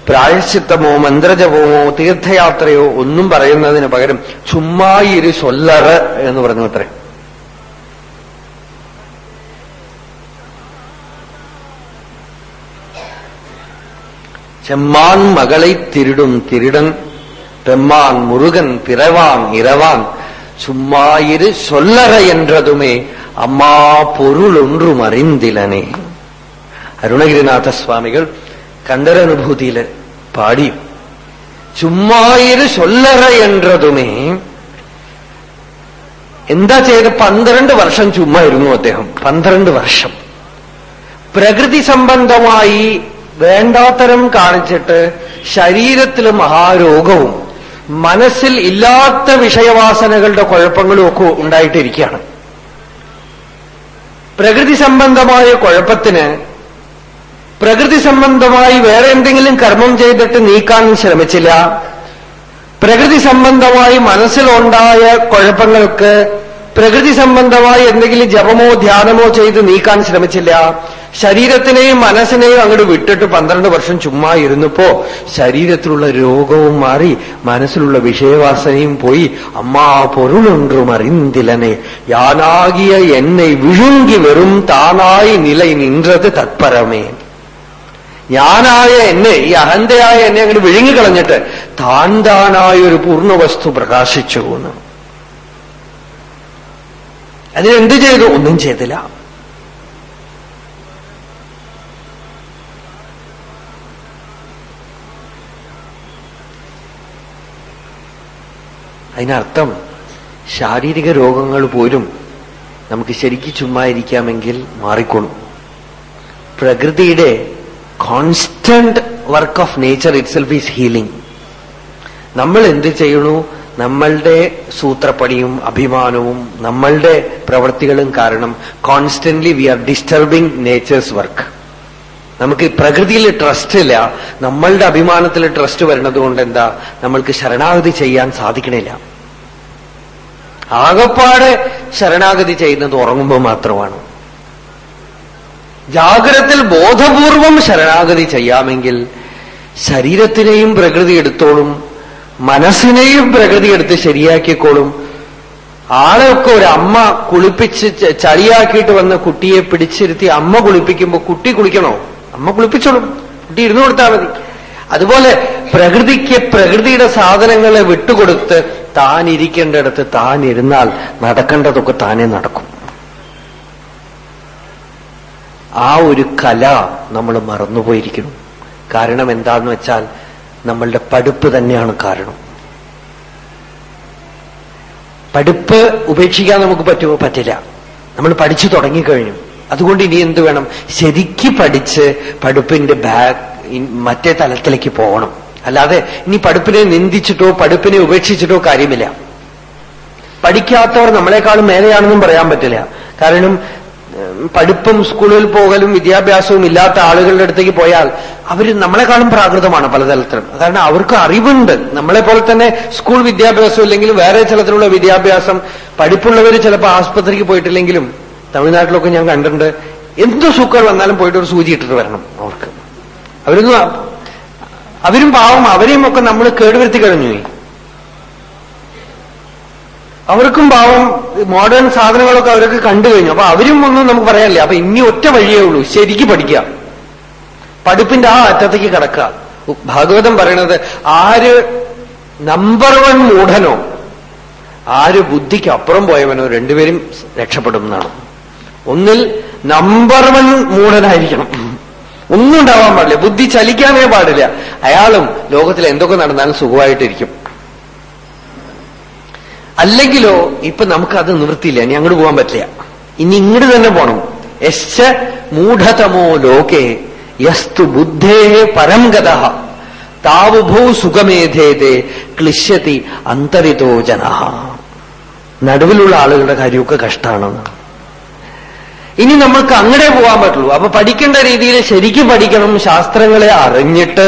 പ്രായശ്ചിത്തമോ മന്ത്രജപമോ തീർത്ഥയാത്രയോ ഒന്നും പറയുന്നതിന് പകരം ചുമ്മാ ഇരു സൊല്ലറ് എന്ന് പറഞ്ഞു അത്രേ ചെമ്മാൻ മകളെ തിരിടും തിരിടൻ பெம்மான் முருகன் பிறவான் இரவான் சும்மாயிரு சொல்லற என்றதுமே அம்மா பொருள் ஒன்றும் அறிந்திலனே അരുണഗിരിനാഥ സ്വാമികൾ കണ്ടരനുഭൂതിയില് പാടി ചുമ്മായിര് ചൊല്ലറ എന്നതുമേ എന്താ ചെയ്ത് പന്ത്രണ്ട് വർഷം ചുമ്മാ ഇരുന്നു അദ്ദേഹം പന്ത്രണ്ട് വർഷം പ്രകൃതി സംബന്ധമായി വേണ്ടാത്തരം കാണിച്ചിട്ട് ശരീരത്തിൽ മഹാരോഗവും മനസ്സിൽ ഇല്ലാത്ത വിഷയവാസനകളുടെ കുഴപ്പങ്ങളും ഒക്കെ ഉണ്ടായിട്ടിരിക്കുകയാണ് പ്രകൃതി സംബന്ധമായ കുഴപ്പത്തിന് പ്രകൃതി സംബന്ധമായി വേറെ എന്തെങ്കിലും കർമ്മം ചെയ്തിട്ട് നീക്കാൻ ശ്രമിച്ചില്ല. പ്രകൃതി സംബന്ധമായി മനസ്സിലുണ്ടായ കുഴപ്പങ്ങൾക്ക് പ്രകൃതി സംബന്ധമായി എന്തെങ്കിലും ജപമോ ധ്യാനമോ ചെയ്ത് നീക്കാൻ ശ്രമിച്ചില്ല. ശരീരത്തിനെയും മനസ്സിനെയും അങ്ങോട്ട് വിട്ടിട്ട് പന്ത്രണ്ട് വർഷം ചുമ്മാ ഇരുന്നപ്പോ ശരീരത്തിലുള്ള രോഗവും മാറി മനസ്സിലുള്ള വിഷയവാസനയും പോയി അമ്മാ പൊരുളുണ്ടു മറിന്തിലനെ. യാനാകിയ എന്നെ വിഴുങ്കി വെറും താനായി നില നിന്നത് തത്പരമേ. ഞാനായ എന്നെ ഈ അഹന്തയായ എന്നെ അങ്ങോട്ട് വിഴുങ്ങിക്കളഞ്ഞിട്ട് താൻ താനായ ഒരു പൂർണവസ്തു പ്രകാശിച്ചു പോകുന്നു അതിനെന്ത് ചെയ്തു? ഒന്നും ചെയ്തില്ല. അതിനർത്ഥം ശാരീരിക രോഗങ്ങൾ പോലും നമുക്ക് ശരിക്കും ചുമ്മാ ഇരിക്കാമെങ്കിൽ മാറിക്കോളും. പ്രകൃതിയുടെ constant work of nature itself is healing നമ്മൾ എന്ത് ചെയ്യണു? നമ്മളുടെ സൂത്രപ്പണിയും അഭിമാനവും നമ്മളുടെ പ്രവൃത്തികളും കാരണം constantly we are disturbing nature's work നമുക്ക് പ്രകൃതിയിൽ ട്രസ്റ്റ് ഇല്ല. നമ്മളുടെ അഭിമാനത്തിൽ ട്രസ്റ്റ് വരുന്നത് കൊണ്ട് എന്താ? നമ്മൾക്ക് ശരണാഗതി ചെയ്യാൻ സാധിക്കണില്ല. ആകപ്പാടെ ശരണാഗതി ചെയ്യുന്നത് ഉറങ്ങുമ്പോൾ മാത്രമാണ്. ജാഗ്രത്തിൽ ബോധപൂർവം ശരണാഗതി ചെയ്യാമെങ്കിൽ ശരീരത്തിനെയും പ്രകൃതി എടുത്തോളും. മനസ്സിനെയും പ്രകൃതി എടുത്ത് ശരിയാക്കിക്കോളും. ആളെയൊക്കെ ഒരു അമ്മ കുളിപ്പിച്ച് ചളിയാക്കിയിട്ട് വന്ന കുട്ടിയെ പിടിച്ചിരുത്തി അമ്മ കുളിപ്പിക്കുമ്പോ കുട്ടി കുളിക്കണോ? അമ്മ കുളിപ്പിച്ചോളും. കുട്ടി ഇരുന്നു കൊടുത്താൽ മതി. അതുപോലെ പ്രകൃതിക്ക് പ്രകൃതിയുടെ സാധനങ്ങളെ വിട്ടുകൊടുത്ത് താൻ ഇരിക്കേണ്ടിടത്ത് താൻ ഇരുന്നാൽ നടക്കേണ്ടതൊക്കെ താനേ നടക്കും. ആ ഒരു കല നമ്മൾ മറന്നുപോയിരിക്കുന്നു. കാരണം എന്താന്ന് വെച്ചാൽ നമ്മളുടെ പഠിപ്പ് തന്നെയാണ് കാരണം. പഠിപ്പ് ഉപേക്ഷിക്കാൻ നമുക്ക് പറ്റുമോ പറ്റില്ല. നമ്മൾ പഠിച്ചു തുടങ്ങിക്കഴിഞ്ഞു. അതുകൊണ്ട് ഇനി എന്ത് വേണം? ശരിക്ക് പഠിച്ച് പഠിപ്പിന്റെ ബാക്ക് മറ്റേ തലത്തിലേക്ക് പോകണം. അല്ലാതെ ഇനി പഠിപ്പിനെ നിന്ദിച്ചിട്ടോ പഠിപ്പിനെ ഉപേക്ഷിച്ചിട്ടോ കാര്യമില്ല. പഠിക്കാത്തവർ നമ്മളെക്കാളും മേലെയാണെന്നും പറയാൻ പറ്റില്ല. കാരണം പഠിപ്പും സ്കൂളിൽ പോകലും വിദ്യാഭ്യാസവും ഇല്ലാത്ത ആളുകളുടെ അടുത്തേക്ക് പോയാൽ അവർ നമ്മളെക്കാളും പ്രാകൃതമാണ് പലതരത്തിലും. കാരണം അവർക്ക് അറിവുണ്ട്. നമ്മളെ പോലെ തന്നെ സ്കൂൾ വിദ്യാഭ്യാസം ഇല്ലെങ്കിൽ വേറെ ചിലത്തിലുള്ള വിദ്യാഭ്യാസം പഠിപ്പുള്ളവർ ചിലപ്പോൾ ആസ്പത്രിക്ക് പോയിട്ടില്ലെങ്കിലും തമിഴ്നാട്ടിലൊക്കെ ഞാൻ കണ്ടിട്ടുണ്ട്. എന്ത് സുഖം വന്നാലും പോയിട്ട് ഒരു സൂചി ഇട്ടിട്ട് വരണം അവർക്ക്. അവരൊന്നും അവരും പാവം അവരെയും ഒക്കെ നമ്മൾ കേടുവരുത്തി കഴിഞ്ഞു അവർക്കും പാവം മോഡേൺ സാധനങ്ങളൊക്കെ അവരൊക്കെ കണ്ടു കഴിഞ്ഞു. അപ്പൊ അവരും ഒന്നും നമുക്ക് പറയാനില്ല. അപ്പൊ ഇനി ഒറ്റ വഴിയേ ഉള്ളൂ. ശരിക്ക് പഠിക്കുക. പഠിപ്പിന്റെ ആ അറ്റത്തേക്ക് കിടക്കുക. ഭാഗവതം പറയണത് ആര് നമ്പർ വൺ മൂഢനോ ആര് ബുദ്ധിക്ക് അപ്പുറം പോയവനോ രണ്ടുപേരും രക്ഷപ്പെടും എന്നാണ്. ഒന്നിൽ നമ്പർ വൺ മൂഢനായിരിക്കണം. ഒന്നും ഉണ്ടാവാൻ പാടില്ല. ബുദ്ധി ചലിക്കാനേ പാടില്ല. അയാളും ലോകത്തിൽ എന്തൊക്കെ നടന്നാലും സുഖമായിട്ടിരിക്കും. അല്ലെങ്കിലോ ഇപ്പൊ നമുക്കത് നിവൃത്തിയില്ല ഇനി അങ്ങോട്ട് പോകാൻ പറ്റില്ല. ഇനി ഇങ്ങോട്ട് തന്നെ പോണം. യശ്ച മൂഢതമോ ലോകേ യസ്തു ബുദ്ധേ പരം ഗത താവുഭൂ സുഖമേധേതേ ക്ലിശ്യതി അന്തരിതോ ജന. നടുവിലുള്ള ആളുകളുടെ കാര്യമൊക്കെ കഷ്ടമാണെന്ന് ഇനി നമ്മൾക്ക് അങ്ങനെ പോകാൻ പറ്റുള്ളൂ. അപ്പൊ പഠിക്കേണ്ട രീതിയിൽ ശരിക്കും പഠിക്കണം ശാസ്ത്രങ്ങളെ അറിഞ്ഞിട്ട്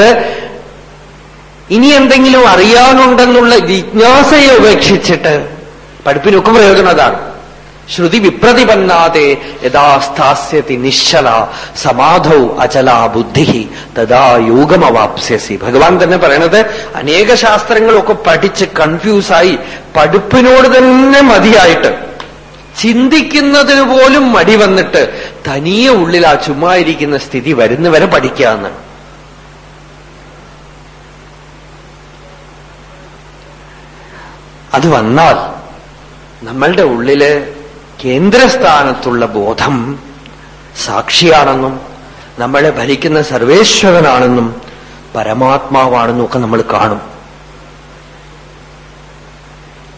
ഇനി എന്തെങ്കിലും അറിയാനുണ്ടെന്നുള്ള ജിജ്ഞാസയെ ഉപേക്ഷിച്ചിട്ട് പഠിപ്പിനൊക്കെ പ്രയോജനം അതാണ്. ശ്രുതി വിപ്രതിപന്നാതെ യഥാ സ്ഥാസ്യതി നിശ്ചല സമാധൗ അചല ബുദ്ധി തഥാ യോഗമവാപ്സ്യസി. ഭഗവാൻ തന്നെ പറയണത് അനേക ശാസ്ത്രങ്ങളൊക്കെ പഠിച്ച് കൺഫ്യൂസായി പഠിപ്പിനോട് തന്നെ മതിയായിട്ട് ചിന്തിക്കുന്നതിന് പോലും മടി വന്നിട്ട് തനിയെ ഉള്ളിൽ ആ ചുമ്മാ ഇരിക്കുന്ന സ്ഥിതി വരുന്നവരെ പഠിക്കുക എന്നാണ് അത് വന്നാൽ നമ്മളുടെ ഉള്ളിൽ കേന്ദ്രസ്ഥാനത്തുള്ള ബോധം സാക്ഷിയാണെന്നും നമ്മളെ ഭരിക്കുന്ന സർവേശ്വരനാണെന്നും പരമാത്മാവാണെന്നും ഒക്കെ നമ്മൾ കാണും.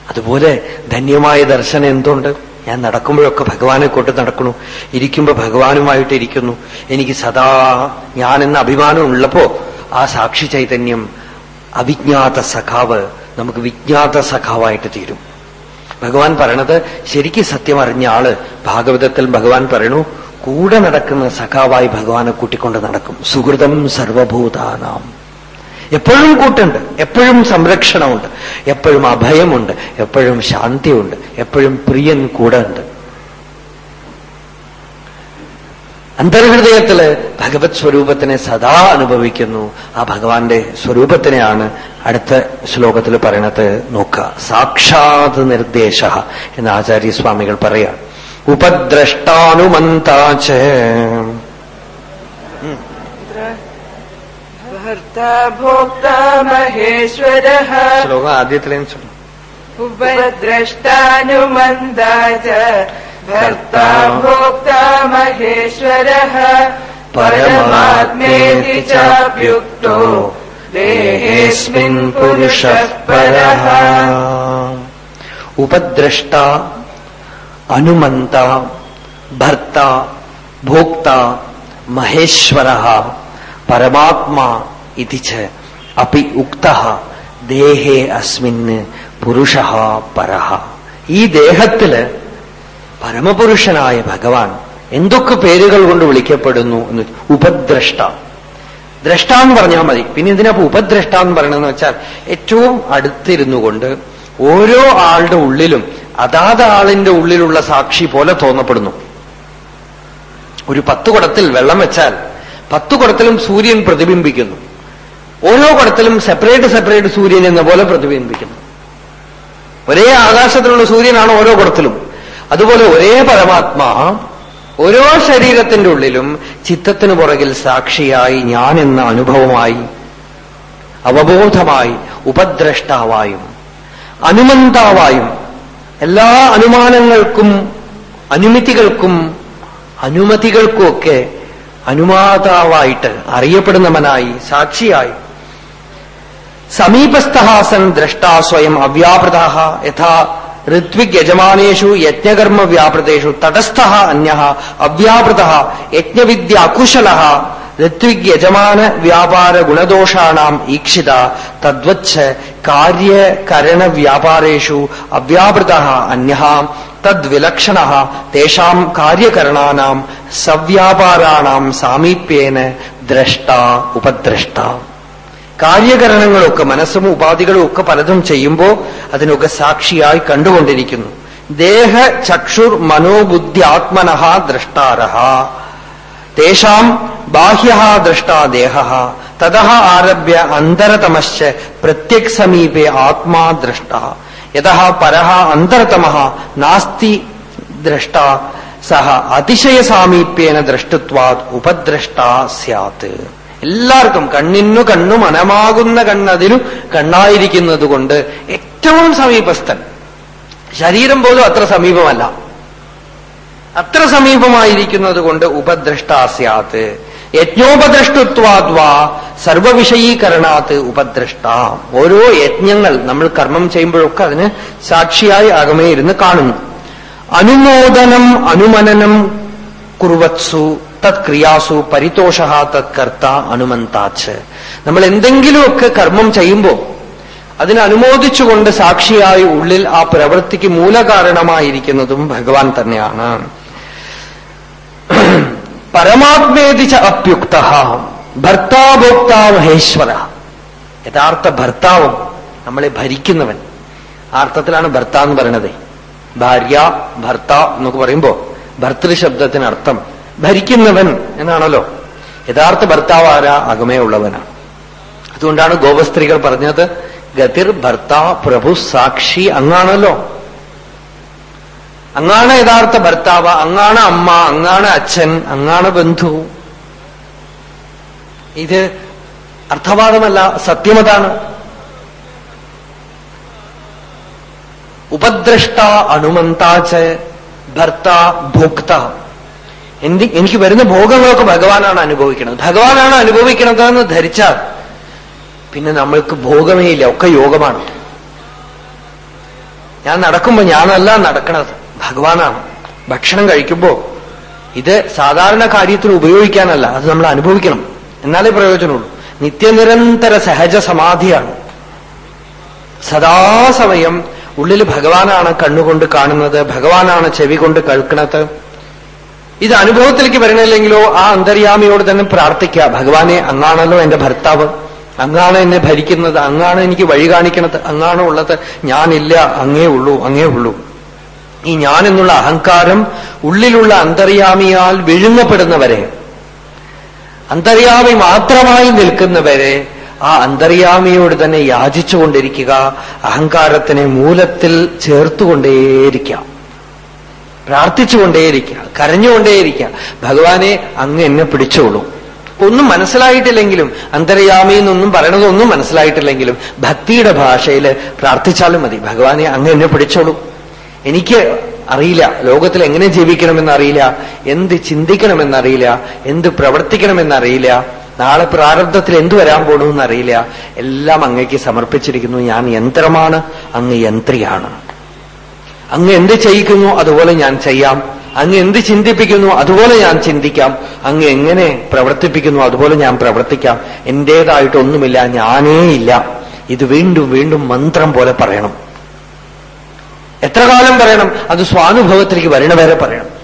അതുപോലെ ധന്യമായ ദർശനം എന്തുണ്ട്? ഞാൻ നടക്കുമ്പോഴൊക്കെ ഭഗവാനെ കൊണ്ട് നടക്കണു ഇരിക്കുമ്പോൾ ഭഗവാനുമായിട്ട് ഇരിക്കുന്നു. എനിക്ക് സദാ ഞാനെന്ന അഭിമാനം ഉള്ളപ്പോ ആ സാക്ഷി ചൈതന്യം അവിജ്ഞാത സഖാവ് നമുക്ക് വിജ്ഞാത സഖാവായിട്ട് തീരും. ഭഗവാൻ പറയണത് ശരിക്കും സത്യം അറിഞ്ഞ ആൾ ഭാഗവതത്തിൽ ഭഗവാൻ പറയണു കൂടെ നടക്കുന്ന സഖാവായി ഭഗവാനെ കൂട്ടിക്കൊണ്ട് നടക്കും. സുഹൃതം സർവഭൂതാനാം. എപ്പോഴും കൂട്ടുണ്ട് എപ്പോഴും സംരക്ഷണമുണ്ട് എപ്പോഴും അഭയമുണ്ട് എപ്പോഴും ശാന്തിയുണ്ട് എപ്പോഴും പ്രിയൻ കൂടെ ഉണ്ട്. അന്തർഹൃദയത്തിൽ ഭഗവത് സ്വരൂപത്തിനെ സദാ അനുഭവിക്കുന്നു. ആ ഭഗവാന്റെ സ്വരൂപത്തിനെയാണ് അടുത്ത ശ്ലോകത്തിൽ പറയണത് നോക്കുക. സാക്ഷാത് നിർദ്ദേശ എന്ന് ആചാര്യസ്വാമികൾ പറയാം. ഉപദ്രഷ്ടാനുമന്താച്ച് ശ്ലോകം ആദ്യത്തിലേ ചൊല്ലും. ഉപദ്രഷ്ടാനുമന്താ ച ഭർത്താ ഭോക്താ മഹേശ്വരः പരമാത്മേതി ചാപ്യുക്തോ ദേഹേസ്മിൻ പുരുഷഃ പരः ഉപദ്രഷ്ട അനുമന്ത ഭർത്ത ഭോക്ത മഹേശ്വര പരമാത്മാ ഇതി ച അപ്പി ഉക്ത ദേഹേ അസ്മിന് പുരുഷ പരഹ ഈ ദേഹത്തിൽ പരമപുരുഷനായ ഭഗവാൻ എന്തൊക്കെ പേരുകൾ കൊണ്ട് വിളിക്കപ്പെടുന്നു എന്ന് ഉപദ്രഷ്ട. ദ്രഷ്ട എന്ന് പറഞ്ഞാൽ മതി. പിന്നെ ഇതിനപ്പോ ഉപദ്രഷ്ട എന്ന് പറയണമെന്ന് വെച്ചാൽ ഏറ്റവും അടുത്തിരുന്നു കൊണ്ട് ഓരോ ആളുടെ ഉള്ളിലും അതാത് ആളിന്റെ ഉള്ളിലുള്ള സാക്ഷി പോലെ തോന്നപ്പെടുന്നു. ഒരു പത്ത് കുടത്തിൽ വെള്ളം വെച്ചാൽ പത്ത് കുടത്തിലും സൂര്യൻ പ്രതിബിംബിക്കുന്നു. ഓരോ കുടത്തിലും സെപ്പറേറ്റ് സെപ്പറേറ്റ് സൂര്യൻ എന്ന പോലെ പ്രതിബിംബിക്കുന്നു. ഒരേ ആകാശത്തിലുള്ള സൂര്യനാണ് ഓരോ കുടത്തിലും. അതുപോലെ ഒരേ പരമാത്മാ ഓരോ ശരീരത്തിന്റെ ഉള്ളിലും ചിത്തത്തിനു പുറകിൽ സാക്ഷിയായി ഞാൻ എന്ന അനുഭവമായി അവബോധമായി ഉപദ്രഷ്ടാവായും അനുമന്താവായും എല്ലാ അനുമാനങ്ങൾക്കും അനുമിതികൾക്കും അനുമതികൾക്കുമൊക്കെ അനുമാതാവായിട്ട് അറിയപ്പെടുന്നവനായി സാക്ഷിയായി. സമീപസ്ഥഹാസൻ ദ്രഷ്ടാ സ്വയം അവ്യാപൃത യഥാ ऋत्विक यजमानेषु यज्ञकर्म व्यापृतेषु तटस्थः अन्यः अव्यापृतः यज्ञविद्या अकुशलः ऋत्विक यजमान व्यापार गुणदोषाणाम ईक्षिता, तद्वच्छ कार्य करण व्यापारेषु अव्यापृतः अन्यः। तद्विलक्षणः, तेषाम् कार्यकरणानाम्, सव्यापाराणाम् सामीप्येन द्रष्टा, उपद्रष्टा। കാര്യകരണങ്ങളൊക്കെ മനസ്സും ഉപാധികളും ഒക്കെ പലതും ചെയ്യുമ്പോൾ അതിനൊക്കെ സാക്ഷിയായി കണ്ടുകൊണ്ടിരിക്കുന്നു. ദേഹ ചക്ഷുർ മനോബുദ്ധി ആത്മനഹ ദ്രഷ്ടാരഹ തേഷാം ബാഹ്യ ദ്രഷ്ടാ ദേഹ തത ആരഭ്യ അന്തരതമശ്ച പ്രത്യക് സമീപേ ആത്മാ ദ്രഷ്ട യഥ പരഹ അന്തരതമ നാസ്തി ദ്രഷ്ട സഹ അതിശയ സാമീപ്യേന ദ്രഷ്ടത്വാത് ഉപദ്രഷ്ട സ്യാത്. എല്ലാവർക്കും കണ്ണിനു കണ്ണു മനമാകുന്ന കണ്ണതിനു കണ്ണായിരിക്കുന്നത് കൊണ്ട് ഏറ്റവും സമീപസ്ഥൻ. ശരീരം പോലും അത്ര സമീപമല്ല. അത്ര സമീപമായിരിക്കുന്നത് കൊണ്ട് ഉപദ്രഷ്ടാസ്യാത്ത് യജ്ഞോപദ്രഷ്ടുത്വാദ്വാ സർവവിഷയീകരണാത്ത് ഉപദ്രഷ്ട. ഓരോ യജ്ഞങ്ങൾ നമ്മൾ കർമ്മം ചെയ്യുമ്പോഴൊക്കെ അതിന് സാക്ഷിയായി അകമേ ഇരുന്ന് കാണുന്നു. അനുമോദനം അനുമനനം കുറുവത്സു തത് ക്രിയാസു പരിതോഷ തത് കർത്ത അനുമന്താച്ച് നമ്മൾ എന്തെങ്കിലുമൊക്കെ കർമ്മം ചെയ്യുമ്പോൾ അതിനെ അനുമോദിച്ചുകൊണ്ട് സാക്ഷിയായി ഉള്ളിൽ ആ പ്രവൃത്തിക്ക് മൂലകാരണമായിരിക്കുന്നതും ഭഗവാൻ തന്നെയാണ്. പരമാത്മേതി അപ്യുക്ത ഭർത്താഭോക്താ മഹേശ്വര. യഥാർത്ഥ ഭർത്താവും നമ്മളെ ഭരിക്കുന്നവൻ. ആ അർത്ഥത്തിലാണ് എന്ന് പറയണത്. ഭാര്യ ഭർത്താവ് എന്നൊക്കെ പറയുമ്പോ ഭർത്തൃ ശബ്ദത്തിന് അർത്ഥം ഭരിക്കുന്നവൻ എന്നാണല്ലോ. യഥാർത്ഥ ഭർത്താവ് ആരാ അകമേ ഉള്ളവനാണ് അതുകൊണ്ടാണ് ഗോപസ്ത്രീകൾ പറഞ്ഞത് ഗതിർ ഭർത്ത പ്രഭു സാക്ഷി അങ്ങാണല്ലോ. അങ്ങാണ് യഥാർത്ഥ ഭർത്താവ് അങ്ങാണ് അമ്മ അങ്ങാണ് അച്ഛൻ അങ്ങാണ് ബന്ധു. ഇത് അർത്ഥവാദമല്ല സത്യമതാണ്. ഉപദ്രഷ്ട അനുമന്താച്ച് ഭർത്ത ഭോക്ത. എന്തി എനിക്ക് വരുന്ന ഭോഗങ്ങളൊക്കെ ഭഗവാനാണ് അനുഭവിക്കുന്നത് ഭഗവാനാണ് അനുഭവിക്കണതെന്ന് ധരിച്ചാൽ പിന്നെ നമ്മൾക്ക് ഭോഗമേ ഇല്ല ഒക്കെ യോഗമാണ്. ഞാൻ നടക്കുമ്പോ ഞാനല്ല നടക്കണത് ഭഗവാനാണ്. ഭക്ഷണം കഴിക്കുമ്പോ ഇത് സാധാരണ കാര്യത്തിന് ഉപയോഗിക്കാനല്ല അത് നമ്മൾ അനുഭവിക്കണം. എന്നാലേ പ്രയോജനമുള്ളൂ. നിത്യനിരന്തര സഹജ സമാധിയാണ് സദാസമയം ഉള്ളിൽ ഭഗവാനാണ് കണ്ണുകൊണ്ട് കാണുന്നത് ഭഗവാനാണ് ചെവി കൊണ്ട് കേൾക്കുന്നത് ഇത് അനുഭവത്തിലേക്ക് വരണില്ലെങ്കിലോ ആ അന്തര്യാമിയോട് തന്നെ പ്രാർത്ഥിക്കുക. ഭഗവാനെ അങ്ങാണല്ലോ എന്റെ ഭർത്താവ്. അങ്ങാണ് എന്നെ ഭരിക്കുന്നത്. അങ്ങാണ് എനിക്ക് വഴി കാണിക്കുന്നത് അങ്ങാണ് ഉള്ളത്. ഞാനില്ല. അങ്ങേ ഉള്ളൂ. അങ്ങേ ഉള്ളൂ. ഈ ഞാൻ എന്നുള്ള അഹങ്കാരം ഉള്ളിലുള്ള അന്തര്യാമിയാൽ വിഴുങ്ങപ്പെടുന്നവരെ അന്തര്യാമി മാത്രമായി നിൽക്കുന്നവരെ ആ അന്തര്യാമിയോട് തന്നെ യാചിച്ചുകൊണ്ടിരിക്കുക അഹങ്കാരത്തിനെ മൂലത്തിൽ ചേർത്തുകൊണ്ടേയിരിക്കുക. പ്രാർത്ഥിച്ചുകൊണ്ടേയിരിക്കുക കരഞ്ഞുകൊണ്ടേയിരിക്കുക. ഭഗവാനെ അങ്ങ് എന്നെ പിടിച്ചോളൂ. ഒന്നും മനസ്സിലായിട്ടില്ലെങ്കിലും അന്തര്യാമി എന്നൊന്നും പറയണതൊന്നും മനസ്സിലായിട്ടില്ലെങ്കിലും ഭക്തിയുടെ ഭാഷയിൽ പ്രാർത്ഥിച്ചാലും മതി. ഭഗവാനെ അങ്ങ് എന്നെ പിടിച്ചോളൂ. എനിക്ക് അറിയില്ല ലോകത്തിൽ എങ്ങനെ ജീവിക്കണമെന്നറിയില്ല എന്ത് ചിന്തിക്കണമെന്നറിയില്ല എന്ത് പ്രവർത്തിക്കണമെന്നറിയില്ല. നാളെ പ്രാരബ്ധത്തിൽ എന്തു വരാൻ പോകണമെന്നറിയില്ല എല്ലാം അങ്ങേക്ക് സമർപ്പിച്ചിരിക്കുന്നു. ഞാൻ യന്ത്രമാണ്. അങ്ങ് യന്ത്രിയാണ്. അങ്ങ് എന്ത് ചെയ്യിക്കുന്നു അതുപോലെ ഞാൻ ചെയ്യാം. അങ്ങ് എന്ത് ചിന്തിപ്പിക്കുന്നു അതുപോലെ ഞാൻ ചിന്തിക്കാം. അങ്ങ് എങ്ങനെ പ്രവർത്തിപ്പിക്കുന്നു അതുപോലെ ഞാൻ പ്രവർത്തിക്കാം. എന്റേതായിട്ടൊന്നുമില്ല ഞാനേ ഇല്ല ഇത് വീണ്ടും വീണ്ടും മന്ത്രം പോലെ പറയണം. എത്ര കാലം പറയണം? അത് സ്വാനുഭവത്തിലേക്ക് വരണവരെ പറയണം.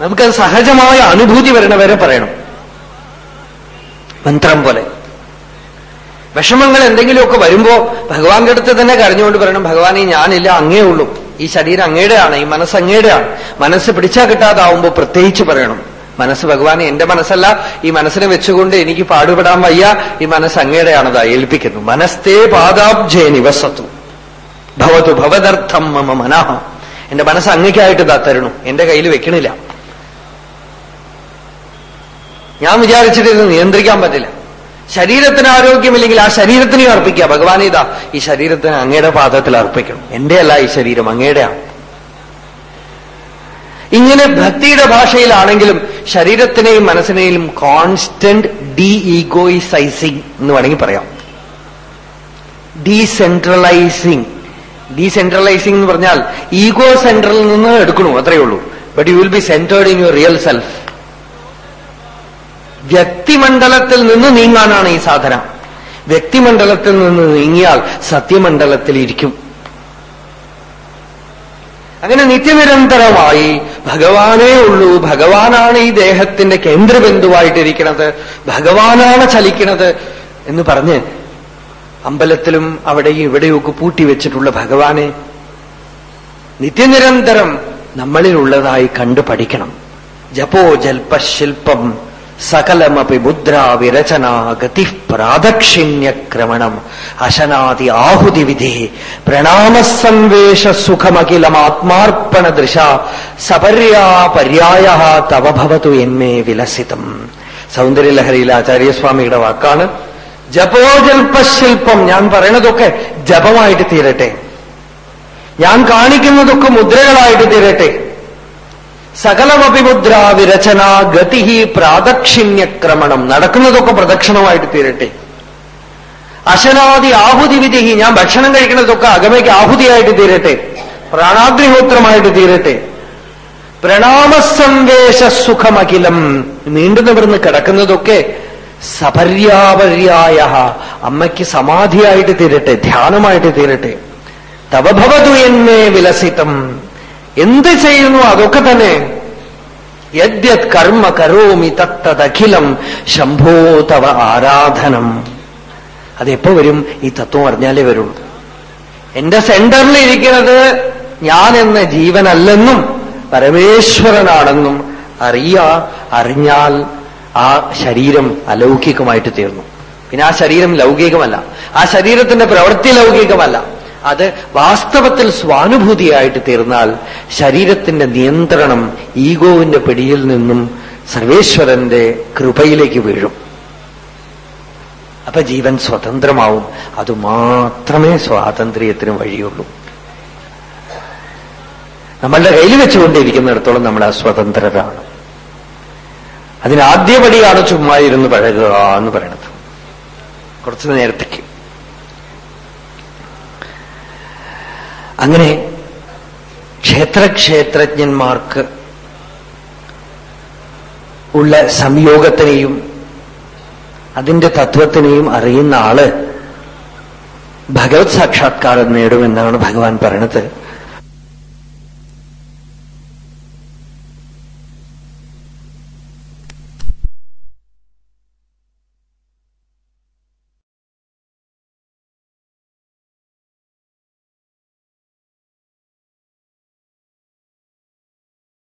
നമുക്കത് സഹജമായ അനുഭൂതി വരണവരെ പറയണം. മന്ത്രം പോലെ. വിഷമങ്ങൾ എന്തെങ്കിലുമൊക്കെ വരുമ്പോ ഭഗവാന്റെ അടുത്ത് തന്നെ കരഞ്ഞുകൊണ്ട് പറയണം ഭഗവാനെ ഞാനില്ല അങ്ങേ ഉള്ളൂ. ഈ ശരീരം അങ്ങയുടെയാണ് ഈ മനസ്സ് അങ്ങയുടെയാണ് മനസ്സ് പിടിച്ചാൽ കിട്ടാതാവുമ്പോ പ്രത്യേകിച്ച് പറയണം. മനസ്സ് ഭഗവാനെ എന്റെ മനസ്സല്ല ഈ മനസ്സിനെ വെച്ചുകൊണ്ട് എനിക്ക് പാടുപെടാൻ വയ്യ ഈ മനസ്സ് അങ്ങയുടെയാണതാ ഏൽപ്പിക്കുന്നു. മനസ്തേ പാദാബ്ജേ നിവസത്തു ഭവതു ഭവതർത്ഥം മമ മനഃ. എന്റെ മനസ്സ് അങ്ങയ്ക്കായിട്ട് ഇതാ തരണു എന്റെ കയ്യിൽ വെക്കണില്ല. ഞാൻ വിചാരിച്ചിട്ട് ഇത് നിയന്ത്രിക്കാൻ പറ്റില്ല. ശരീരത്തിന് ആരോഗ്യമില്ലെങ്കിൽ ആ ശരീരത്തിനെ അർപ്പിക്കുക. ഭഗവാൻ ഇതാ ഈ ശരീരത്തിന് അങ്ങയുടെ പാദത്തിൽ അർപ്പിക്കണം. എന്റെ അല്ല ഈ ശരീരം അങ്ങയുടെയാണ്. ഇങ്ങനെ ഭക്തിയുടെ ഭാഷയിലാണെങ്കിലും ശരീരത്തിനെയും മനസ്സിനെയും കോൺസ്റ്റന്റ് ഡി എന്ന് വേണമെങ്കിൽ പറയാം. ഡീസെൻട്രലൈസിങ് ഡീസെൻട്രലൈസിംഗ് എന്ന് പറഞ്ഞാൽ ഈഗോ സെൻട്രലിൽ നിന്ന് എടുക്കണു അത്രയേ ഉള്ളൂ. But you will be centred in your real self വ്യക്തിമണ്ഡലത്തിൽ നിന്ന് നീങ്ങാനാണ് ഈ സാധന. വ്യക്തിമണ്ഡലത്തിൽ നിന്ന് നീങ്ങിയാൽ സത്യമണ്ഡലത്തിൽ ഇരിക്കും. അങ്ങനെ നിത്യനിരന്തരമായി ഭഗവാനേ ഉള്ളൂ. ഭഗവാനാണ് ഈ ദേഹത്തിന്റെ കേന്ദ്രബിന്ദുവായിട്ടിരിക്കുന്നത്. ഭഗവാനാണ് ചലിക്കുന്നത് എന്ന് പറഞ്ഞ് അമ്പലത്തിലും അവിടെയും ഇവിടെയൊക്കെ പൂട്ടിവെച്ചിട്ടുള്ള ഭഗവാനെ നിത്യനിരന്തരം നമ്മളിലുള്ളതായി കണ്ടു പഠിക്കണം ജപോ ജൽപശില്പം സകലമപി മുദ്രാ വിരചന ഗതി പ്രാദക്ഷിണ്യക്രമണം അശനാതി ആഹുതി വിധി പ്രണാമസംവേശ സുഖമഖിലമാത്മാർപ്പണ ദൃശ സപര്യാ പര്യായ തവ ഭവതു എന്മേ വിലസിതം. സൗന്ദര്യലഹരിയിൽ ആചാര്യസ്വാമിയുടെ വാക്കാണ് ജപോജൽപശില്പം ഞാൻ പറയണതൊക്കെ ജപമായിട്ട് തീരട്ടെ. ഞാൻ കാണിക്കുന്നതൊക്കെ മുദ്രകളായിട്ട് തീരട്ടെ. സകലമപി മുദ്ര വിരചന ഗതി പ്രാദക്ഷിണ്യക്രമണം. നടക്കുന്നതൊക്കെ പ്രദക്ഷിണമായിട്ട് തീരട്ടെ. അശനാദി ആഹുതി വിധി ഞാൻ ഭക്ഷണം കഴിക്കുന്നതൊക്കെ അകമയ്ക്ക് ആഹുതിയായിട്ട് തീരട്ടെ. പ്രാണാഗ്നിഹോത്രമായിട്ട് തീരട്ടെ. പ്രണാമസന്ദേശ സുഖമഖിലം നീണ്ടു നിവർന്ന് കിടക്കുന്നതൊക്കെ സപര്യാപര്യായ അമ്മയ്ക്ക് സമാധിയായിട്ട് തീരട്ടെ ധ്യാനമായിട്ട് തീരട്ടെ. തവഭവതു എന്നെ വിലസിതം. എന്ത് ചെയ്യുന്നു അതൊക്കെ തന്നെ. യദ്യത് കർമ്മ കരോമി തത്തതഖിലം ശംഭോ തവ ആരാധനം. അതെപ്പോ വരും? ഈ തത്വം അറിഞ്ഞാലേ വരുള്ളൂ. എന്റെ സെന്ററിൽ ഇരിക്കുന്നത് ഞാൻ എന്ന ജീവനല്ലെന്നും പരമേശ്വരനാണെന്നും അറിയാ അറിഞ്ഞാൽ ആ ശരീരം അലൗകികമായിട്ട് തീർന്നു. പിന്നെ ആ ശരീരം ലൗകികമല്ല. ആ ശരീരത്തിന്റെ പ്രവൃത്തി ലൗകികമല്ല. അത് വാസ്തവത്തിൽ സ്വാനുഭൂതിയായിട്ട് തീർന്നാൽ ശരീരത്തിന്റെ നിയന്ത്രണം ഈഗോവിന്റെ പിടിയിൽ നിന്നും സർവേശ്വരന്റെ കൃപയിലേക്ക് വീഴും. അപ്പൊ ജീവൻ സ്വതന്ത്രമാവും. അതുമാത്രമേ സ്വാതന്ത്ര്യത്തിന് വഴിയുള്ളൂ. നമ്മളുടെ കയ്യിൽ വെച്ചുകൊണ്ടിരിക്കുന്നിടത്തോളം നമ്മൾ അസ്വതന്ത്രരാണ് അതിനാദ്യപടിയാണ് ചുമ്മാ ഇരുന്ന് പഴകുക എന്ന് പറയണത് കുറച്ചു നേരത്തേക്ക്. അങ്ങനെ ക്ഷേത്രക്ഷേത്രജ്ഞന്മാർക്ക് ഉള്ള സംയോഗത്തിനെയും അതിന്റെ തത്വത്തിനെയും അറിയുന്ന ആൾ ഭഗവത് സാക്ഷാത്കാരം നേടുമെന്നാണ് ഭഗവാൻ പറയണത്.